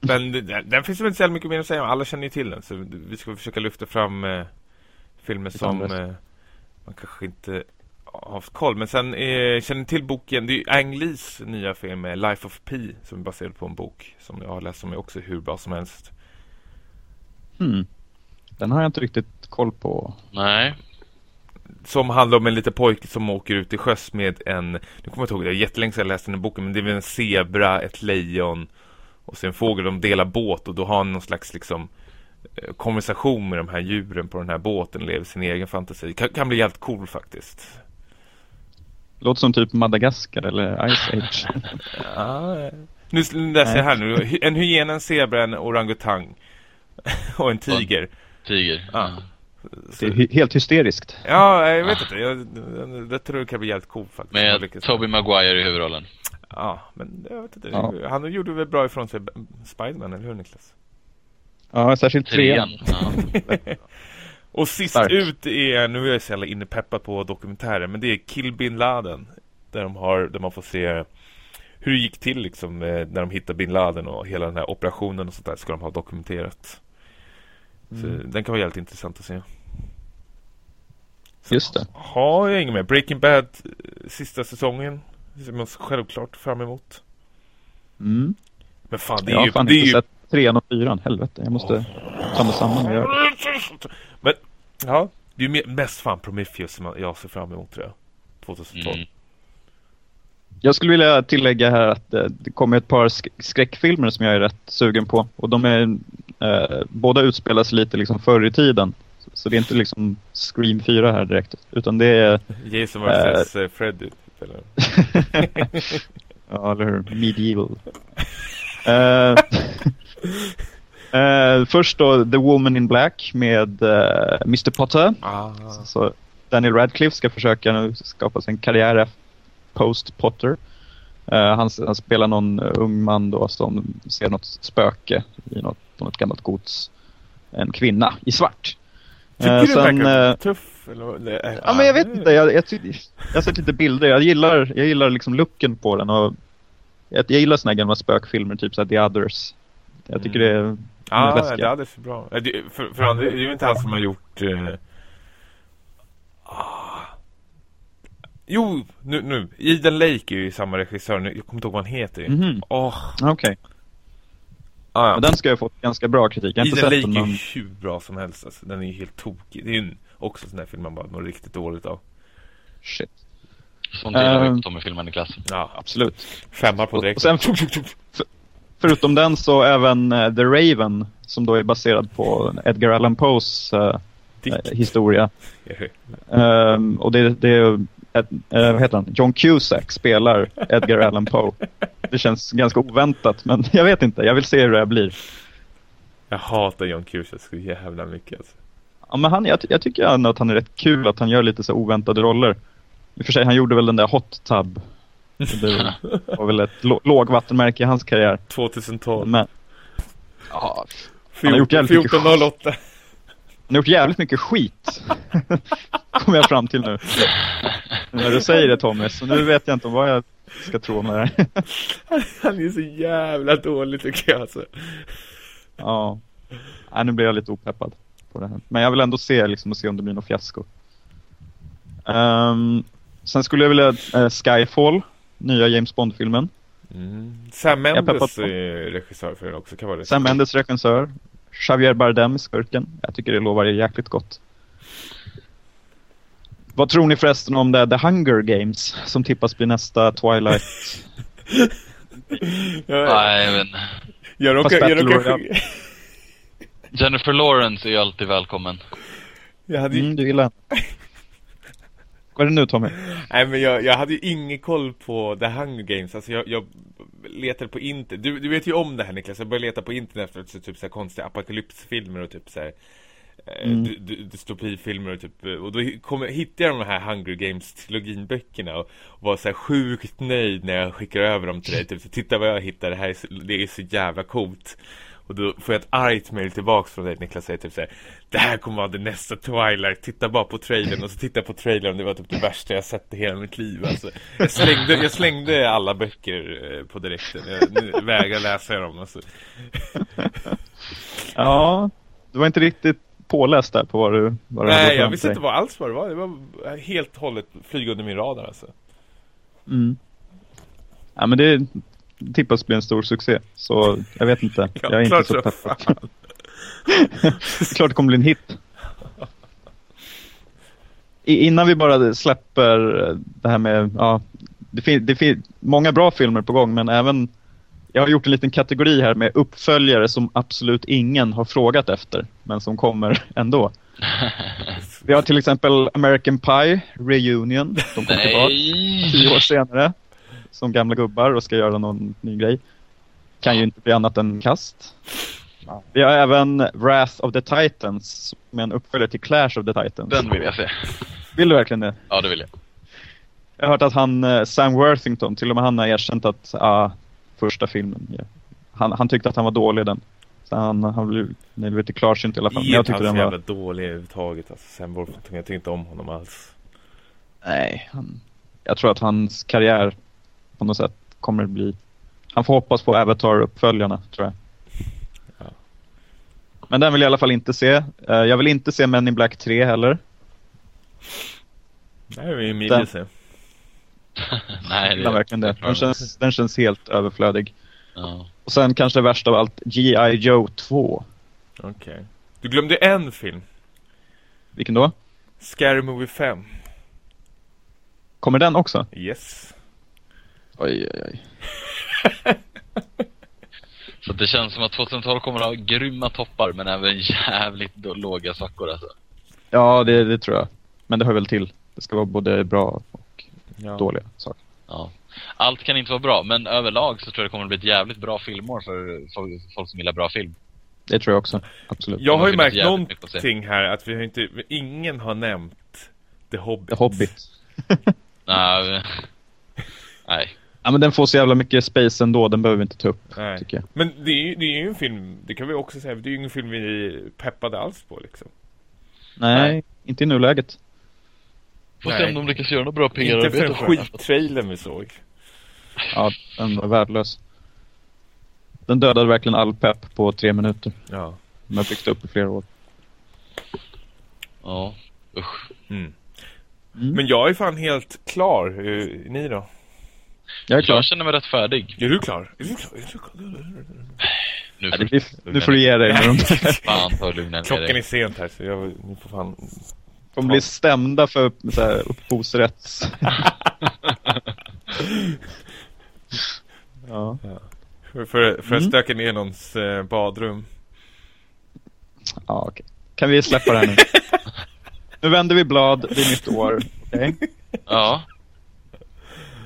Men den, den finns väl inte så mycket mer att säga om. Alla känner ju till den. Så vi ska försöka lyfta fram eh, filmer som eh, man kanske inte haft koll. Men sen eh, känner till boken. Det är ju Ang Lees nya film eh, Life of Pi. Som är baserad på en bok som jag har läst som är också hur bra som helst. Hmm. Den har jag inte riktigt koll på. Nej. Som handlar om en liten pojke som åker ut i sjöss med en, nu kommer jag inte ihåg det, jättelänge sedan jag läste den boken, men det är väl en zebra, ett lejon och så en fågel, de delar båt och då har han någon slags liksom eh, konversation med de här djuren på den här båten, lever sin egen fantasi. Kan, kan bli jävligt cool faktiskt. Låter som typ Madagaskar eller Ice Age. Ja, nu läser jag här nu, en hyena, en zebra, en orangutang och en tiger. Tiger. Ja. Det är helt hysteriskt. Ja, jag vet inte. Jag, det, det tror jag kan bli jävligt coolt faktiskt. Med. Toby Maguire i huvudrollen. Ja, men jag vet inte. Ja. Han gjorde väl bra ifrån sig Spiderman, eller hur Niklas? Ja, särskilt trean. Trean. Ja. Och sist Stark. ut är, nu är jag så jävla innepeppad på dokumentärer, men det är Kill bin Laden. Där, de har, där man får se hur det gick till liksom eh, när de hittade bin Laden och hela den här operationen och sånt där ska de ha dokumenterat. Så Mm. den kan vara jävligt intressant att se. Just det. Har jag inget mer. Breaking Bad eh, sista säsongen. Ser man självklart fram emot. Mm. Men fan, det är Jag har ju... fan det är inte ju... sett trean och fyran. Helvete, jag måste mig samman och göra. Men, ja. Det är ju me- mest fan Prometheus som jag ser fram emot tror jag. 2012. Mm. Jag skulle vilja tillägga här att eh, det kommer ett par sk- skräckfilmer som jag är rätt sugen på. Och de är, eh, båda utspelas lite liksom förr i tiden. Så det är inte liksom Scream 4 här direkt. Utan det är, Jason vs uh, Freddy. Typ, eller? ja eller hur, medieval. Eh, först då The Woman in Black med eh, Mr Potter. Ah. Så Daniel Radcliffe ska försöka nu skapa sig en karriär post Potter. Eh, han, han spelar någon ung man då som ser något spöke i något, på något gammalt gods. En kvinna i svart. Tycker du sen, verkar tuff? Eller? Det Ja men jag vet inte, jag, jag, jag har sett lite bilder. Jag gillar, jag gillar liksom looken på den och jag, jag gillar såna här gamla spökfilmer, typ såhär The Others. Jag tycker det är de är Ja, läskiga. det hade så bra. Det- För, för han, det är ju inte han som har gjort... Eh... Ah. Jo, nu, nu. Eden Lake är ju samma regissör. Nu- Jag kommer inte ihåg vad han heter. Mhm. Åh, Okej, ah, ja. men den ska jag ha fått ganska bra kritik. Jag Eden Lake den är men... ju hur bra som helst. Alltså. Den är ju helt tokig. Det är ju en- också en sån där film man bara mår riktigt dåligt av. Shit. Sånt gillar vi Ehm. på Tommy-filmen i klass. Ja, Absolut. femmar på Och- direkt. och sen- Förutom den så även eh, The Raven som då är baserad på Edgar Allan Poes eh, eh, historia. Ehm, och det, det är ett, eh, vad heter han? John Cusack spelar Edgar Allan Poe. Det känns ganska oväntat men jag vet inte. Jag vill se hur det här blir. Jag hatar John Cusack så jävla mycket. Alltså. Ja, men han, jag, jag tycker ändå att han är rätt kul att han gör lite så oväntade roller. I och för sig, han gjorde väl den där Hot Tub. Det var väl ett lå- lågvattenmärke i hans karriär. 2012. Men, ja, Han har gjort jävligt mycket 1408. Han har gjort jävligt mycket skit. Kommer jag fram till nu. När du säger det Tommy, så nu vet jag inte vad jag ska tro om det här. Han är så jävla dålig tycker jag alltså. ja. Nej, nu blir jag lite opeppad på det här. Men jag vill ändå se, liksom, och se om det blir något fiasko. Ehm, sen skulle jag vilja eh, Skyfall, nya James Bond-filmen. Mm. Sam Mendes är regissör för den också kan vara det. Sam Mendes regissör. Javier Bardem skurken. Jag tycker det lovar jäkligt gott. Vad tror ni förresten om det The Hunger Games som tippas bli nästa Twilight? Ja, Nej, men jag råkar, jag råkar. Jennifer Lawrence är ju alltid välkommen. jag hade ju, Mm, du gillar. Vad är det nu Tommy? nej men jag, jag hade ju ingen koll på The Hunger Games, alltså jag, jag letade på internet, du, du vet ju om det här Niklas, jag började leta på internet efter så, typ så här konstiga apokalypsfilmer och typ så här eh, Mm. dy- dy- dystopifilmer och typ, och då kom, hittade jag de här Hunger Games trilogin-böckerna och, var så här sjukt nöjd när jag skickar över dem till dig, typ så titta vad jag hittar, det här är så, det är så jävla coolt och då får jag ett argt mail tillbaks från dig Niklas säger typ såhär Det här kommer vara det nästa Twilight Titta bara på trailern och så tittar jag på trailern Det var typ det värsta jag sett i hela mitt liv alltså. jag, slängde, jag slängde alla böcker eh, på direkten Jag vägrar läsa dem alltså. Ja, du var inte riktigt påläst där på vad du vad du Nej jag visste inte vad alls vad det var Det var helt hållet flyga under min radar alltså. Mm. Ja, men det tippas bli en stor succé. Så jag vet inte. Ja, jag är inte så peppad. det är klart det kommer bli en hit. I, innan vi bara släpper det här med, ja, det finns det fin många bra filmer på gång men även, jag har gjort en liten kategori här med uppföljare som absolut ingen har frågat efter men som kommer ändå. Vi har till exempel American Pie Reunion, de kommer tillbaka tio år senare som gamla gubbar och ska göra någon ny grej. Kan ju inte bli annat än kast. Vi har även Wrath of the Titans med en uppföljare till Clash of the Titans. Den vill jag se. Vill du verkligen det? Ja, det vill jag. Jag har hört att han, eh, Sam Worthington, till och med han har erkänt att ah, första filmen, ja. han, han tyckte att han var dålig den. Så han, han blev nej, lite klarsynt i alla fall. Men Är jag tyckte han den så var... jävla dålig överhuvudtaget alltså, Sam Worthington, jag tycker inte om honom alls Nej, han, jag tror att hans karriär på något sätt kommer att bli... Han får hoppas på Avatar-uppföljarna, tror jag. Ja. Men den vill jag i alla fall inte se. Eh, Jag vill inte se Men in Black 3 heller. Nej, det är ju Den- se Nej, Jag gillar verkligen det. Den känns, den känns helt överflödig. Ja. Och sen kanske värst av allt, G.I. Joe 2. Okej Du glömde en film Vilken då? Scary Movie 5 Kommer den också? Yes Oj, oj, oj. Så det känns som att 2012 kommer att ha grymma toppar, men även jävligt då, låga svackor alltså. Ja, det, det tror jag. Men det hör väl till. Det ska vara både bra och ja. dåliga saker. Ja. Allt kan inte vara bra, men överlag så tror jag det kommer att bli ett jävligt bra filmår för folk, som gillar bra film. Det tror jag också. Absolut. Jag har ju märkt någonting här att vi har inte, ingen har nämnt The Hobbit The Hobbit. Nej, nej. Ja, men den får så jävla mycket space ändå. Den behöver vi inte ta upp, Nej. tycker jag. Men det är, ju, det är ju en film, det kan vi också säga, det är ju ingen film vi peppade alls på liksom Nej, Nej. inte i nuläget. Får se om de lyckas göra något bra Inte PR-arbete för för den. skittrailern vi såg Ja, den var värdelös. Den dödade verkligen all pepp på tre minuter. Ja De har byggt upp i flera år. Ja, usch. mm. Mm. Men jag är fan helt klar, Eh, ni då? Jag är klar. Jag känner mig rätt färdig. Är du klar? Är du klar? Är du klar? Nu Ja, får nu du ge dig. fan ta lugna Klockan är sent här så jag, får fan De blir stämda för så här, upphovsrätts... ja. För, för, för att Mm. stöka ner någons eh, badrum Ja, okej. Kan vi släppa det här nu? nu vänder vi blad, det är nytt år. Okej? Ja.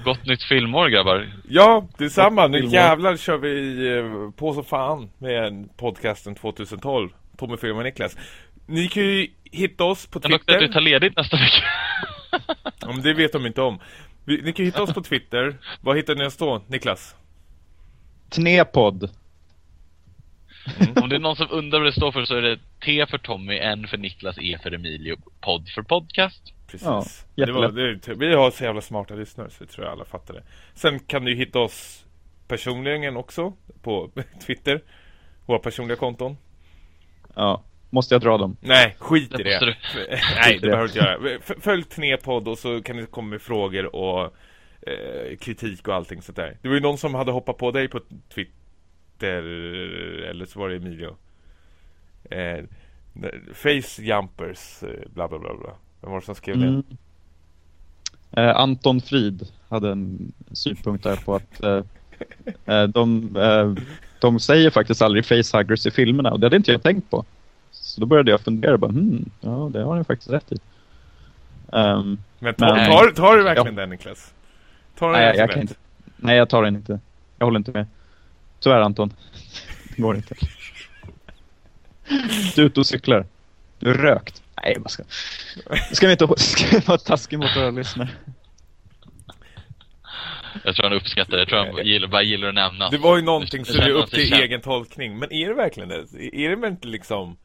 Gott nytt filmår grabbar. Ja, detsamma. Nu jävlar kör vi eh, på så fan med podcasten 2012 Tommy Film och Niklas Ni kan ju hitta oss på Jag luktar att du Twitter tar ledigt nästa vecka. ja, men Det vet de inte om vi, Ni kan hitta oss på Twitter Vad hittar ni oss då, Niklas? Tnepod. Om det är någon som undrar vad det står för så är det T för Tommy, N för Niklas, E för Emilio, podd för podcast. Precis Ja, det var, det, Vi har så jävla smarta lyssnare så det tror jag alla fattar det Sen kan du hitta oss personligen också På Twitter Våra personliga konton Ja. Måste jag dra dem? Nej, skit i Det det. Nej, det behöver du inte göra. Följ Tnepodd och så kan ni komma med frågor och eh, kritik och allting sånt där. Det var ju någon som hade hoppat på dig på Twitter, eller så var det Emilio. Eh, face jumpers, eh, bla bla bla bla. Vem var det som skrev Mm. Eh, Anton Frid hade en synpunkt där på att eh, eh, de, eh, de säger faktiskt aldrig facehuggers i filmerna och det hade inte jag tänkt på. Så då började jag fundera bara, hmm, ja det har ni faktiskt rätt i. Det? Men tar, Nej. tar, tar du verkligen den Niklas? Tar du nej, jag, kan inte. Nej, jag tar den inte. Jag håller inte med. Tyvärr Anton. Det går inte. Du är ute och cyklar. Du är rökt. Nej, vad ska... Ska vi inte ska vi vara taskiga mot våra lyssnare? Jag tror han uppskattar det. Jag tror han gillar, bara gillar att nämna. Det var ju någonting som är upp till känns- egen tolkning. Men är det verkligen det? Är det väl inte liksom...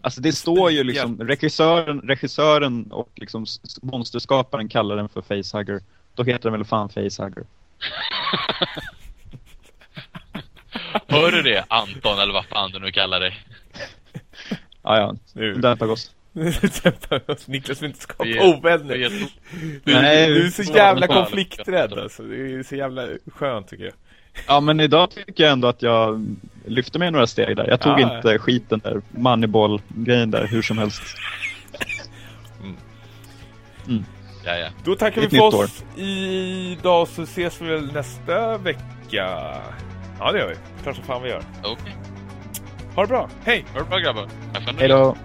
Alltså det står ju liksom, regissören, regissören och liksom monsterskaparen kallar den för facehugger. Då heter den väl fan facehugger. Hör du det Anton eller vad fan du nu kallar dig? Ja, ja. Nu. Dämpa oss. Niklas vill inte skapa Vi ovänner. vi är- Du, Nej, du är så jävla konflikträdd alltså. Det är så jävla skönt tycker jag. Ja, men idag tycker jag ändå att jag lyfte mig några steg där. Jag tog Ja. inte skiten där, moneyball-grejen där, hur som helst. Ja, ja. Då tackar vi Ett för nytt oss idag så ses vi väl nästa vecka. Ja det gör vi. Klart som fan vi gör. Okej. Ha det bra. Hej! Ha det bra grabbar. Hej då!